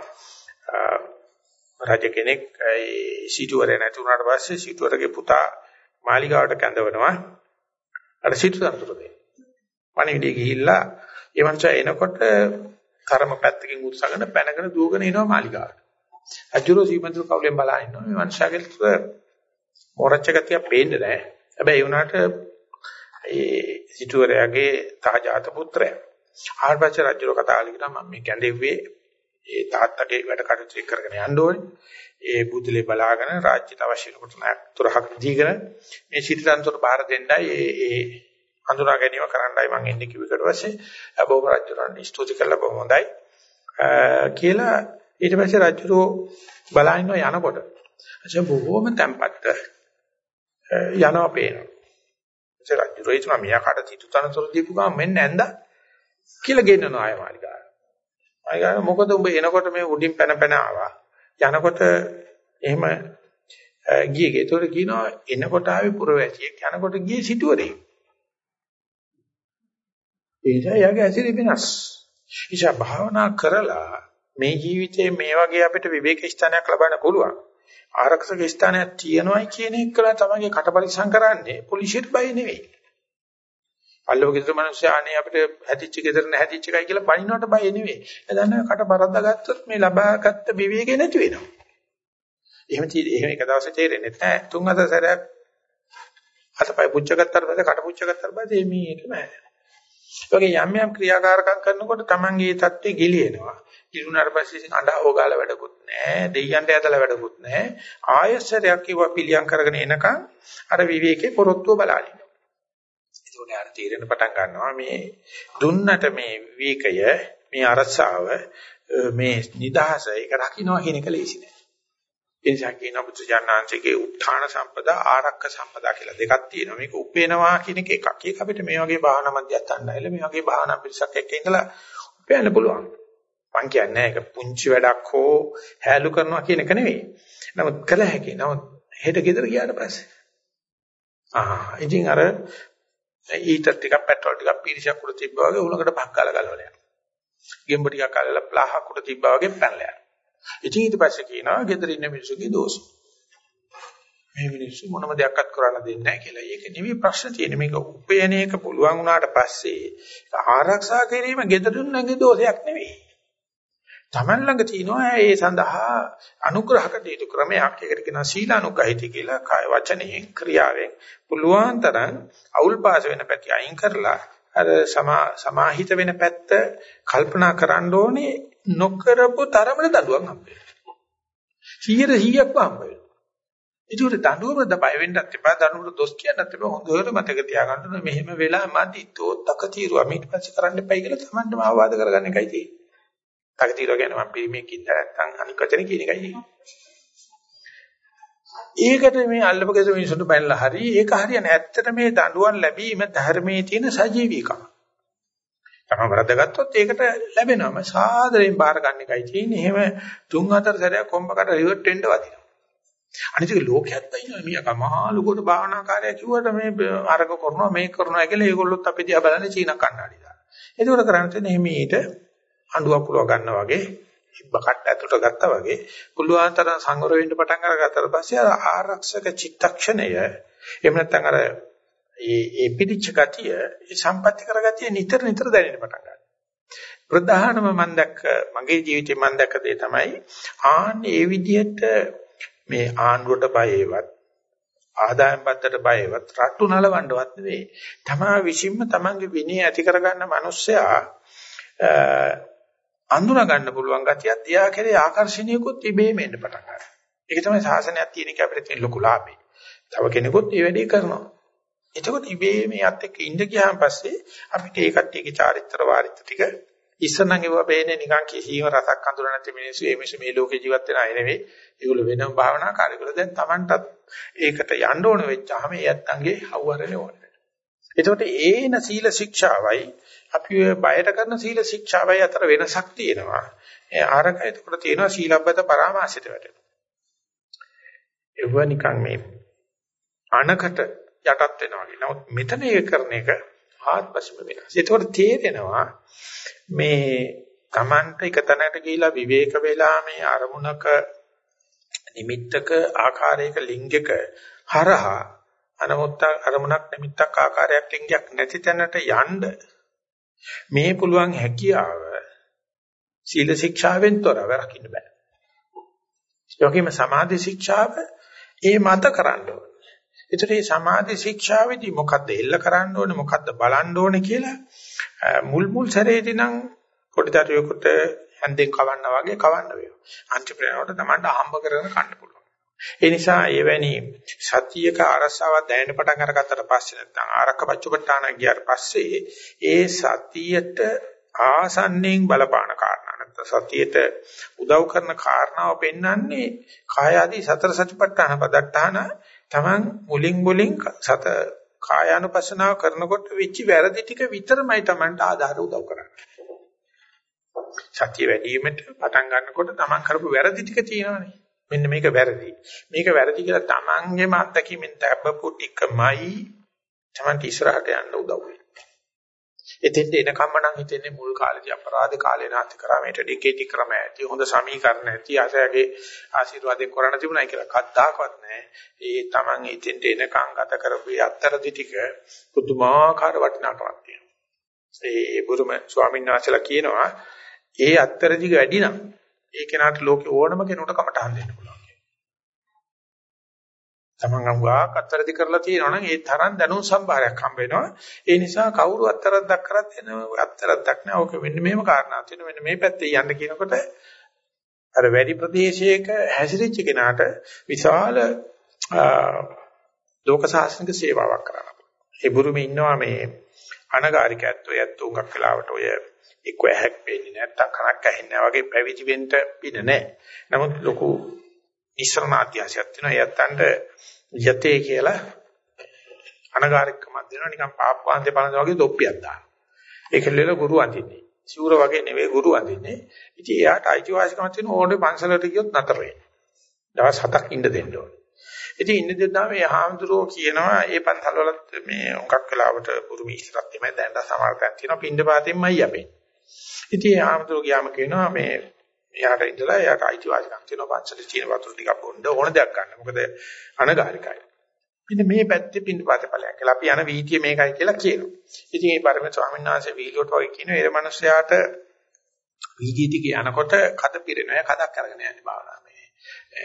රජ කෙනෙක් ඒ සිටුවරේ නැති වුණාට පස්සේ සිටුවරගේ පුතා මාලිගාවට කැඳවනවා. අර සිටුවරට දෙන්න. පණිවිඩය ගිහිල්ලා ඒ මනුස්සයා එනකොට කර්ම පැත්තකින් උත්සාහගෙන පැනගෙන දුවගෙන එනවා මාලිගාවට. අජුරෝ සීමන්තුරු කවුලෙන් බලා ඉන්නවා. මේ මනුස්සයාගේ මොරච්ච ගතිය පේන්නේ නැහැ. හැබැයි ඒ වුණාට ඒ සිටුවරයාගේ තාජාත පුත්‍රයා. ආර්පච්ච රජුරෝ කතා කරලා මම මේ කැඳෙව්වේ ඒ තාත්තගේ වැඩ කටයුතු කරගෙන යන්න ඕනේ. ඒ බුදුලේ බලාගෙන රාජ්‍යයට අවශ්‍ය කොට නැක් තුරහක් දීගෙන මේ සිටිතන්තර බාර දෙන්නයි ඒ ඒ හඳුනා ගැනීම කරන්නයි මම එන්නේ කිව්වට පස්සේ. බොහොම රජුරන් ස්තුති කළා බොහොම හොඳයි. කියලා ඊට පස්සේ රජුරෝ බලා ඉන්නවා යනකොට. එසේ බොහොම තැම්පත් යනවා පේනවා. එසේ රජුරෝ හිතනවා මියා කාට තිතුතනතර දීපු ගමන් මෙන්න ඇඳ කියලා ගෙන්නනවා ආය මාලිකාව මාලිකාව මොකද උඹ එනකොට මේ උඩින් පැන පැන ආවා. යනකොට එහෙම ගියේ. ඒතකොට කියනවා එනකොට ආවේ පුරවැසියෙක් යනකොට ගියේ සිටුවරේ ඒ නිසා යාගේ ඇසිරි වෙනස්. ඉෂා භාවනා කරලා මේ ජීවිතේ මේ වගේ අපිට විවේක ස්ථානයක් ලබන්න පුළුවන්. ආරක්ෂක ස්ථානයක් තියෙනවයි කියන එක කළා තමයි කටපරිසම් කරන්නේ පොලිසියට බය නෙවෙයි. පල්ලව ගෙදර මිනිස්සු ආනේ අපිට හැදිච්ච ගෙදර නැහැදිච්ච එකයි කියලා පණිනවට බය නෙවෙයි. එදන්න කට බරද්දා ගත්තොත් මේ ලබාගත් විවේකේ නැති වෙනවා. එහෙම තී එහෙම එක දවසේ තේරෙන්නේ නැහැ. තුන් හතර සැරයක් අතපය පුච්ච ගත්තාට පස්සේ කට පුච්ච ගත්තාට පස්සේ මේකම හැදෙනවා. වගේ යම් යම් ක්‍රියාකාරකම් කරනකොට Tamange ඒ தත්ත්වෙ ගිලිනවා. ගිලුනාට පස්සේ අඬා හොගාල වැඩකුත් නැහැ. දෙයියන්ට ඇදලා වැඩකුත් නැහැ. ආයස්සරයක් කිව්ව පිළියම් කරගෙන එනකන් අර විවේකේ පොරොත්තුව බලාලින්න. ඒකෝනේ අර තීරණ පටන් ගන්නවා මේ දුන්නට මේ විවේකය මේ අරසාව මේ නිදහස ඒක රකින්න කියන එක ලේසි නෑ. ඒ නිසා කියන බුදුජානනාංශයේ උත්ථාන සම්පදා ආරක්ක සම්පදා කියලා දෙකක් තියෙනවා. මේක උපේනවා කියන එක එකක්. ඒක අපිට මේ වගේ භාවනා මධ්‍යස්ථාන නැහැල මේ වගේ භාවනා පිරිසක් එක්ක ඉඳලා උපයන්න පුළුවන්. මං කියන්නේ ඒක පුංචි වැඩක් හෝ හැලු කරනවා කියන එක නෙවෙයි. නමුත් කළ හැකි. නමුත් හෙට ගෙදර ගියාට පස්සේ ආ ඉතින් අර ඊටර් ටිකක් පෙට්‍රල් ටිකක් පීරිසක් උඩ තිබ්බා වගේ උලකට පහක් කාලා ගලවලා යනවා. ගෙම්බ ටිකක් කාලා ප්ලාහක් උඩ තිබ්බා වගේ පැනලා යනවා. ඉතින් ඊට පස්සේ කියනවා ගෙදර ඉන්න මිනිස්සුගේ දෝෂය. මේ මිනිස්සු මොනම දෙයක්වත් කරන්න දෙන්නේ නැහැ කියලා. ඒක නෙවෙයි ප්‍රශ්න තියෙන්නේ. මේක උපයන එක පුළුවන් වුණාට පස්සේ ආරක්ෂා කිරීම ගෙදරුන්නගේ දෝෂයක් නෙවෙයි. Taman ළඟ තියෙනවා ඒ සඳහා අනුග්‍රහ කටයුතු ක්‍රමයක්. ඒකට කියනවා සීලානුගහිතය කියලා. කාය වචනයෙන් ක්‍රියාවෙන් පුළුවන් තරම් අවුල් පාස වෙන පැති අයින් කරලා අර සමාහිත වෙන පැත්ත කල්පනා කරන්න ඕනේ නොකරපු තරමට දඬුවම් හම්බ වෙනවා. 100 100ක්ම හම්බ වෙනවා. ඒකට දඬුවම දබය වෙන්නත් එපා දඬුවමට දොස් කියන්නත් එපා හොඳට මතක තියාගන්න ඕනේ මෙහෙම වෙලා මදි තෝත්තක తీරුවා ඊට පස්සේ කරන්න එපයි කියලා තමන්ටම ආවාද කරගන්න එකයි තියෙන්නේ. තක తీරුවා කියන්නේ මම පිළිමේකින් නැත්තම් අනික් වචනේ කියන එකයි තියෙන්නේ. ඒකට මේ අල්ලපගෙස මිනිසුන්ට බැලලා හරි ඒක හරියන්නේ ඇත්තට මේ දඬුවම් ලැබීම ධර්මයේ තියෙන සජීවීකම. තමයි වරදගත්තොත් ඒකට ලැබෙනවම සාදරයෙන් බාර ගන්න එකයි තියෙන්නේ. එහෙම තුන් හතර සැරයක් කොම්බකට රිවර්ට් වෙන්න වදිනවා. අනිත් එක ලෝකයක් තියෙනවා මියා මහා ලොකුට භාවනාකාරය කිව්වට මේ අරක කරනවා මේක කරනවා කියලා ඒගොල්ලොත් අපි දිහා බලන්නේ චීන කන්නඩි දාලා. ඒකෝර කරන්නේ තියෙන්නේ මේට අඬුවක් පුරව ගන්නවා වගේ බකට ඇතුලට ගත්තා වගේ පුළුවන් තරම් සංවර වෙන්න පටන් අරගත්තාට පස්සේ අර ආරක්ෂක චිත්තක්ෂණය එහෙම නැත්නම් අර ඒ ඒ පිටිච්ච ගතිය ඒ සම්පත්‍ති කරගතිය නිතර නිතර දැනෙන්න පටන් ගන්නවා. ප්‍රධානම මම දැක්ක මගේ ජීවිතේ මම දැක්ක දේ තමයි ආන්නේ ඒ විදිහට මේ ආණ්ඩුවට බයේවත් ආදායම් බද්දට බයේවත් රට්ටු නලවන්නවත් නෙවෙයි. තමා විසින්ම තමන්ගේ විනය ඇති කරගන්න මිනිස්සයා අඳුන ගන්න පුළුවන් ගතියක් එයා කෙරේ ආකර්ෂණීයකුත් ඉබේම එන්න පටන් ගන්නවා. ඒක තමයි සාසනයක් තියෙන එක අපිට තියෙන ලොකු ලාභේ. තව කෙනෙකුත් මේ වැඩේ කරනවා. එතකොට ඉබේම යත් එක්ක ඉඳ ගියාන් පස්සේ අපිට ඒ කට්ටියගේ චාරිත්‍ර වාරිත්‍ර ටික ඉස්සනම් ඒවා බේන්නේ නිකන් කිසිම රසක් අඳුර නැති මිනිස්සු මේ මිනිස්සු මේ ලෝකේ ජීවත් වෙන අය නෙවෙයි. ඒගොල්ලෝ වෙනම භාවනා කාර්යවල දැන් Tamanටත් ඒකට යන්න ඕන වෙච්චාම ඒ ඇත්තන්ගේ හවුවරනේ ඕනේ. එතකොට ඒන සීල ශික්ෂාවයි අපි ඔය බයට කරන සීල ශික්ෂාවයි අතර වෙනසක් තියෙනවා. ඒ ආරක එතකොට තියෙනවා සීලබ්බත පරාමාසිත වැටෙනවා. ඒව නිකන් මේ අනකට යටත් වෙනවා වගේ. නමුත් මෙතන ඒක කරන එක ආත්මසිම වෙනස්. ඒතකොට තේරෙනවා මේ Tamanta එක තැනකට ගිහිලා විවේක වෙලා මේ අරමුණක නිමිත්තක ආකාරයක ලිංගයක හරහා අනමුත්ත අරමුණක් නිමිත්තක් ආකාරයක් ලිංගයක් නැති තැනට යන්න මේ පුළුවන් හැකියාව සීල ශික්ෂාවෙන් තොරව රකින්න බෑ. යෝගීම සමාධි ශික්ෂාව ඒ මත කරන්න ඕනේ. ඒතර මේ සමාධි ශික්ෂාවේදී මොකද්ද එල්ල කරන්න ඕනේ මොකද්ද බලන්න ඕනේ කියලා මුල් මුල් සැරේදී නම් පොඩි දරුවෙකුට හැන්දෙන් කවන්න වගේ කවන්න වෙනවා. අන්තිම ප්‍රයෝගයට තමයි හම්බ කරගෙන කන්න පුළුවන්. ඒ නිසා එවැනි සතියක අරසාවක් දැනෙන්න පටන් අරගත්තට පස්සේ නැත්නම් ආරක්ක පච්චපට්ඨාන ගියාට පස්සේ ඒ සතියට ආසන්නෙන් බලපාන කාරණා නැත්නම් සතියට උදව් කරන කාරණාව පෙන්වන්නේ කාය ආදී සතර සතිපට්ඨාන පදට්ඨාන Taman මුලින් මුලින් සත කායානුපස්සනාව කරනකොට වෙච්ච වැරදි ටික විතරමයි Tamanට ආධාර උදව් කරන්නේ. සතිය වැඩි වීමට පටන් ගන්නකොට Taman කරපු වැරදි ටික තියෙනවානේ. මෙන්න මේක වැරදි. මේක වැරදි කියලා Tamanගේම අත්දැකීමෙන් දැබ්බපු ටිකමයි Tamanට ඉස්සරහට යන්න උදව් වෙන්නේ. එතෙන්ට එනකම්ම නම් හිතෙන්නේ මුල් කාලේදී අපරාධ කාලේ නාති කරා මේට ඩිකේටි ක්‍රම ඇති හොඳ සමීකරණ ඇති ආසයගේ ආශිර්වාදයෙන් කරණ තිබුණයි කියලා කද්දාකවත් නැහැ. ඒ Taman එතෙන්ට එනකම් ගත කරපු අත්තරදි ටික පුදුමාකාර වටිනාකමක් තියෙනවා. ඒ බුදුම ස්වාමීන් වහන්සේලා කියනවා ඒ අත්තරදි වැඩි නම් ඒ කෙනාට ලෝකේ ඕනම කෙනෙකුට කමටහන් දෙන්න පුළුවන්. තමන් අංගාක් අත්තරදි කරලා තියෙනවා නම් ඒ තරම් දැනුම් සම්භාරයක් හම්බ වෙනවා. ඒ නිසා කවුරු අත්තරක් දක්කරත් එන අත්තරක් දක්නෑ. ඕක වෙන්නේ මේම කාරණාවක් තියෙනවා. මෙන්න මේ පැත්තේ යන්න කියනකොට අර වැඩි ප්‍රදේශයක හැසිරෙච්ච කෙනාට විශාල ලෝක සාසනික සේවාවක් කරන්න පුළුවන්. ඒ බුරුමේ ඉන්නවා මේ අනගාരികයත්වෝ යත් උඟක් වෙලාවට ඔය එක්ක ඇහක් පේන්නේ නැත්තම් කනක් ඇහෙන්නේ නැහැ වගේ පැවිදි වෙන්න පින නැහැ. නමුත් ලොකු ඉස්සරණ අධ්‍යාසයක් තියෙනවා. යත්තන්ට යතේ කියලා අනගාരികකමක් දෙනවා නිකන් පාප්පාන්තේ බලන වගේ තොප්පියක් දානවා. ඒකෙල්ලෙල ගුරු අඳින්නේ. සිවුර වගේ නෙවෙයි ගුරු අඳින්නේ. ඉතින් එයාට අයිතිවාසිකමක් තියෙන ඕනේ පන්සලට ගියොත් නතර වෙන්න. දවස් හතක් ඉන්න දෙන්න ඕනේ. ඉතින් ඉන්න දෙන්නා මේ හාමුදුරුවෝ කියනවා ඒ පන්සල් වලත් මේ උඟක් වෙලාවට බුරුමි ඉස්සරත් එමය දැනට සමහරටක් තියෙනවා පින්ඩ පාතෙන්මයි යපෙන්නේ. ඉතින් ඒ හාමුදුරුවෝ ගියාම කියනවා මේ එයාට ඉඳලා එයාට අයිතිවාසිකම් තියෙනවා පන්සලේ තියෙන වතුර ටිකක් බොන්න ඕන දෙයක් ගන්න. මොකද අනගාരികයි. මෙන්න මේ පැත්තේ පින්පාත ඵලයක් කියලා අපි යන වීතිය මේකයි කියලා කියනවා. ඉතින් මේ පරම ස්වාමීන් වහන්සේ වීඩියෝට වගේ කියනවා ඒ මනුස්සයාට වීදිය ටික යනකොට කද පිරෙනවා කදක් අරගෙන යන්නේ භාවනාව මේ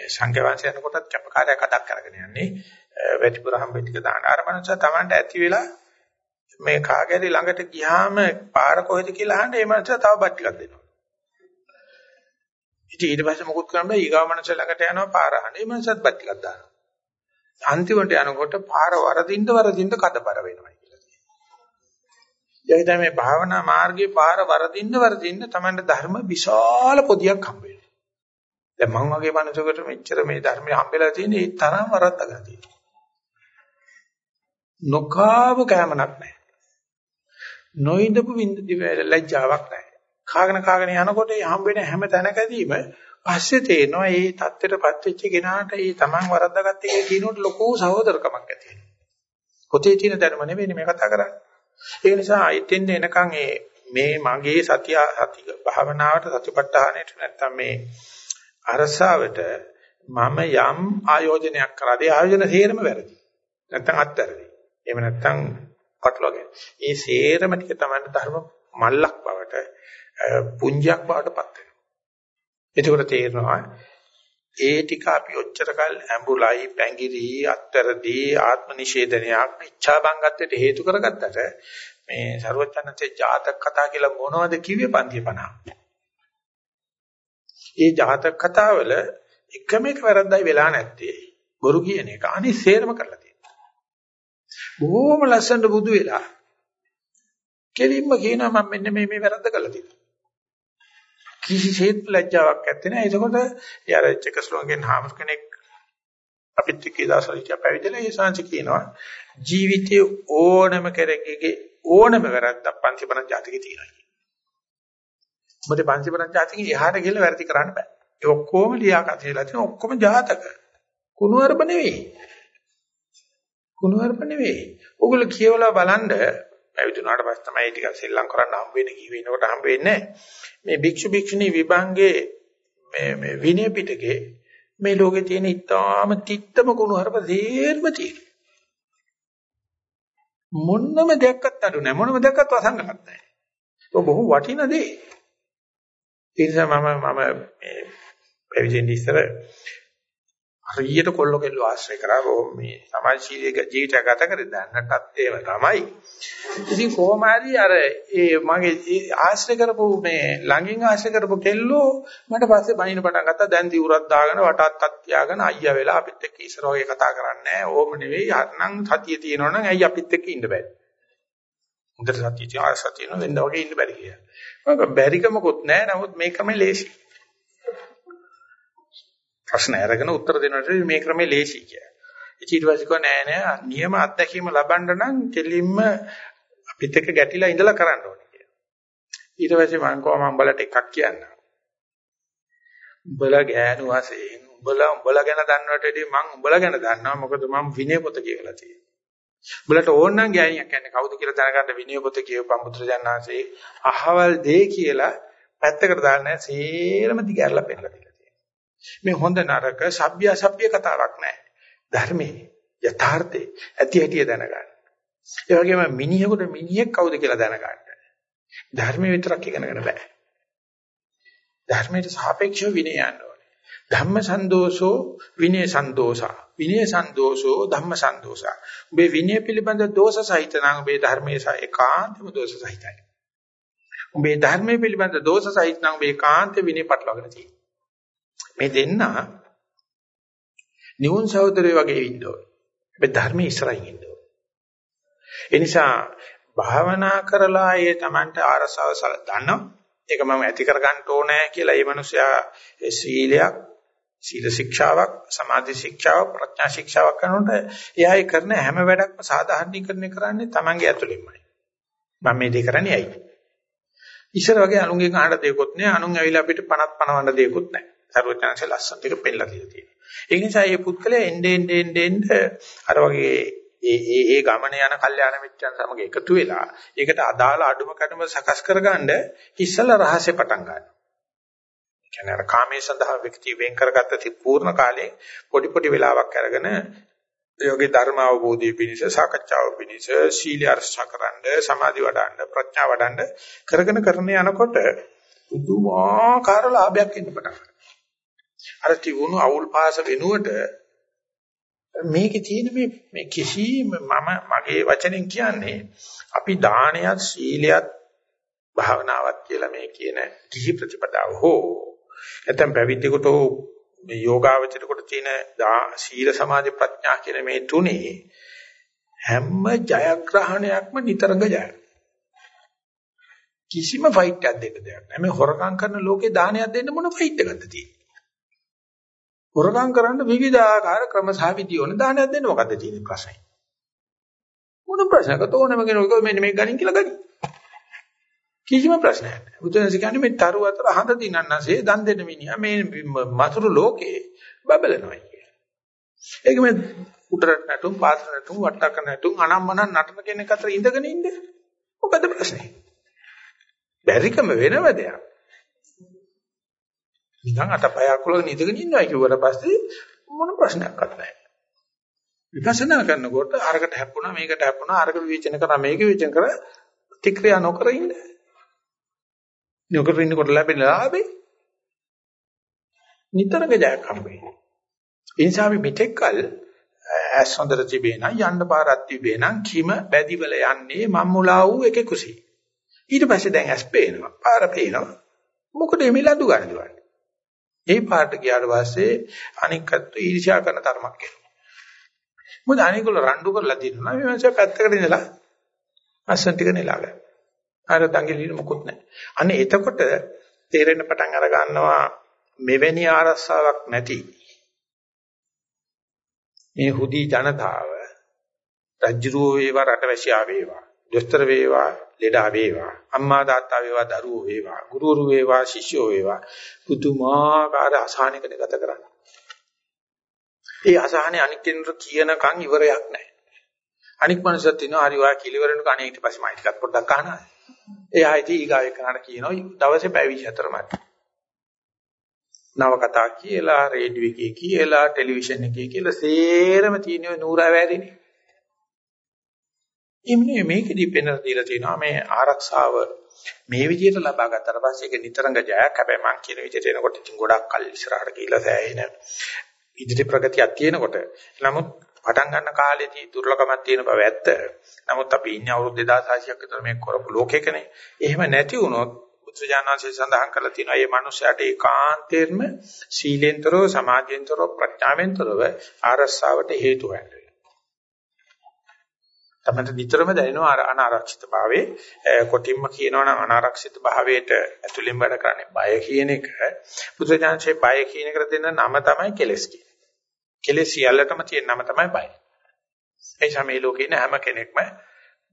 සංඝ වංශ යනකොටත් කැපකාරයක් කදක් අරගෙන යන්නේ වැටිපුර හම්බෙ ටික දාන අර මනුස්සයා Tamanට ඇති වෙලා මේ කාගේරි ළඟට ගියාම පාර කොහෙද කියලා අහන්නේ ඒ මනුස්සයා තව බත් ටිකක් දෙනවා ඉතින් ඊට පස්සේ මොකුත් කරන්න බෑ ඊගාව මනස ළඟට යනවා පාර අහන්නේ මනසත් බත් ටිකක් දානවා. අන්තිමට යනකොට පාර වරදින්න වරදින්න කඩබර වෙනවා කියලා කියනවා. ඒ තමයි භාවනා මාර්ගයේ පාර වරදින්න වරදින්න තමයි ධර්ම විශාල පොදියක් හම්බ වෙනවා. දැන් මං වගේ මනුස්සයෙකුට මෙච්චර මේ ධර්මය හම්බෙලා තියෙන ඒ තරම් වරද්දගෙන තියෙනවා. නොකාව කැමනක් නැහැ. නොඉඳපු ලැජ්ජාවක් නැහැ. කාගෙන කාගෙන යනකොට මේ හම්බ වෙන හැම තැනකදීම පස්සේ තේනවා මේ தත්ත්වයටපත් වෙච්ච කෙනාට මේ Taman වරද්දාගත්ත එකේ කියනකොට ලොකු සහෝදරකමක් ඇති වෙනවා. පොතේ තියෙන ධර්ම නෙවෙයි මේ කතා කරන්නේ. ඒ නිසා ඉතින් එනකන් මේ මගේ සතිය සති භාවනාවට සතිපට්ඨානෙට නැත්තම් මේ අරසාවට මම යම් ආයෝජනයක් කරාද ඒ ආයෝජන හේරම වැරදි. නැත්තම් අත්තරදි. එහෙම නැත්තම් පටලවාගෙන. ඒ සේරම ටික තමයි ධර්ම මල්ලක් බවට පුංජයක් බවට පත් වෙනවා. එතකොට තේරෙනවා ඒ ටික අපි ඔච්චර කල් ඇඹුලයි පැංගිරි අත්තරදී ආත්ම නිෂේධනයක් ඉච්ඡා බංගත්වයට හේතු කරගත්තට මේ ਸਰවචනන්සේ ජාතක කතා කියලා මොනවද කිව්වේ පන්ති 50. ඒ ජාතක කතාවල එකම එක වැරද්දයි වෙලා නැත්තේ. බොරු කියන එක අනිත් සේරම කරලා තියෙනවා. බොහොම ලස්සනට බුදු වෙලා කෙලින්ම කියනවා මම මෙන්න මේ මේ වැරද්ද කළා තියෙනවා. කිසිසේත් ලැජ්ජාවක් නැත්තේ නෑ. එතකොට යාර චෙකස්ලෝගෙන් හාමස් කෙනෙක් අපිත් එක්ක දාසලිට පැවිදිලා ඒ ශාන්ති කියනවා ජීවිතයේ ඕනම කෙනෙකුගේ ඕනම වැරද්දක් පන්තිපරණ ජාතිකේ තියෙනවා කියන. මොකද පන්තිපරණ ජාතිකේ එහාට ගිහලා වැරදි කරන්න බෑ. ඒ ඔක්කොම ලියාගත වෙලා තියෙන ඔක්කොම ජාතක. කුණුවarp නෙවෙයි. කුණුවarp නෙවෙයි. ඕගොල්ලෝ කියවලා බලන්න පැවිදුනාට පස්සේ තමයි ටිකක් සෙල්ලම් කරන්න හම්බ වෙන්නේ. කී වෙනකොට හම්බ වෙන්නේ මේ භික්ෂු භික්ෂුණී විභංගේ මේ මේ විනය පිටකේ මේ ලෝකේ තියෙන ඉතාම තිත්තම කුණු හරප දෙයක්ම තියෙනවා. මොන්නම දෙයක්වත් අඩු නැහැ. මොනම දෙයක්වත් වසංගකත් නැහැ. ඒක බොහොම වටින දේ. ඒ නිසා මම මම මේ පැවිදෙන්න ඉස්සර හරියට කොල්ල කෙල්ල ආශ්‍රය කරා මේ සමාජශීලී ජීවිතය ගත කරේ දැන්නටත් ඒව තමයි. ඉතින් කොහොම හරි අර ඒ මගේ ආශ්‍රය කරපු මේ ළඟින් ආශ්‍රය කරපු කෙල්ලෝ මට පස්සේ බණින පටන් ගත්තා. දැන් දිවුරක් දාගෙන වටත් තියාගෙන අයියා වෙලා අපිත් එක්ක ඉස්සර වගේ කතා කරන්නේ නැහැ. ඕම නෙවෙයි. නම් සතිය තියෙනවා නම් ඇයි අපිත් එක්ක ඉන්න බැරි? හොඳට සතිය තියෙනවා සතිය නෝ වෙන්න වගේ ඉන්න බැරි කියලා. මම බැරිකමකුත් නැහැ. නමුත් මේකම ලේසි. ප්‍රශ්න අරගෙන උත්තර දෙනකොට මේ ක්‍රමේ ලේසි කියලා. ඊට පස්සේ කිව්වා නෑ නෑ නියම අත්දැකීම ලබන්න නම් කෙලින්ම අපිත් එක්ක ගැටිලා ඉඳලා කරන්න ඕනේ කියලා. ඊට පස්සේ මම කොහොම උඹලට එකක් කියන්නම්. උඹලා ගෑනු වශයෙන් උඹලා උඹලා ගැන දන්නවට වඩා මම උඹලා ගැන දන්නවා මොකද මම විනය පොත කියවලා තියෙනවා. උඹලට ඕන නම් ගෑණියක් කියන්නේ කවුද කියලා දැනගන්න විනය පොත කියවපම් බුදුරජාණන්සේ අහවල් දේ කියලා පැත්තකට දාන්න නැහැ සේරම දිගහැරලා පෙන්නලා තියෙනවා. මේ හොඳ නරක සભ્ય අසભ્ય කතාවක් නැහැ. ධර්මයේ යථාර්ථේ ඇති හැටි දැනගන්න. ඒ වගේම මිනිහෙකුට මිනිහෙක් කවුද කියලා දැනගන්න. ධර්මයේ විතරක් ඉගෙනගෙන බෑ. ධර්මයට සාපේක්ෂව විනය යන්න ඕනේ. ධම්ම සන්දෝෂෝ විනය සන්දෝෂා. විනය සන්දෝෂෝ ධම්ම සන්දෝෂා. ඔබේ විනය පිළිබඳ දෝෂ සහිත නම් ඔබේ ධර්මයේ ඒකාන්තම දෝෂ සහිතයි. ඔබේ ධර්මයේ පිළිබඳ දෝෂ සහිත නම් ඔබේ ඒකාන්ත විනය පටලවාගෙන තියෙනවා. මේ දෙන්න නියුන් සහෝදරයෝ වගේ ඉන්න ඕනේ. මේ ධර්මයේ ඉස්සරහින් ඉන්න ඕනේ. ඒ නිසා භාවනා කරලා ඒ Tamanට ආරසාව දන්නවා. ඒක මම ඇති කර ගන්න ඕනේ කියලා මේ මිනිසයා ඒ සීලයක් සීල ශික්ෂාවක් සමාධි ශික්ෂාවක් ප්‍රඥා ශික්ෂාවක් කරනකොට එයා ඒ කරන හැම වැඩක්ම සාධාරණීකරණය කරන්නේ Tamange ඇතුළෙන්මයි. මම මේ දේ කරන්නේ ඇයි? ඉස්සර වගේ අනුන්ගෙන් අහන්න දෙයක්වත් නෑ අනුන් ඇවිල්ලා අපිට පණක් පණවන්න දෙයක්වත් නෑ. සරුවචනංශේ ලස්සන ටික පෙන්නලා දීලා තියෙනවා. ඒ නිසා මේ පුද්ගලයා එන්නේ එන්නේ එන්නේ අර වගේ ඒ ඒ ඒ ගමන යන කල්යාණ මිත්‍රයන් සමග එකතු වෙලා ඒකට අදාළ අඩුම කඩම සකස් කරගන්න ඉස්සල රහසේ පටන් ගන්නවා. කියන්නේ අර කාමයේ සඳහා වික්ටි වෙන් කරගත්ත ති පූර්ණ කාලේ පොඩි පොඩි වෙලාවක් අරගෙන යෝගී ධර්ම අවබෝධය පිණිස සාකච්ඡාව පිණිස සීල අර්ශකරනද සමාධි වඩන්න ප්‍රඥා වඩන්න කරගෙන කරන යනකොට පුදුමාකාර ලාභයක් එන්න පටන් ගන්නවා. අර තිබුණු අවුල් පාස වෙනුවට මේකේ තියෙන මේ මේ කිසිම මම මගේ වචනෙන් කියන්නේ අපි දානයත් සීලයත් භාවනාවක් කියලා මේ කියන කිහි ප්‍රතිපදාව හෝ නැත්නම් පැවිද්දෙකුට මේ යෝගාවචරයට තියෙන සීල සමාධි ප්‍රඥා කියන මේ තුනේ හැම ජයග්‍රහණයක්ම නිතරම ජයයි. කිසිම ෆයිට් එකක් දෙන්න දෙයක් නැහැ. මේ හොරකම් කරන ලෝකේ දානයක් දෙන්න මොන ෆයිට් එකක්ද තියෙන්නේ? හොරගම් කරන්න විවිධාකාර ක්‍රම සහ විදි ඕන දානයක් දෙන්න මොකද්ද තියෙන ප්‍රශ්නේ? මොන ප්‍රශ්නක තෝරනම කෙනෙක් මෙන්න මේක ගනින් කියලා ගනි. කිසිම ප්‍රශ්නයක් නැහැ. බුදුන්සේ කියන්නේ මේ තරු අතර හඳ දිනන්නසේ දන් දෙන්න මිනිහා මේ මතුරු ලෝකේ බබලනවා කියලා. ඒක මේ උඩරට නැටුම් පාත් නැටුම් වට්ටක නැටුම් අනම්මන නටන කෙනෙක් අතර ඉඳගෙන ඉන්නේ. මොකද ප්‍රශ්නේ? බැරිකම වෙනව දෙයක්. නිකන් අතපය අකුලගෙන ඉඳගෙන ඉන්නවා කිව්වට පස්සේ මොන ප්‍රශ්නයක්වත් නැහැ. විපස්සනා කරනකොට අරකට හැප්පුණා මේකට හැප්පුණා අරක විවේචන කරා මේක විවේචන කරා ප්‍රතික්‍රියා නොකර ඉන්න. නොකර ඉන්නකොට ලැබෙන ලාභේ නිතරම ජයක් හම්බෙන්නේ. ඒ නිසා අපි මෙතෙක්කල් ඇස් හොඳට තිබේ නම් යන්න පාරක් තිබේ නම් කිම බැදිවල යන්නේ මම්මුලා වූ එකේ කුසී. ඊට පස්සේ දැන් ඇස් පේනවා පාර පේනවා. මොකද මේ ලඳු ගන්නවන්නේ? ඒ පාට ගියාට පස්සේ අනික්කත් ඊර්ෂ්‍යා කරන තරමක් එනවා. මොකද අනිකල රණ්ඩු කරලා දිනනවා මේ මාසේ පැත්තකට ඉඳලා අස්සන් ටික නෙලා ගන්න. අර දඟලින මොකුත් නැහැ. අනේ එතකොට තේරෙන්න පටන් අර ගන්නවා මෙවැනි ආරස්සාවක් නැති මේ හුදි ජනතාව රජ්ජුරුව වේවා රටවැසියා වේවා දොස්තර වේවා ලෙඩා වේවා අම්මා තාත්තා වේවා දරුවෝ වේවා ගුරුවරු වේවා ශිෂ්‍යෝ වේවා පුදුමාකාර අසහනයකට ගත කරන්නේ. ඒ අසහනේ අනික් කෙනෙකුට කියනකන් ඉවරයක් නැහැ. අනික් මනුස්සයත් ඉන්නවා හරි ඔයා කිලිවරෙන්න කණේ ඊට පස්සේ මම ටිකක් පොඩ්ඩක් අහනවා. එයා ඉතින් ඊගාව එක්කනට කියනවා දවසේ පැය 24 මට. නව කතා කියලා, රේඩියෝ එකේ කියලා, ටෙලිවිෂන් එකේ කියලා සේරම තියෙන නూరుා වැරෙන්නේ. ඉන්නේ මේකෙදි පෙන්වලා දීලා තියෙනවා මේ ආරක්ෂාව මේ විදිහට ලබා ගත්තට පස්සේ ඒක නිතරම ජයක්. හැබැයි මම කියන විදිහට එනකොට ඉතින් ගොඩක් කල් ඉස්සරහට ගිහිල්ලා සෑහෙන ඉදිරි ප්‍රගතියක් තියෙනකොට නමුත් පටන් ගන්න කාලේදී දුර්ලභමක් තියෙන බව ඇත්ත. නමුත් අපි ඉන්නේ අවුරුදු 2600ක් විතර මේ කරපු ලෝකෙකනේ. එහෙම නැති වුණොත් බුදුජානනාංශය සඳහන් කරලා තියෙනවා මේ මනුස්සයාට ඒකාන්තයෙන්ම සීලෙන්තරෝ සමාධියෙන්තරෝ ප්‍රඥාවෙන්තරව ආරස්සාවට හේතු වෙනවා. තමයි නිතරම දැනෙනවා අනාරක්ෂිත භාවයේ කොටින්ම කියනවනම් අනාරක්ෂිත භාවයට ඇතුළෙන් වැඩ කරන්නේ බය කියන එක බුදුජානකේ බය කියන එකට දෙන නම තමයි කෙලස් කියන්නේ. කෙලස් සියල්ලටම තියෙන නම තමයි බය. ඒ සමේ ලෝකේ ඉන්න හැම කෙනෙක්ම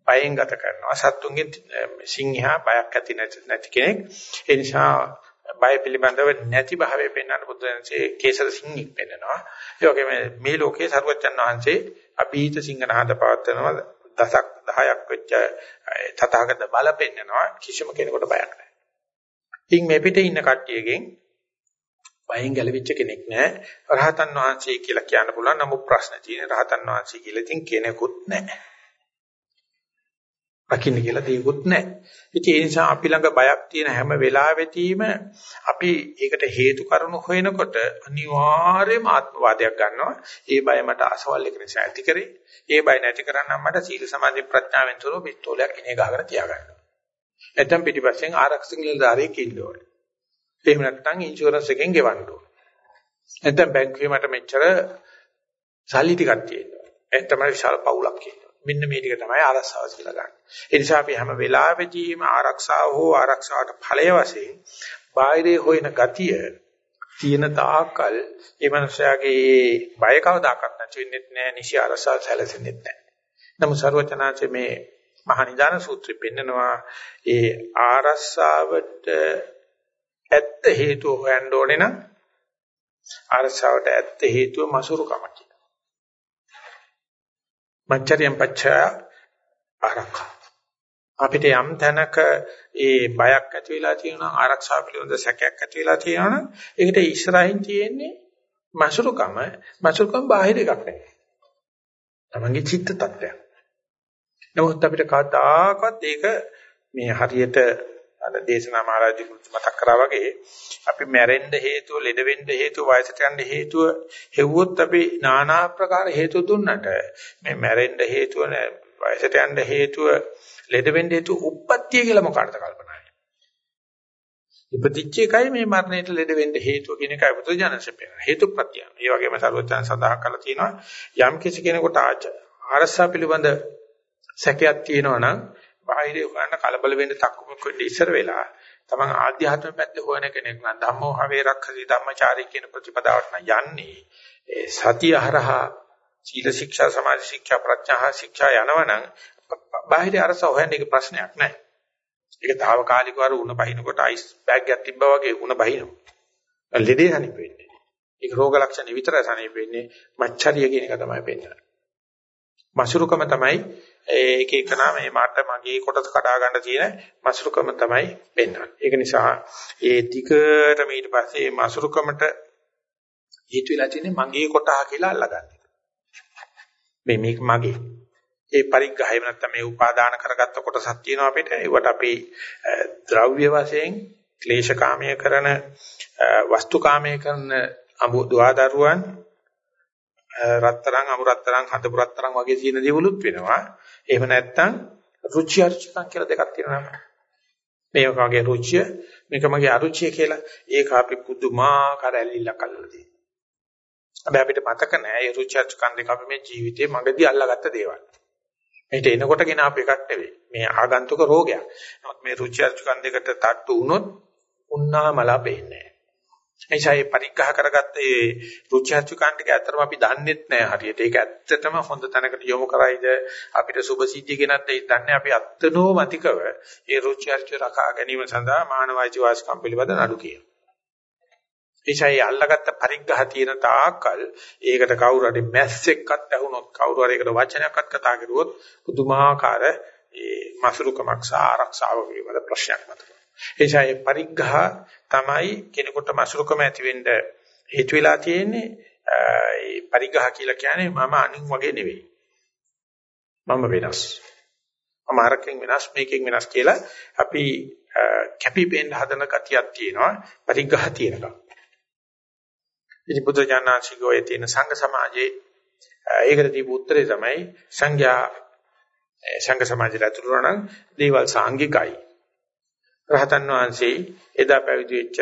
බයෙන් ගත කරනවා. සත්තුන්ගෙන් සිංහා බයක් ඇති නැති කෙනෙක්. ඒ නිසා බය පිළිබඳව නැති භාවය පෙන්වන්න බුදුන්සේ කේසර සිංහික් පෙන්නනවා. ඒ වගේම මේ ලෝකේ සරුවච්චන් වහන්සේ අභීත සිංහනාද පවත්වනවා දසක් 10ක් වෙච්ච තථාගත බල පෙන්නනවා කිසිම කෙනෙකුට බයක් නැහැ. ඉතින් මේ පිටේ ඉන්න කට්ටියගෙන් බයෙන් ගැලවිච්ච කෙනෙක් නැහැ. රහතන් වහන්සේ කියලා කියන්න පුළුවන්. නමුත් ප්‍රශ්න තියෙන රහතන් වහන්සේ කියලා ඉතින් කෙනෙකුත් නැහැ. රකින්න කියලා දෙයක්වත් නැහැ. ඉතින් ඒ නිසා අපි ළඟ බයක් තියෙන හැම වෙලාවෙදීම අපි ඒකට හේතු කාරණු හොයනකොට අනිවාර්යයෙන්ම ආත්මවාදයක් ගන්නවා. ඒ බය මට අසවල් එක නිසා ඇති කරේ. ඒ බය නැති කරන්නම් මට සීල සමාධි ප්‍රඥාවෙන් තොරව පිටෝලයක් ඉනේ ගහගෙන තියාගන්නවා. නැත්නම් පිටිපස්සෙන් ආරක්ෂක නිලධාරියෙක් ඉන්න ඕනේ. එහෙම නැත්නම් ඉන්ෂුරන්ස් එකෙන් ගෙවන්න ඕනේ. නැත්නම් බැංකුවේ මට මෙච්චර සල්ලි ටිකක් තියෙනවා. ඒ තමයි විශාල පවුලක් කියන්නේ. මෙන්න මේ ටික තමයි ආරක්ෂාව කියලා ගන්න. ඒ නිසා අපි හැම වෙලාවෙදීම ආරක්ෂාව හෝ ආරක්ෂාවට ඵලය වශයෙන් බාහිරේ හොයන ගතිය තියෙන තාකල් ඒ මනුස්සයාගේ බය කවදාකවත් නැති වෙන්නේ නැහැ, නිසි ආරක්ෂාව සැලසෙන්නේ නැහැ. නමුත් ਸਰවචනාචේ මේ මහා නිදාන සූත්‍රෙ පෙන්නනවා ඒ ආරක්ෂාවට ඇත්ත හේතුව හොයන්න ඕනේ නම් ආරක්ෂාවට ඇත්ත හේතුව මසුරුකම කියලා. මච්චරියම් පච්චය ආරක්ෂා. අපිට යම් තැනක ඒ බයක් ඇති වෙලා තියෙනවා ආරක්ෂාව පිළිබඳ සැකයක් ඇති වෙලා තියෙනවා. ඒකට ඉස්සරහින් තියෙන්නේ මසුරුකම. මසුරුකම බාහිර එකක් නෙවෙයි. තමන්ගේ චිත්ත tattයක් නමුත් අපිට කවදාකවත් ඒක මේ හරියට අර දේශනා මහරජු මතක් කරා වගේ අපි මැරෙන්න හේතුව ලෙඩ වෙන්න හේතුව වයසට යන්න හේතුව හෙව්වොත් අපි নানা ආකාර හේතු දුන්නට. මේ මැරෙන්න හේතුව වයසට යන්න හේතුව ලෙඩ වෙන්න හේතුව උප්පත්තිය කියලා මොකටද කල්පනා කරන්නේ ඉපදිච්ච එකයි මේ මරණයට ලෙඩ වෙන්න හේතුව කියන එකයි බුදුජානසපේ. හේතුප්‍රත්‍ය. ඒ වගේම සර්වඥයන් සඳහන් කරලා තියෙනවා යම් කිසි කෙනෙකුට ආරස්සා පිළිබඳ සැකයක් තියෙනවා නම් බාහිර හොයන්න කලබල වෙන්න තක්කමුක් වෙන්න ඉස්සර වෙලා තමන් ආධ්‍යාත්ම පැත්තේ හොයන කෙනෙක් නම් ධම්මෝ හවේ රක්ඛති ධම්මචාරී කියන ප්‍රතිපදාවට යන්නේ ඒ සතිය හරහා සීල ශික්ෂා සමාධි ශික්ෂා ප්‍රඥා ශික්ෂා යනවනම් බාහිර අරස හොයන්න එක ප්‍රශ්නයක් නැහැ. ඒක తాවකාලිකව අර උණ බහිනකොට අයිස් බෑග් එකක් තිබ්බා වගේ උණ බහිනවා. ලෙඩේ සනීප වෙන්නේ. ඒක රෝග ලක්ෂණ විතරයි සනීප වෙන්නේ. මච්චරිය කියන එක තමයි වෙන්නේ. මසුරුකම තමයි ඒක එක නම මේ මට මගේ කොටස කඩා ගන්න තියෙන මසුරුකම තමයි වෙන්නේ. ඒක නිසා ඒ ටිකට ඊට පස්සේ මසුරුකමට හේතු වෙලා තියෙන්නේ මගේ කොටහ කියලා අල්ලගන්න. මේ මේක මගේ. ඒ පරිග්‍රහය නැත්නම් මේ උපාදාන කරගත්ත කොටසක් තියෙනවා අපිට. ඒවට අපි ද්‍රව්‍ය වශයෙන් ක්ලේශකාමය කරන වස්තුකාමය කරන අමු දුආදරුවන් රත්තරන් අමුරත්තරන් හදපු රත්තරන් වගේ සීන දේවලුත් වෙනවා. එහෙම නැත්නම් රුචි අරුචිකම් කියලා දෙකක් තියෙනවා. මේක වගේ රුචිය මේක මගේ අරුචිය කියලා ඒක අපි පුදුමාකාර ඇලිල්ලක් අල්ලලා තියෙනවා. හැබැයි අපිට මතක නෑ ඒ රුචි අරුචිකම් දෙක අපි මේ ජීවිතේ මගදී අල්ලාගත්ත දේවල්. මේට එනකොට ගෙන අප එකක් නෙවෙයි. මේ ආගන්තුක රෝගයක්. නමුත් මේ රුචි අරුචිකම් දෙකට තට්ටු වුණොත් උන්නාමලා පේන්නේ එනිසා මේ පරිග්‍රහ කරගත්ත මේ රුචි අරුචිකම් ටික ඇත්තටම අපි දන්නෙත් නෑ හරියට. ඒක ඇත්තටම හොඳ තැනකට යොමු කරයිද අපිට සුභ සිද්ධිය ගෙනත් ඒ දන්නේ අපි අත්නෝ මතිකව ඒ රුචි අරුචි රකා ගැනීම සඳහා මානවයිච වාස්කම් පිළිබඳ නඩු කියනවා. එයිසයි අල්ලගත්ත පරිග්‍රහ තියෙන තාක්කල් ඒකට කවුරු හරි මැස්සෙක්වත් ඇහුනොත් කවුරු හරි ඒකට වචනයක්වත් කතා කරුවොත් පුදුමාකාර ඒ මසුරුකමක් ආරක්ෂාව පිළිබඳ ප්‍රශ්නයක් මතුවෙනවා. එයිසයි පරිග්‍රහ තමයි කෙනෙකුට මසුරුකම ඇති වෙන්න හේතු වෙලා තියෙන්නේ. ඒ පරිග්‍රහ කියලා කියන්නේ මම අනින් වගේ නෙවෙයි. මම වෙනස්. මම අරකින් වෙනස් මේකෙන් වෙනස් කියලා අපි කැපිපෙන්න හදන ගතියක් තියෙනවා පරිග්‍රහ තියෙනවා. ඉතින් බුද්ධ ඥානසිකෝයේ තියෙන සංඝ සමාජයේ ඒකට දීපු උත්තරේ තමයි සංඝයා සංඝ සමාජයට ඇතුළු නම් දේවල් සාංගිකයි. රහතන් වහන්සේ එදා පැවිදි වෙච්ච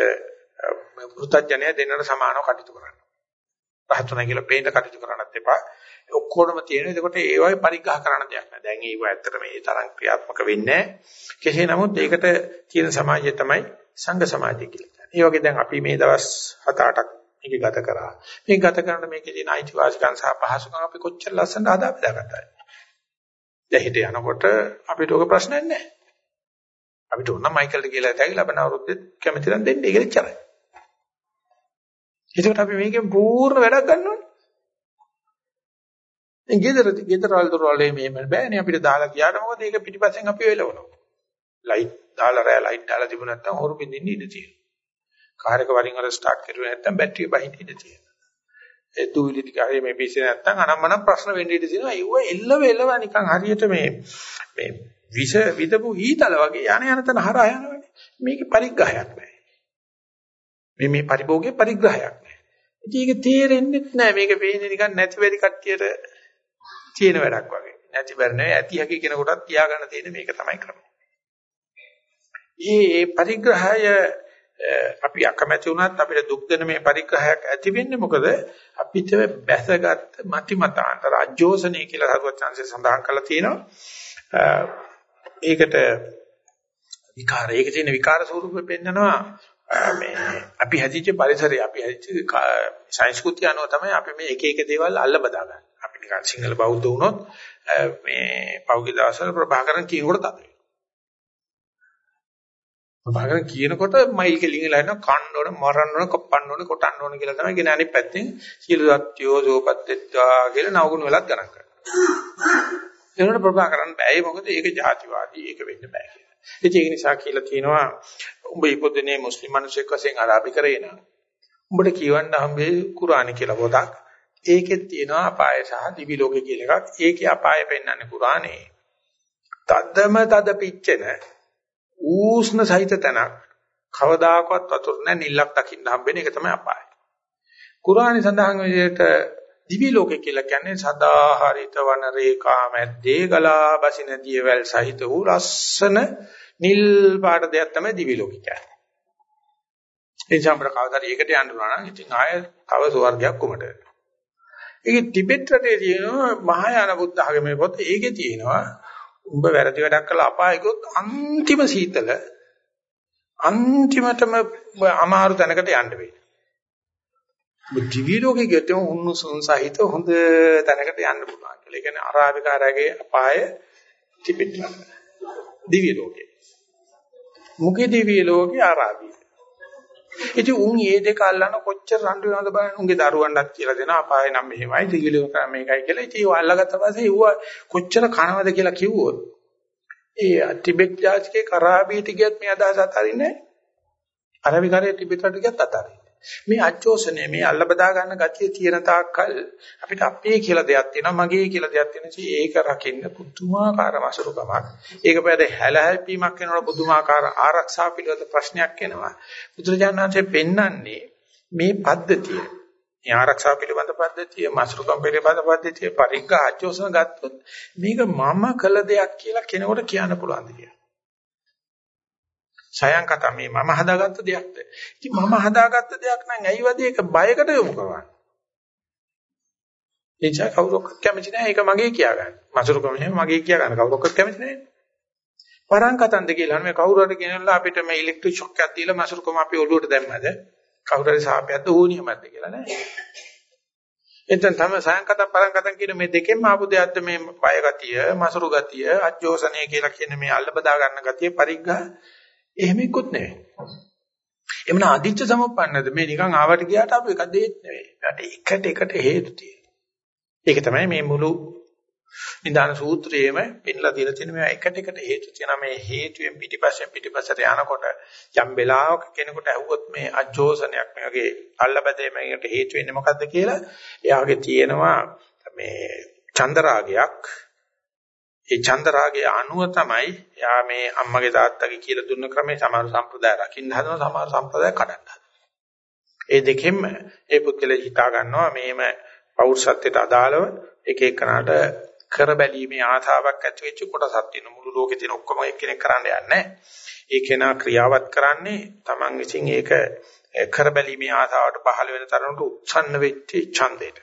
පුරුතඥය දෙන්නට සමානව කටයුතු කරනවා. රහතුන කියලා පේන්න කටයුතු කරන්නත් එපා. ඔක්කොම තියෙන. එතකොට ඒ වගේ පරිග්‍රහ කරන්න දෙයක් නැහැ. දැන් ඒව ඇත්තට මේ තරම් ක්‍රියාත්මක වෙන්නේ නැහැ. කෙසේ නමුත් ඒකට තියෙන සමාජය තමයි සංඝ සමාජය කියලා කියන්නේ. ඒ වගේ දැන් අපි මේ දවස් 7-8ක් මේක ගත කරා. මේක ගත කරනකොට මේකේ තියෙන අයිතිවාසිකම් සහ පහසුකම් අපි කොච්චර ලස්සනට හදා බෙදාගත්තද? දැන් හිට යනකොට අපිට ඔක ප්‍රශ්නයක් නැහැ. අපිට ඕන මයිකල්ට කියලා තැගි ලබන අවුරුද්දෙත් කැමති නම් දෙන්න ඒක ඉච්චරයි. ඒකට අපි මේකෙන් පූර්ණ වැඩක් ගන්න ඕනේ. දැන් ගෙදර ගෙදර වල දොරවලේ මෙහෙම බෑනේ අපිට දාලා ගියාට මොකද ඒක පිටිපස්සෙන් අපි වෙලවනවා. ලයිට් දාලා රෑ ලයිට් දාලා තිබුණ නැත්නම් හොරු පින්දින්න ඉඩ තියෙනවා. කාර් එක වරින් වර ස්ටාර්ට් කරුවේ නැත්නම් බැටරිය බහින්න ඉඩ තියෙනවා. ඒ දුවිලි ටික හරිය මේ පිස්සේ නැත්නම් අනම්මනම් ප්‍රශ්න වෙන්න ඉඩ තියෙනවා. ඒව එල්ලව එල්ලව නිකන් හරියට මේ මේ විෂ විදපු ඊතල වගේ යන යන තන හරහා යනවනේ. මේකේ පරිග්‍රහයක් නැහැ. මේ මේ පරිභෝගයේ පරිග්‍රහයක් නැහැ. ඉතින් ඒක තේරෙන්නේ නැහැ. මේක පේන්නේ නිකන් නැති වෙරි කට්ටියට තියෙන වැඩක් වගේ. නැති බැර නෙවෙයි ඇති හැකි කෙනෙකුටත් තියාගන්න තියෙන මේක තමයි ක්‍රමය. මේ පරිග්‍රහය අපි අකමැති වුණත් අපිට දුක් දෙන මේ පරිග්‍රහයක් ඇති වෙන්නේ මොකද අපිට බැසගත් මති මතාන්තර අජෝසනේ කියලා හරුවත් chance සඳහන් කරලා තියෙනවා ඒකට විකාර. ඒක තියෙන විකාර ස්වරූපෙ පෙන්නනවා මේ අපි හැදිච්ච පරිසරය අපි හැදිච්ච සංස්කෘතිය අනුව තමයි අපි මේ එක එක දේවල් අල්ල බදාගන්නේ. අපි නිකන් සිංහල බෞද්ධ වුණොත් මේ පෞද්ගලික දවසවල ප්‍රභාකරන් කියනකොට තමයි බාගෙන කියනකොට මයිල් කෙලින් වෙලා යනවා කන්න ඕන මරන්න ඕන කපන්න ඕන කොටන්න ඕන කියලා තමයි ගෙන අනිත් පැත්තෙන් සියලු සත්‍යෝ සෝපත්ත්වා කියලා නවගුණ වෙලත් ගණන් කරනවා. ඒනොට ප්‍රභා කරන්න බෑ මොකද ඒක ජාතිවාදී ඒක වෙන්න බෑ කියලා. ඉතින් ඒක නිසා කියලා කියනවා උඹ ඉපදුනේ මුස්ලිම් මිනිසෙක් වශයෙන් අරාබි කරේ නා. උඹට කියවන්න හම්බේ කුරානි කියලා පොතක්. ඒකෙත් තියෙනවා අපාය සහ දිවි ලෝකේ කියලා එකක්. ඒකේ අපාය පෙන්වන්නේ කුරානේ. තදම තද පිච්චෙන ඌෂ්ණ සහිත තැනක් කවදාකවත් වතුර නැ නිල්ලක් දකින්න හම්බෙන එක තමයි අපාය. කුරානි සඳහන් විදිහට දිවි ලෝකේ කියලා කියන්නේ සදාහරිත වන රේඛා මැද්දේ ගලා බසින දියවැල් සහිත වූ ලස්සන නිල් පාට දෙයක් තමයි දිවි ලෝකේ කියන්නේ. ඒ සම්බර කවදාද ඒකට යන්න උනා නම් ඉතින් ආය තව ස්වර්ගයක් කොමට. ඒක ටිබෙට් රටේ තියෙනවා මහායාන බුද්ධ ආගමේ පොත ඒකේ තියෙනවා උඹ වැරදි වැඩක් කළා අපාය ගියොත් අන්තිම සීතල අන්තිමටම අමාරු තැනකට යන්න වෙයි. දිවි ලෝකේ ගියොත් උන්නුසුන් සහිත හොඳ තැනකට යන්න පුළුවන් කියලා. ඒ කියන්නේ අරාබිකාරයාගේ අපාය තිබෙනවා. දිවි ලෝකේ. මුගේ දිවි ලෝකේ අරාබි. ඉතින් උන් මේ දෙක අල්ලන කොච්චර රණ්ඩු වෙනවද බලන්න. උන්ගේ දරුවන්වත් කියලා දෙනවා අපාය නම් මෙහෙමයි දිවි ලෝක මේකයි කියලා. ඉතින් ඒව අල්ලගත්ත පස්සේ ඌව කොච්චර කනවද කියලා කිව්වොත් ඒ ටිබෙට් ජාතිකේ කරාබීට ගියත් මේ අදහස අතාරින්නේ නැහැ. අරාබිකාරයේ ටිබෙට්ට ගියත් අතාරින්නේ. මේ අජෝසනේ මේ අල්ල බදා ගන්න ගතිය තියෙන තාක්කල් අපිට අපේ කියලා දෙයක් තියෙනවා මගේ කියලා දෙයක් තියෙනවා. ඒක රකින්න පුදුමාකාර වසරුකමක් ඒක පැද හැලහැප්පීමක් වෙනකොට පුදුමාකාර ආරක්ෂා පිළිවෙත ප්‍රශ්නයක් එනවා. බුදුරජාණන්සේ පෙන්වන්නේ මේ පද්ධතිය. මේ ආරක්ෂා පිළිබඳ පද්ධතිය මසරුකම් පිළිබඳ පද්ධතිය පරිග්ගහ අජෝසන ගත්තොත් මේක මම කළ දෙයක් කියලා කෙනෙකුට කියන්න පුළුවන් දෙයක් සයන් කතා මේ මම හදාගත්ත දෙයක්ද? ඉතින් මම හදාගත්ත දෙයක් නම් ඇයිවද ඒක බයකට යොමු කරවන්නේ? එනිසා කවුරක්වත් කැමති නැහැ ඒක මගේ කියා ගන්න. මසුරුකම එහෙම මගේ කියා ගන්න කවුරක්වත් කැමති නැහැ. වරන් කතන්ද කියලා මේ කවුරු හරි ගෙනල්ලා අපිට මේ ඉලෙක්ට්‍රික් ෂොක් එකක් දීලා මසුරුකම අපි ඔළුවට දැම්මද? කවුරු හරි සාපයක්ද ඕනියමක්ද කියලා නෑ. එතෙන් තමයි සයන්කතම් පරංකතම් කියන මේ දෙකෙන්ම ආපු දෙයක්ද මේ බය ගතිය, මසුරු ගතිය, අජෝසනය කියලා කියන මේ අල්ල බදා ගන්න ගතිය පරිග්ගහ එහෙම ඉක්කොත් නෙවෙයි. එමුන අදිච්ච සමුප්පන්නද මේ නිකන් ආවට ගියාට අපි එක දෙයක් නෙවෙයි. ඒකට එකට එකට හේතු තියෙනවා. ඒක තමයි මේ මුළු නිදාන සූත්‍රයේම පෙන්ලා දීලා තියෙන මේ එකට එකට හේතු තියෙනවා. මේ හේතුයෙන් පිටිපස්සෙන් පිටිපස්සට යනකොට යම් වෙලාවක කෙනෙකුට ඇහුවොත් මේ අජෝසනයක් මේ වගේ අල්ලබැදේ මේකට හේතු වෙන්නේ මොකද්ද කියලා එයාගේ තියෙනවා මේ චන්දරාගයක් ඒ චන්දරාගයේ අණුව තමයි යා මේ අම්මගේ තාත්තගේ කියලා දුන්න ක්‍රමේ සමහර සම්ප්‍රදාය රකින්න හදනවා සමහර සම්ප්‍රදාය කඩන්න හදනවා. ඒ දෙකෙන්ම ඒ පුද්ගලයා හිතා ගන්නවා මේම පෞරුෂත්වයට අදාළව එක එකනට කර බැලීමේ ආතාවක් ඇති වෙච්ච කොටසක් තියෙන මුළු ලෝකේ තියෙන ඔක්කොම එක්කෙනෙක් කරන්න යන්නේ ඒ කෙනා ක්‍රියාවත් කරන්නේ Taman විසින් ඒක කර බැලීමේ ආතාවට පහළ වෙන තරමට උත්සන්න වෙච්ච ඡන්දයට.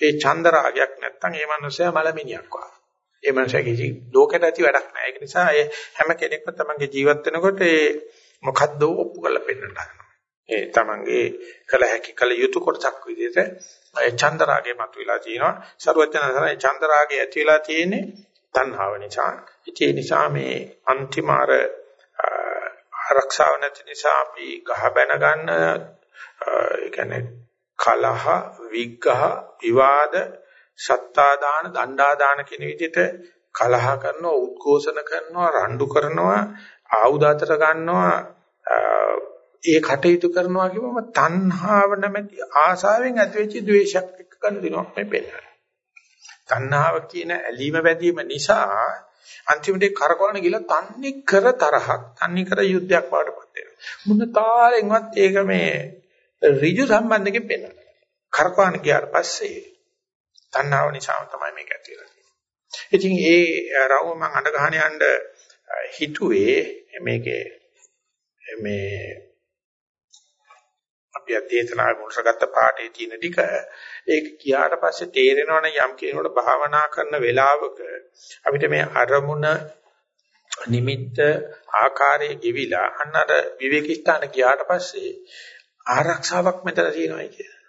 ඒ ඡන්ද රාගයක් නැත්තම් ඒ මනුස්සයා මලමිනියක් වගේ. ඒ මනුස්සයා කිසි ලෝකෙට ඇති වැඩක් නැහැ. ඒක නිසා ඒ හැම කෙනෙක්ම තමන්ගේ ජීවත් වෙනකොට ඒ මොකද්ද ඔප්පු කරලා පෙන්නන්න ගන්නවා. ඒ තමන්ගේ කල හැකි කල යුතු කොටසක් විදිහට ඒ චන්දරාගේ මතුවලා තියෙනවා. ਸਰවඥාසනයි චන්දරාගේ ඇති වෙලා තියෙන්නේ තණ්හාව නිසා. ඒ නිසා මේ අන්තිම අර ආරක්ෂාව නැති නිසා අපි ගහ බැන ගන්න ඒ කියන්නේ කලහ විග්ඝහ විවාද සත්තා දාන, දණ්ඩා දාන කියන විදිහට කලහ කරනවා, උද්ඝෝෂණ කරනවා, රණ්ඩු කරනවා, ආයුධ අතර ගන්නවා, ඒ කටයුතු කරනවා කියවම තණ්හාව නැමැති ආසාවෙන් ඇතිවෙච්ච ද්වේෂයක් එක්ක ගන්න දිනවා මේ පෙන්නන. තණ්හාව කියන ඇලීම බැඳීම නිසා අන්තිමට කරකවන ගිල තන්නේ කර තරහක්, තන්නේ කර යුද්ධයක් වඩපත් වෙනවා. මුන්න තාලෙන්වත් ඒක මේ ඍජු සම්බන්ධකෙන් පෙන්නන. කරකවන ගියාට පස්සේ තණ්හාව නිසාම තමයි මේක ඇති වෙලා තියෙන්නේ. ඉතින් ඒ රවුම මම අඬ ගහන යන්න හිතුවේ මේකේ මේ අපි අධේතනාවේ මුලසගත්ත පාඩේ තියෙන ටික ඒක කියාට පස්සේ තේරෙනවනේ යම් කෙනෙකුට භාවනා කරන වෙලාවක අපිට මේ අරමුණ නිමිත්ත ආකාරයේ ගෙවිලා අන්නර විවේක ස්ථාන ගියාට පස්සේ ආරක්ෂාවක් මෙතන තියෙනවා කියන්නේ.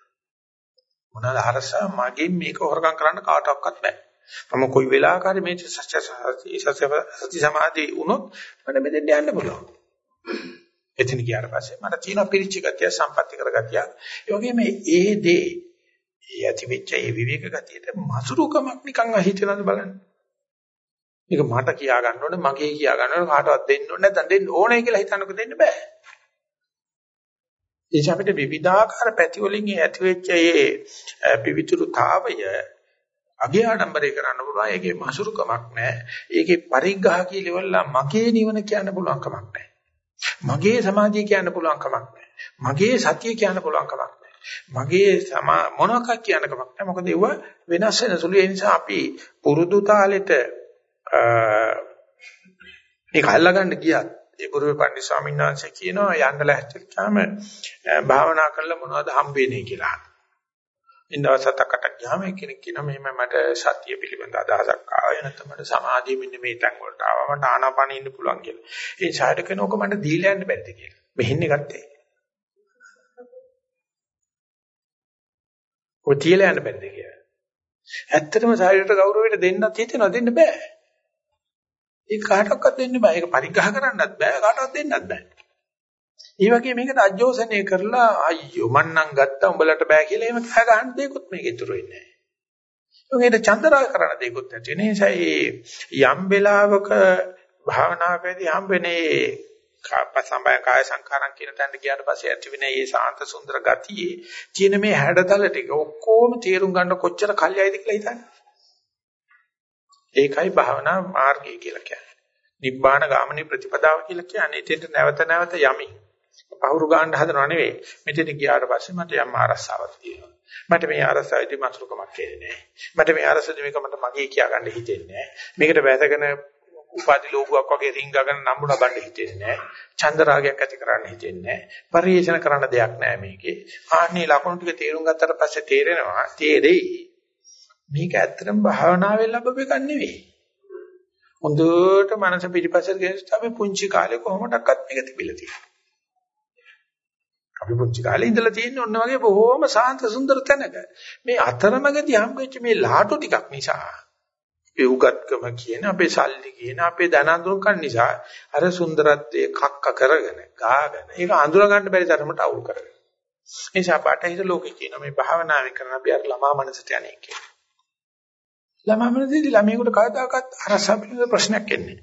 මොනවාද අරසා මගෙන් මේක හොරගම් කරන්න කාටවත් බෑ. මම කොයි වෙලාවකරි මේ සත්‍ය සත්‍ය සමාධි වුණොත් මට මෙතෙන් යන්න පුළුවන්. එතන ගියාට පස්සේ මට තියෙන පිරිච්ච ගතිය සම්පත්‍ති කරගතිය. ඒ වගේම ඒ දේ ඒ ඇතිවෙච්ච ඒ විවේක ගතියට මසුරුකමක් නිකන් හිතනද බලන්න. මේක මට කියා ගන්න ඕනේ මගේ කියා ගන්න ඕනේ කාටවත් දෙන්න ඕනේ නැත්නම් දෙන්න ඕනේ කියලා හිතනකොට දෙන්න බෑ. ඒ අපිට විවිධාකාර පැති වලින් ඇතිවෙච්ච මේ පිවිතුරුතාවය අගේ ආඩම්බරේ කරන්න පුළුවන්. ඒකේ මසුරුකමක් නැහැ. ඒකේ පරිග්‍රහ කියලා මගේ නිවන කියන්න පුළුවන් කමක් නැහැ. මගේ සමාධිය කියන්න පුළුවන් කමක් නැහැ. මගේ සතිය කියන්න පුළුවන් කමක් නැහැ. මගේ සමා මොනවක් කියන්න කමක් නැහැ. මොකද ඒව වෙනස් වෙන සුළු ඒ නිසා අපි පුරුදු තාලෙට මේක අල්ලගන්න ගියත් ඒ ගුරුවේ පන්දි ස්වාමීන් වහන්සේ කියනවා යන්න ලැහැත්තිච්චාම භාවනා කරලා මොනවද හම්බෙන්නේ කියලා. ඉන්දවසතකට ගියාම කෙනෙක් කියනවා මෙහෙම මට සතිය පිළිබඳ අදහසක් ආවා නැත්නම් මට සමාධිය මෙන්න මේ තැන් වලට ආවා මට ආනාපානෙ ඉන්න පුළුවන් කියලා. ඒ ඡායට කෙනෙක් මට දීලා යන්න බැරිද කියලා. මෙහෙන්නේ ගත්තේ. ඔය තියලා යන්න බැරිද කියලා. ඇත්තටම ශරීරයට ගෞරවයට දෙන්නත් හිතෙනවා දෙන්න බෑ. ඒක කාටවත් දෙන්න බෑ. ඒක පරිග්‍රහ කරන්නත් බෑ. කාටවත් දෙන්නත් බෑ. ඒ වගේ මේකට අජෝසනය කරලා අයියෝ මන්නම් ගත්තා උඹලට බෑ කියලා එහෙම කහ ගන්න දෙයක්වත් මේක ඉතුරු වෙන්නේ නැහැ. ඒකට චන්දරා කරන දෙයක්වත් නැති. ඒ නිසා යම් වෙලාවක භාවනාවේදී හම්බෙන්නේ පසම්බය කාය සංකාරම් කියන තැනට ගියාට පස්සේ ඇති වෙන මේ සාන්ත සුන්දර ගතියේ තියෙන මේ හැඩතල ටික ඔක්කොම තේරුම් ගන්න කොච්චර කල්යයිද කියලා හිතන්න. ඒකයි භාවනා මාර්ගය කියලා කියන්නේ. නිබ්බාන ගාමිනී ප්‍රතිපදාව කියලා කියන්නේ එතෙන්ට නැවත නැවත යමි. පහුරු ගන්න හදනව නෙවෙයි. මෙතෙන් ගියාට පස්සේ මට යම් ආරස්සාවක් තියෙනවා. මට මේ ආරස්සාවේදී මතුරුකමක් කියන්නේ නැහැ. මට මේ ආරස්සාවේදී මේක මට මගේ කියා ගන්න හිතෙන්නේ නැහැ. මේකට වැසගෙන උපාදි ලෝකුවක් වගේ රින්ගගෙන නම්බුන ගන්න හිතෙන්නේ නැහැ. චන්ද රාගයක් ඇති කරන්න හිතෙන්නේ නැහැ. පරිේෂණ කරන්න දෙයක් නැහැ මේකේ. ආන්නේ ලකුණු ටික තේරුම් ගත්තට පස්සේ තේරෙනවා තේරෙයි. මේක ඇත්තටම භාවනාවෙන් ලැබෙව එකක් නෙවෙයි. හොඳට මනස පිටිපස්සට ගෙනත් අපි පුංචි කාලේ කොහොමඩක්වත් මේක තිබිලා තියෙනවා. අපි පුංචි කාලේ ඉඳලා තියෙන්නේ ඔන්න වගේ බොහොම සාන්ත සුන්දර තැනක. මේ අතරමඟදී හම්බෙච්ච මේ ලාටු ටිකක් නිසා අපේ උගත්කම කියන අපේ සල්ලි කියන අපේ ධන අඳුරකන් නිසා අර සුන්දරත්වයේ කක්ක කරගෙන ගාගෙන ඒක අඳුර ගන්න බැරි තරමට අවුල් කරගෙන. ඒ නිසා පාඨහිත ලෝකේ කියන මේ භාවනාවෙන් කරන අපි අර ළමා මනසට යන්නේ කියලා. ළමා මනසේදී ළමයෙකුට කවදාකවත් අරසා පිළිබඳ ප්‍රශ්නයක් එන්නේ.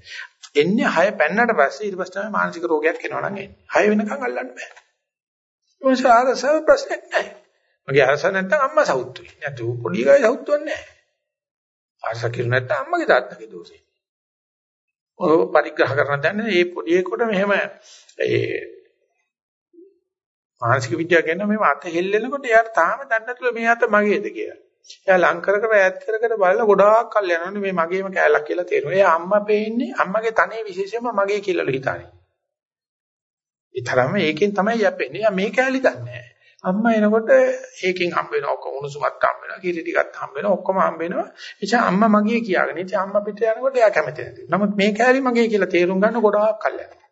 එන්නේ හය පැන්නට පස්සේ ඊට පස්සේ තමයි මානසික රෝගයක් එනවා නම් එන්නේ. හය වෙනකන් අල්ලන්න බෑ. මොකද අරසා ප්‍රශ්නයක් නැහැ. මගේ අරසා නැත්තම් අම්මා සවුත්තුයි. නැතු පොඩි ගායි සවුත්තුන්නේ නැහැ. ආශ කිරු නැත්නම් අම්මගේ තාත්තගේ දෝෂේ. ඔය පරිග්‍රහ කරන දැන මේ පොඩි එකට මෙහෙම ඒ මානසික විද්‍යාව කියන මේ අත හෙල්ලෙනකොට එයාට තාම දන්නේ නැතුළු මේ අත මගේද කියලා. එයා ලං කර කර ඈත් කර කර බලලා ගොඩාක් කල් යනවනේ මේ මගේම කෑල්ලක් කියලා තේරෙනවා. එයා අම්මා පෙන්නේ අම්මගේ තනේ විශේෂයෙන්ම මගේ කියලාලු හිතන්නේ. ඒ තරම ඒකෙන් තමයි යැපෙන්නේ. එයා මේ කෑලි දන්නේ නැහැ. අම්මා එනකොට ඒකෙන් හම්බ වෙන ඔක්කොම උණුසුමත් හම්බ වෙනවා කිරි ටිකක් හම්බ වෙනවා ඔක්කොම හම්බ වෙනවා එචා අම්මා මගේ කියාගෙන ඉතින් අම්මා පිට යනකොට එයා කැමති නැති නමුත් මේ කෑලි මගේ කියලා තේරුම් ගන්න ගොඩාක් කල් යනවා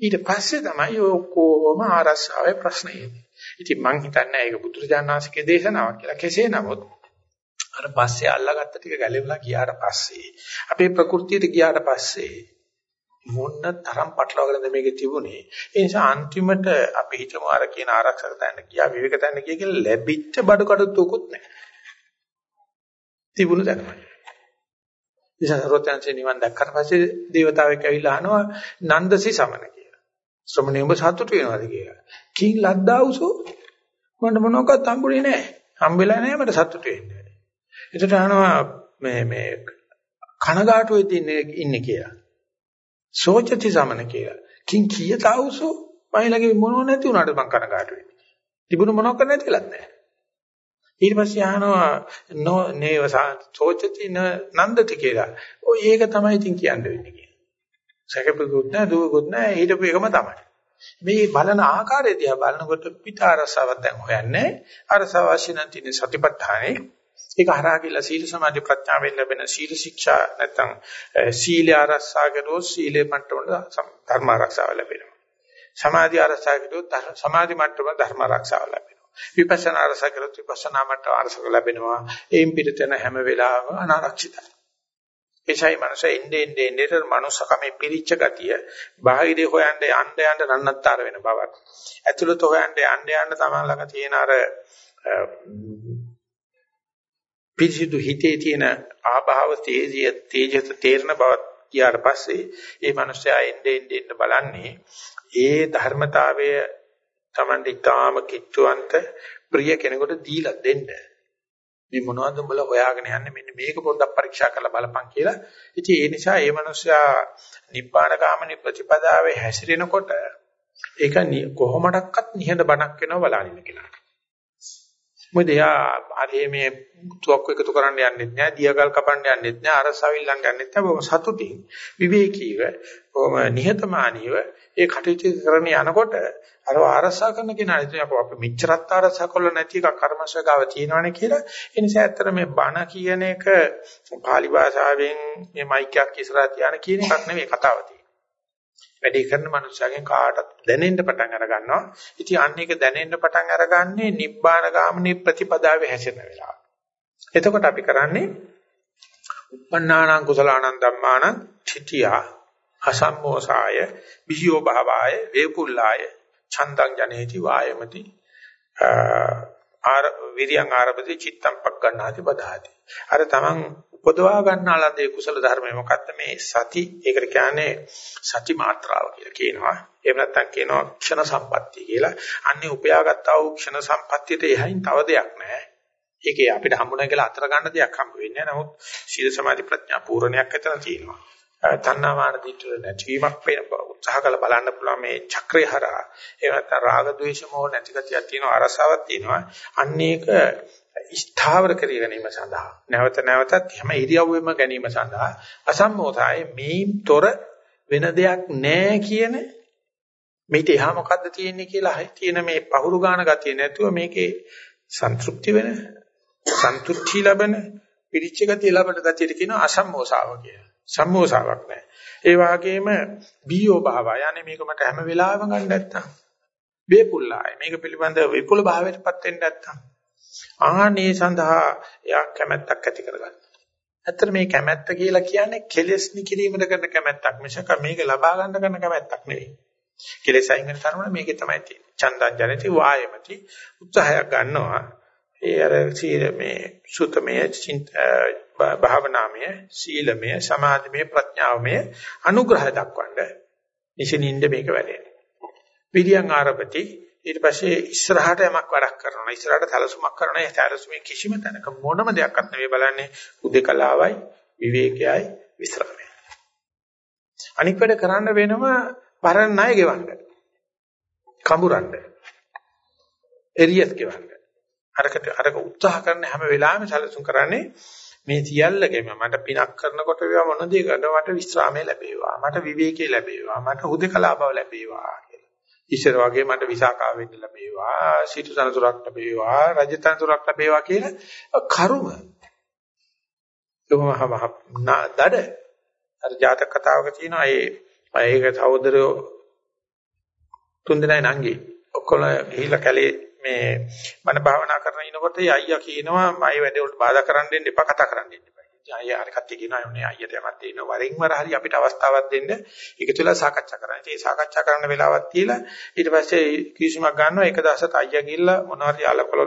ඊට පස්සේ තමයි ඔක්කොම ආරස්සාවේ ප්‍රශ්නේ එන්නේ ඉතින් මං හිතන්නේ ඒක බුදුරජාණන්සේගේ දේශනාවක් කියලා. කෙසේ නමුත් අර පස්සේ අල්ලාගත්ත ටික ගැලවිලා ගියාට පස්සේ අපේ ප්‍රകൃතියට ගියාට පස්සේ මොන්න තරම් පටලවාගෙනද මේකේ තිබුණේ. ඒ නිසා අන්තිමට අපි හිතමු අර කියන ආරක්ෂක තැන්න ගියා විවේක තැන්න ගියා කියලා ලැබිච්ච බඩ කඩතුකුත් නැහැ. තිබුණ දැනමයි ඉතින් රොතන්සේ නිවන් දැක්කට පස්සේ දේවතාවෙක් ඇවිල්ලා අහනවා නන්දසි සමන කියලා. ශ්‍රමණේ ඔබ සතුටු වෙනවද කියලා. කින් ලද්දාවුසෝ මට මොනවක්වත් හම්බුනේ නැහැ හම්බෙලා නැහැ මට සතුටු වෙන්නේ එතකොට අහනවා මේ මේ කනගාටු වෙදී ඉන්නේ කියලා සෝචති සමන කියලා. කිං කීයතාවුසෝ මයිලගේ මොනව නැති උනාට මං කනගාටු වෙන්නේ. තිබුණ මොනවක් නැතිලත් නැහැ. ඊට පස්සේ අහනවා නෝ නේව සෝචති නන්දති කියලා. ඔය ඒක තමයි ඉතින් කියන්න වෙන්නේ කියලා. සැකපෙකුත් නැහැ දුවකුත් නැහැ හිටපු එකම තමයි. මේ බලන ආකාරය දිහා බලනකොට පිට අරසාවක් දැන් හොයන්නේ අරසාව අවශ්‍ය නැති සතිපට්ඨානේ ඒක හරහා කියලා සීල සමාධි ප්‍රඥාවෙන් ලැබෙන සීල ශික්ෂා නැත්නම් සීල ආරක්ෂා කරොත් සීලේ මට්ටමට ධර්ම ආරක්ෂාව ලැබෙනවා. සමාධි ආරක්ෂා කරොත් සමාධි මට්ටමට ධර්ම ආරක්ෂාව ලැබෙනවා. විපස්සනා ආරක්ෂා කරොත් විපස්සනා මට්ටම ආරක්ෂාව ලැබෙනවා. ඒන් පිටතන හැම වෙලාවෙම අනාරක්ෂිතයි. එසයි මනස එන්නේ එන්නේ එන්නේ මනුස්සකමේ පිරිච්ච ගතිය බාහිරේ හොයන්න යන්න යන්න රන්නත්තර වෙන බවක්. ඇතුළත හොයන්න යන්න යන්න තමන් ළඟ තියෙන අර පිරිසිදු හිතේ තියෙන ආභාව තේජය තේජස තේරන බව කියාට පස්සේ ඒ මනුස්සයා එන්නේ එන්නේ බලන්නේ ඒ ධර්මතාවය Tamande ඊටාම කිච්චුවන්ත ප්‍රිය කෙනෙකුට දීලා දෙන්න. මේ මොනවද උඹලා හොයාගෙන යන්නේ මෙන්න මේක පොඩ්ඩක් පරීක්ෂා කරලා බලපන් කියලා. ඉතින් ඒ නිසා ඒ මනුස්සයා නිබ්බාන ගාමිනී ප්‍රතිපදාවේ හැසිරෙනකොට ඒක කොහොමඩක්වත් නිහඬ බණක් වෙනව බලන්න කියලා. මොකද එයා හරිය මේ තුවක්කු එකතු කරන්න යන්නෙත් නෑ, දියගල් කපන්න යන්නෙත් නෑ, අරසවිල්ලන් යන්නෙත් නෑ. බොහොම සතුටින් විවේකීව, බොහොම නිහතමානීව ඒ කටයුතු කරන යනකොට අර ආරසා කරන කෙනා ඉතින් අපි මෙච්චරත් ආරසා කළා නැති එක කර්මශගාව තියෙනවනේ කියලා. ඒ නිසා ඇත්තට මේ බණ කියන එක පාලි භාෂාවෙන් මේ මයික් එකක් ඉස්සරහා තියාන කියන එකක් නෙවෙයි කතාව තියෙන්නේ. වැඩි කරන මනුස්සයගෙන් කාටත් දැනෙන්න පටන් අර ගන්නවා. ඉතින් අන්න ඒක දැනෙන්න පටන් අරගන්නේ නිබ්බාන ගාමිනී ප්‍රතිපදාවේ හැසිරෙන වෙලාව. එතකොට අපි කරන්නේ uppannānaṁ කුසලානං ධම්මානං තිතියා අසම්මෝසාය විහියෝ භාවාය වේපුල්ලාය ඡන්දං ජනේති වායමති ආර විරියං ආරබති චිත්තං පක්ඛණ්ණාති බදාති අර තමන් උපදවා ගන්නාලදී කුසල ධර්මය මොකක්ද මේ සති. ඒකට කියන්නේ සති මාත්‍රාව කියලා කියනවා. එහෙම නැත්නම් කියනවා ක්ෂණ සම්පත්තිය කියලා. අන්නේ උපයාගත්තා වූ ක්ෂණ සම්පත්තියට එහයින් තව දෙයක් නැහැ ඒකේ අපිට හම්බුනා කියලා අතර ගන්න දෙයක් හම්බ වෙන්නේ නැහැ නමුත් සීල සමාධි ප්‍රඥා පූර්ණයක් ඇතන තියෙනවා. තණ්හාමාන දිට්ඨිය නැතිවීමක් වෙන උත්සාහ කළ බලන්න පුළුවන් මේ චක්‍රය හරහා. එහෙම නැත්නම් රාග ద్వේෂ මොහ නැති ගතියක් තියෙනවා අරසාවක් තියෙනවා. අන්න ඒක ස්ථාවර කර ගැනීම සඳහා. නැවත නැවතත් හැම ඉරියව්වෙම ගැනීම සඳහා අසම්මෝධය මේතොර වෙන දෙයක් නැහැ කියන මේිට එහා මොකද්ද තියෙන්නේ කියලා තියෙන මේ පහුරු ගාන ගතිය නැතුව මේකේ සන්තුෂ්ටි වෙන සන්තුෂ්ටි ලැබෙන පිරිච්ච ගතිය ලැබෙන ගතියට කියනවා අසම්මෝසාව කියලා. සම්මෝසාවක් නැහැ. ඒ වගේම බීයෝ භාවය. යන්නේ මේක මට හැම වෙලාවෙම ගන්න නැත්තම්. වේපුල්ලායි. මේක පිළිබඳ විපුල භාවයටපත් වෙන්න නැත්තම්. ආනේ සඳහා එයා කැමැත්තක් ඇති කරගන්න. ඇත්තට මේ කැමැත්ත කියලා කියන්නේ කෙලෙස් නිකිරීමකට කරන කැමැත්තක් මිසක මේක ලබා ගන්න කරන කැමැත්තක් නෙවෙයි. කෙලෙස් අයින් වෙන තරම මේකේ තමයි තියෙන්නේ. චන්දං ජනති වායමති උත්සාහයක් ගන්නවා. ඒ අර සීල මේ සුතමය භාවනාමය සීලමය සමාධිමය ප්‍රඥාවමය අනුග්‍රහ දක්වන්න නිසිනින්ද මේක වැඩෙන්නේ. විරියං ආරපති ඊට පස්සේ ඉස්සරහට යමක් වැඩක් කරනවා. ඉස්සරහට සැලසුමක් කරනවා. ඒ සැලසුමේ කිසිම තැනක මොනම දෙයක්වත් නෙවෙයි බලන්නේ උදේකලාවයි විවේකයයි විස්රාමයයි. අනික් වැඩ කරන්න වෙනම පරණ ණය ගෙවන්න. කඹරන්න. එරියස් ගෙවන්න. අරකට අරක උත්සාහ කරන හැම වෙලාවෙම සැලසුම් කරන්නේ මේ සියල්ලකම මට පිනක් කරනකොට වේවා මොන දේ කරනකොට මට විශ්‍රාමය ලැබේවා මට විවේකී ලැබේවා මට හුදකලා බව ලැබේවා කියලා. ඊශ්වර වගේ මට විසාකා වෙන්න ලැබේවා සීතු සනතුරක් ලැබේවා රජතනතුරක් ලැබේවා කියලා කරුම. කොහොමම දඩ අර ජාතක කතාවක තියෙනවා ඒ ඒක සහෝදරයෝ තුන්දෙනයි නංගි ඔක්කොම ගිහිල්ලා කැලේ මේ මන භාවනා කරන ඉනකොට අයියා කියනවා මම වැඩේ වලට බාධා කරන්න දෙන්න එපා කතා කරන්න දෙන්න එපා. ඉතින් අයියා හරි කට්ටිය කියනවා යෝනේ අයියට යමක් දෙන්න වරින් වර හරි අපිට අවස්ථාවක් දෙන්න ඒක තුල සාකච්ඡා කරන්න. ඉතින් ඒ සාකච්ඡා කරන්න වෙලාවක් තියලා ඊට පස්සේ කිසිමක් ගන්නවා එක දවසක් අයියා ගිහිල්ලා මොනවා හරි අලකොල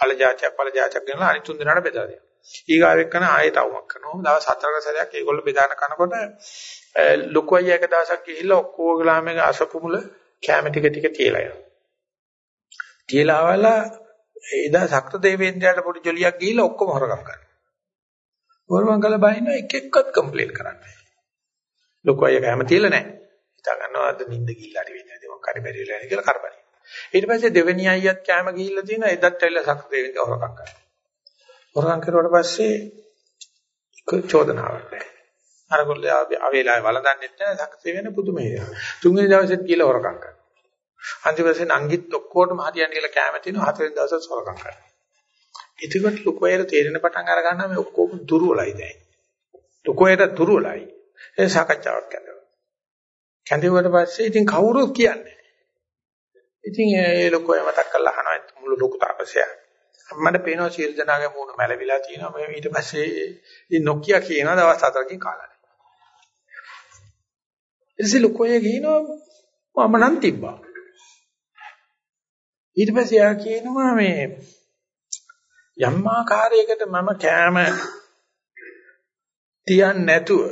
අල જાචක් පල જાචක් ගෙනලා අනිත් තුන් දෙනාට බෙදලා දෙනවා. ඊගාව එක්කන ආයෙත් අවුමක් කරනවා. දවස් හතරක සැරයක් ඒගොල්ලෝ බෙදාන කනකොට ලොකු අයියා එක දවසක් ගිහිල්ලා ඔක්කොගලාම අසපු මුල කැම ටික ටික තියලා යනවා. තියලා ආවලා එදා ශක්‍ර දෙවියන්ට පොඩි ජොලියක් ගිහිල්ලා ඔක්කොම හොරගම් කරනවා. හොරගම් කළා බහින්න එක එක්කත් කම්ප්ලේන්ට් කරන්නේ. ලොකු අය කැම තියලා නැහැ. හිතා ගන්නවා අද නිින්ද ගිහිල්ලා හරි වෙන්නේ නැහැ. මොකක් හරි බැරි වෙලා කියලා කරබනේ. ඊට පස්සේ දෙවෙනි අයියත් කැම ගිහිල්ලා තියෙන එදත් ඇවිල්ලා ශක්‍ර දෙවියන්ට හොරගම් කරනවා. හොරගම් කරුවාට පස්සේ චෝදනාවක් නැහැ. අරගොල්ලෝ ආවේලාවේ වළඳන්නෙත් නැහැ ශක්‍ර දෙවියන් පුදුම හේතුව. තුන්වෙනි දවසෙත් කියලා හොරගම් කරනවා. අන්තිමට නංගිත් ඔක්කොටම හරියන්නේ කියලා කැම තිනවා හතරෙන් දවසට සොරකම් කරනවා. ඉතිකට ලොකෝයට තේරෙන පටන් අර ගන්නවා මේ ඔක්කොම දුර්වලයි දැන්. ලොකෝයට දුර්වලයි. ඒ සාකච්ඡාවක් කරනවා. කැඳෙව්වට පස්සේ ඉතින් කවුරුත් කියන්නේ ඉතින් ඒ ලොකෝය මතක් කරලා අහනවා මුළු ලොකු තාපසයා. මට පේනවා සීල් දනාගේ මූණ මැලවිලා තියෙනවා. මේ ඊට පස්සේ ඉතින් නොකිය කියනවා දවස් හතරකින් කාලා නැහැ. ඉතින් ලොකෝය කියනවා මම නම් තිබ්බා. ඊට පස්සේ යා කියනවා මේ යම් ආකාරයකට මම කෑම තියන්නේ නැතුව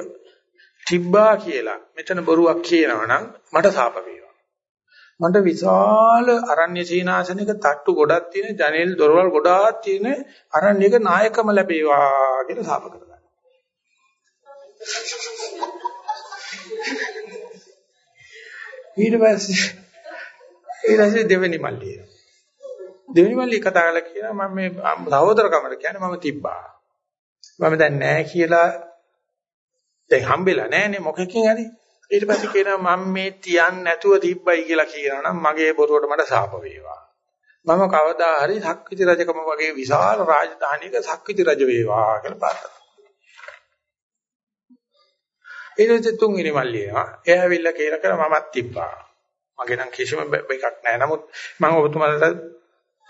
තිබ්බා කියලා මෙතන බොරුවක් කියනවනම් මට සාප වේවා. මට විශාල අරණ්‍ය සීනාසනික තට්ටු ගොඩක් තියෙන ජනෙල් දොරවල් ගොඩාක් තියෙන අරණ්‍යක නායකම ලැබේවා කියලා සාප කරගන්න. ඊට පස්සේ ඊට පස්සේ දෙවෙනි මල්ලිය. දෙවෙනි මල්ලිය කතා කරලා කියනවා මම මේ සහෝදරකමට කියන්නේ මම තිබ්බා. මම දැන් නැහැ කියලා දැන් හම්බෙලා නැහනේ මොකකින් හරි. ඊට පස්සේ කියනවා මම මේ තියන්නේ නැතුව තිබ්බයි කියලා කියනවා නම් මගේ බොරුවට මට සාප වේවා. මම කවදා හරි සක්විති රජකම වගේ විශාල රාජධානියක සක්විති රජ වේවා කියලා ප්‍රාර්ථනා ඊට පස්සේ තුන්වෙනි මල්ලියනවා. එයා ඇවිල්ලා කියලා කර මමත් තිබ්බා. මගේ නම් කිසිම එකක් නැහැ. නමුත් මම ඔබතුමාලට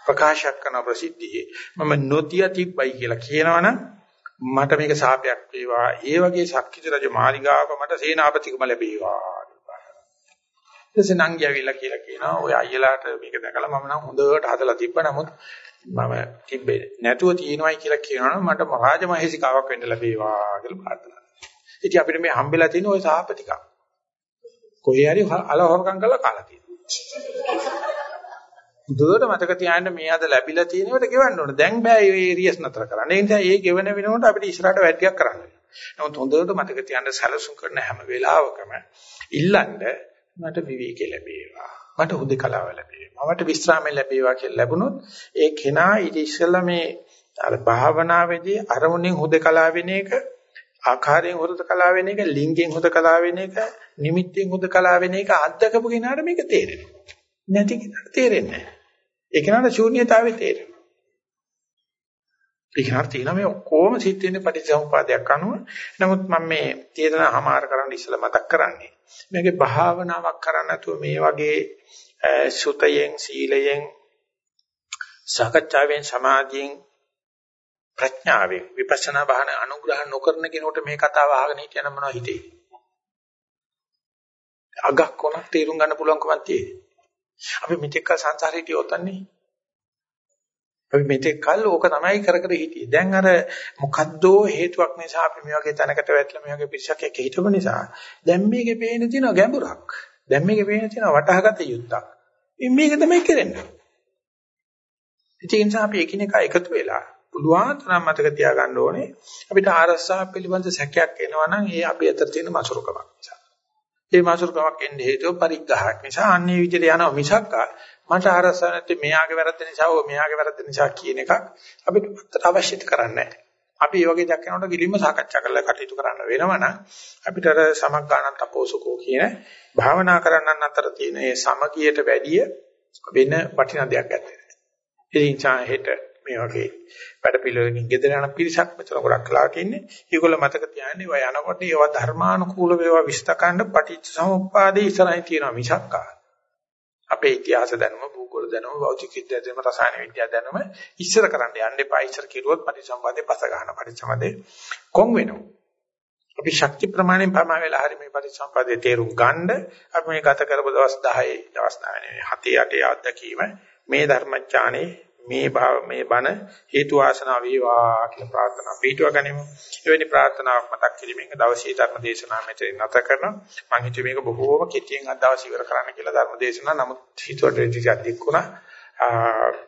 ප්‍රකාශයක් කරන ප්‍රසිද්ධියේ මම නොතිය තිබ්බයි කියලා කියනවනම් මට මේක සාපයක් වේවා. ඒ වගේ ශක්තිත රජ මාලිගාවක මට සේනාපතිකම ලැබේවා. ඊටසේ නංගි ඇවිල්ලා කියලා කියනවා ඔය අයියලාට මේක දැකලා මම නම් හොඳට හදලා තිබ්බා නමුත් මම තිබ්බේ නැතුව තියෙනවයි කියලා කියනවනම් මට රාජමහේසිකාවක් වෙන්න ලැබේවා කියලා ප්‍රාර්ථනා කරනවා. ඉතින් අපිට මේ හම්බෙලා තියෙන ওই සාපතික. කොහේ හරි අලහොරකම් කරලා කාලා තියෙනවා. දුවට මතක තියාගන්න මේ අද ලැබිලා තියෙනවට ගෙවන්න ඕන. දැන් බෑ මේ ඒරියස් නතර කරන්න. ඒ නිසා ඒ ගෙවන වෙනකොට අපිට ඉස්සරහට වැඩියක් කරන්න වෙනවා. නමුත් හොඳට මතක තියාගන්න සැලසුම් කරන හැම වෙලාවකම ඉල්ලන්න මට විවේකී ලැබේවා. මට හුදකලාව ලැබේවා. මට විශ්‍රාමය ලැබේවා කියලා ලැබුණොත් ඒ කෙනා ඊට ඉස්සෙල්ලා මේ අර භාවනාවේදී අරමුණෙන් හුදකලාව වෙන එක ආකාරයෙන් හුදකලාව වෙන එක ලිංගෙන් හුදකලාව වෙන එක නිමිත්තෙන් හුදකලාව වෙන එක අත්දකපු කෙනාට මේක තේරෙනවා. නැති කෙනාට තේරෙන්නේ නැහැ. ඒ කෙනාට ශූන්‍යතාවය තේරෙනවා. ඒ කෙනාට තියෙන මේ ඔක්කොම සිද්ධ වෙන්නේ පටිච්චසමුපාදයක් අනුව. නමුත් මම මේ චේතනා හමාර කරන්න ඉස්සලා මතක් කරන්නේ. මේකේ භාවනාවක් කරන්න නැතුව මේ වගේ සුතයෙන් සීලයෙන් සකච්ඡාවෙන් සමාධියෙන් ප්‍රඥාවෙන් විපස්සනා බහන අනුග්‍රහ නොකරන කෙනෙකුට මේ කතාව අහගෙන හිටියනම් මොනවද හිතේ? අගක් කොනක් තේරුම් ගන්න පුළුවන්කමක් තියෙන්නේ. අපි මෙතෙක් කල සංසාරේ හිටියොත්න්නේ. අපි මෙතෙක් කල් ඕක තමයි කර කර හිටියේ. දැන් අර මොකද්දෝ හේතුවක් නිසා අපි මේ වගේ තැනකට වැටලා මේ වගේ පිරිසක් එක්ක හිටපු නිසා දැන් මේකේ පේන තියෙන ගැඹුරක්. දැන් මේකේ පේන තියෙන වටහාගත යුත්තක්. මේක තමයි කරන්නේ. ඒ නිසා අපි එකිනෙකා එකතු වෙලා පුළුවන් තරම් මතක තියාගන්න ඕනේ අපිට ආරස්සාව පිළිබඳ සැකයක් එනවා නම් ඒ අපි අතර තියෙන මසුරුකමක් නිසා. ඒ මාසුරුකමක් එන්නේ හේතුව පරිග්‍රහයක් නිසා අන්නේ විදිහට යනවා මිසක් මට අරසා නැත්te මෙයාගේ වැරද්ද නිසා හෝ මෙයාගේ වැරද්ද නිසා කියන එකක් අපිට මත්තට අවශ්‍යද කරන්නේ අපි මේ වගේ දෙයක් කරනකොට ගිලින්ම සාකච්ඡා කරලා කටයුතු කරන්න වෙනවනම් අපිට අර සමග්ගානන් තපෝසුකෝ කියන භාවනා කරන්නන් අතර තියෙන මේ සමගියට වැඩිය වෙන වටිනා දෙයක් ඇත්තේ. ඒ නිසා හෙට මේ වගේ වැඩ පිළිවෙලකින් ගෙදර යන පිරිසක් මෙතන ගොඩක් කලාට ඉන්නේ. ඒගොල්ලෝ මතක තියාගන්න ඒවා යනකොට ඒවා ධර්මානුකූල වේවා විස්තකන්න පටිච්ච සමුප්පාදේ ඉස්සරහින් තියෙනවා මිසක් අපේ ඉතිහාස දැනුම, භූගෝල දැනුම, භෞතික විද්‍යාව දැනුම, රසායන විද්‍යාව දැනුම ඉස්සර කරන්න යන්න එපා. ඉස්සර කිරුවොත් පටිච්චසමුප්පාදේ පස ගන්න පටිච්චසමුප්පාදේ කොන් වෙනවා. අපි ශක්ති ප්‍රමාණයෙන් පමා වෙලා හරි මේ පටිච්චසමුප්පාදේ තේරුම් ගන්න අපි මේ ගත කරපු දවස් 10 දවස් 9 නෙවෙයි 7 8 අත්දැකීම මේ ධර්මඥානේ මේ භාව මේ බණ හේතු වාසනා වේවා කියලා ප්‍රාර්ථනා පිටුව ගනිමු. එවැනි ප්‍රාර්ථනාවක් මතක් කිරීමෙන් දවසේ ධර්ම දේශනාව මෙතන නැත කරනවා. මම හිතුවේ මේක බොහෝම කෙටියෙන් අද දවස් ඉවර කරන්න කියලා ධර්ම දේශනාව. නමුත් හිතුවට ටිකක් දික්ුණා.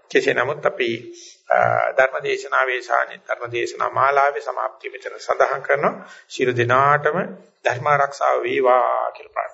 කෙසේ නමුත් අපි ධර්ම දේශනාවේ සානි ධර්ම දේශනා මාලාවේ સમાප්තිය මෙතන සඳහන් කරනවා. ශිරු දිනාටම ධර්ම ආරක්ෂාව වේවා කියලා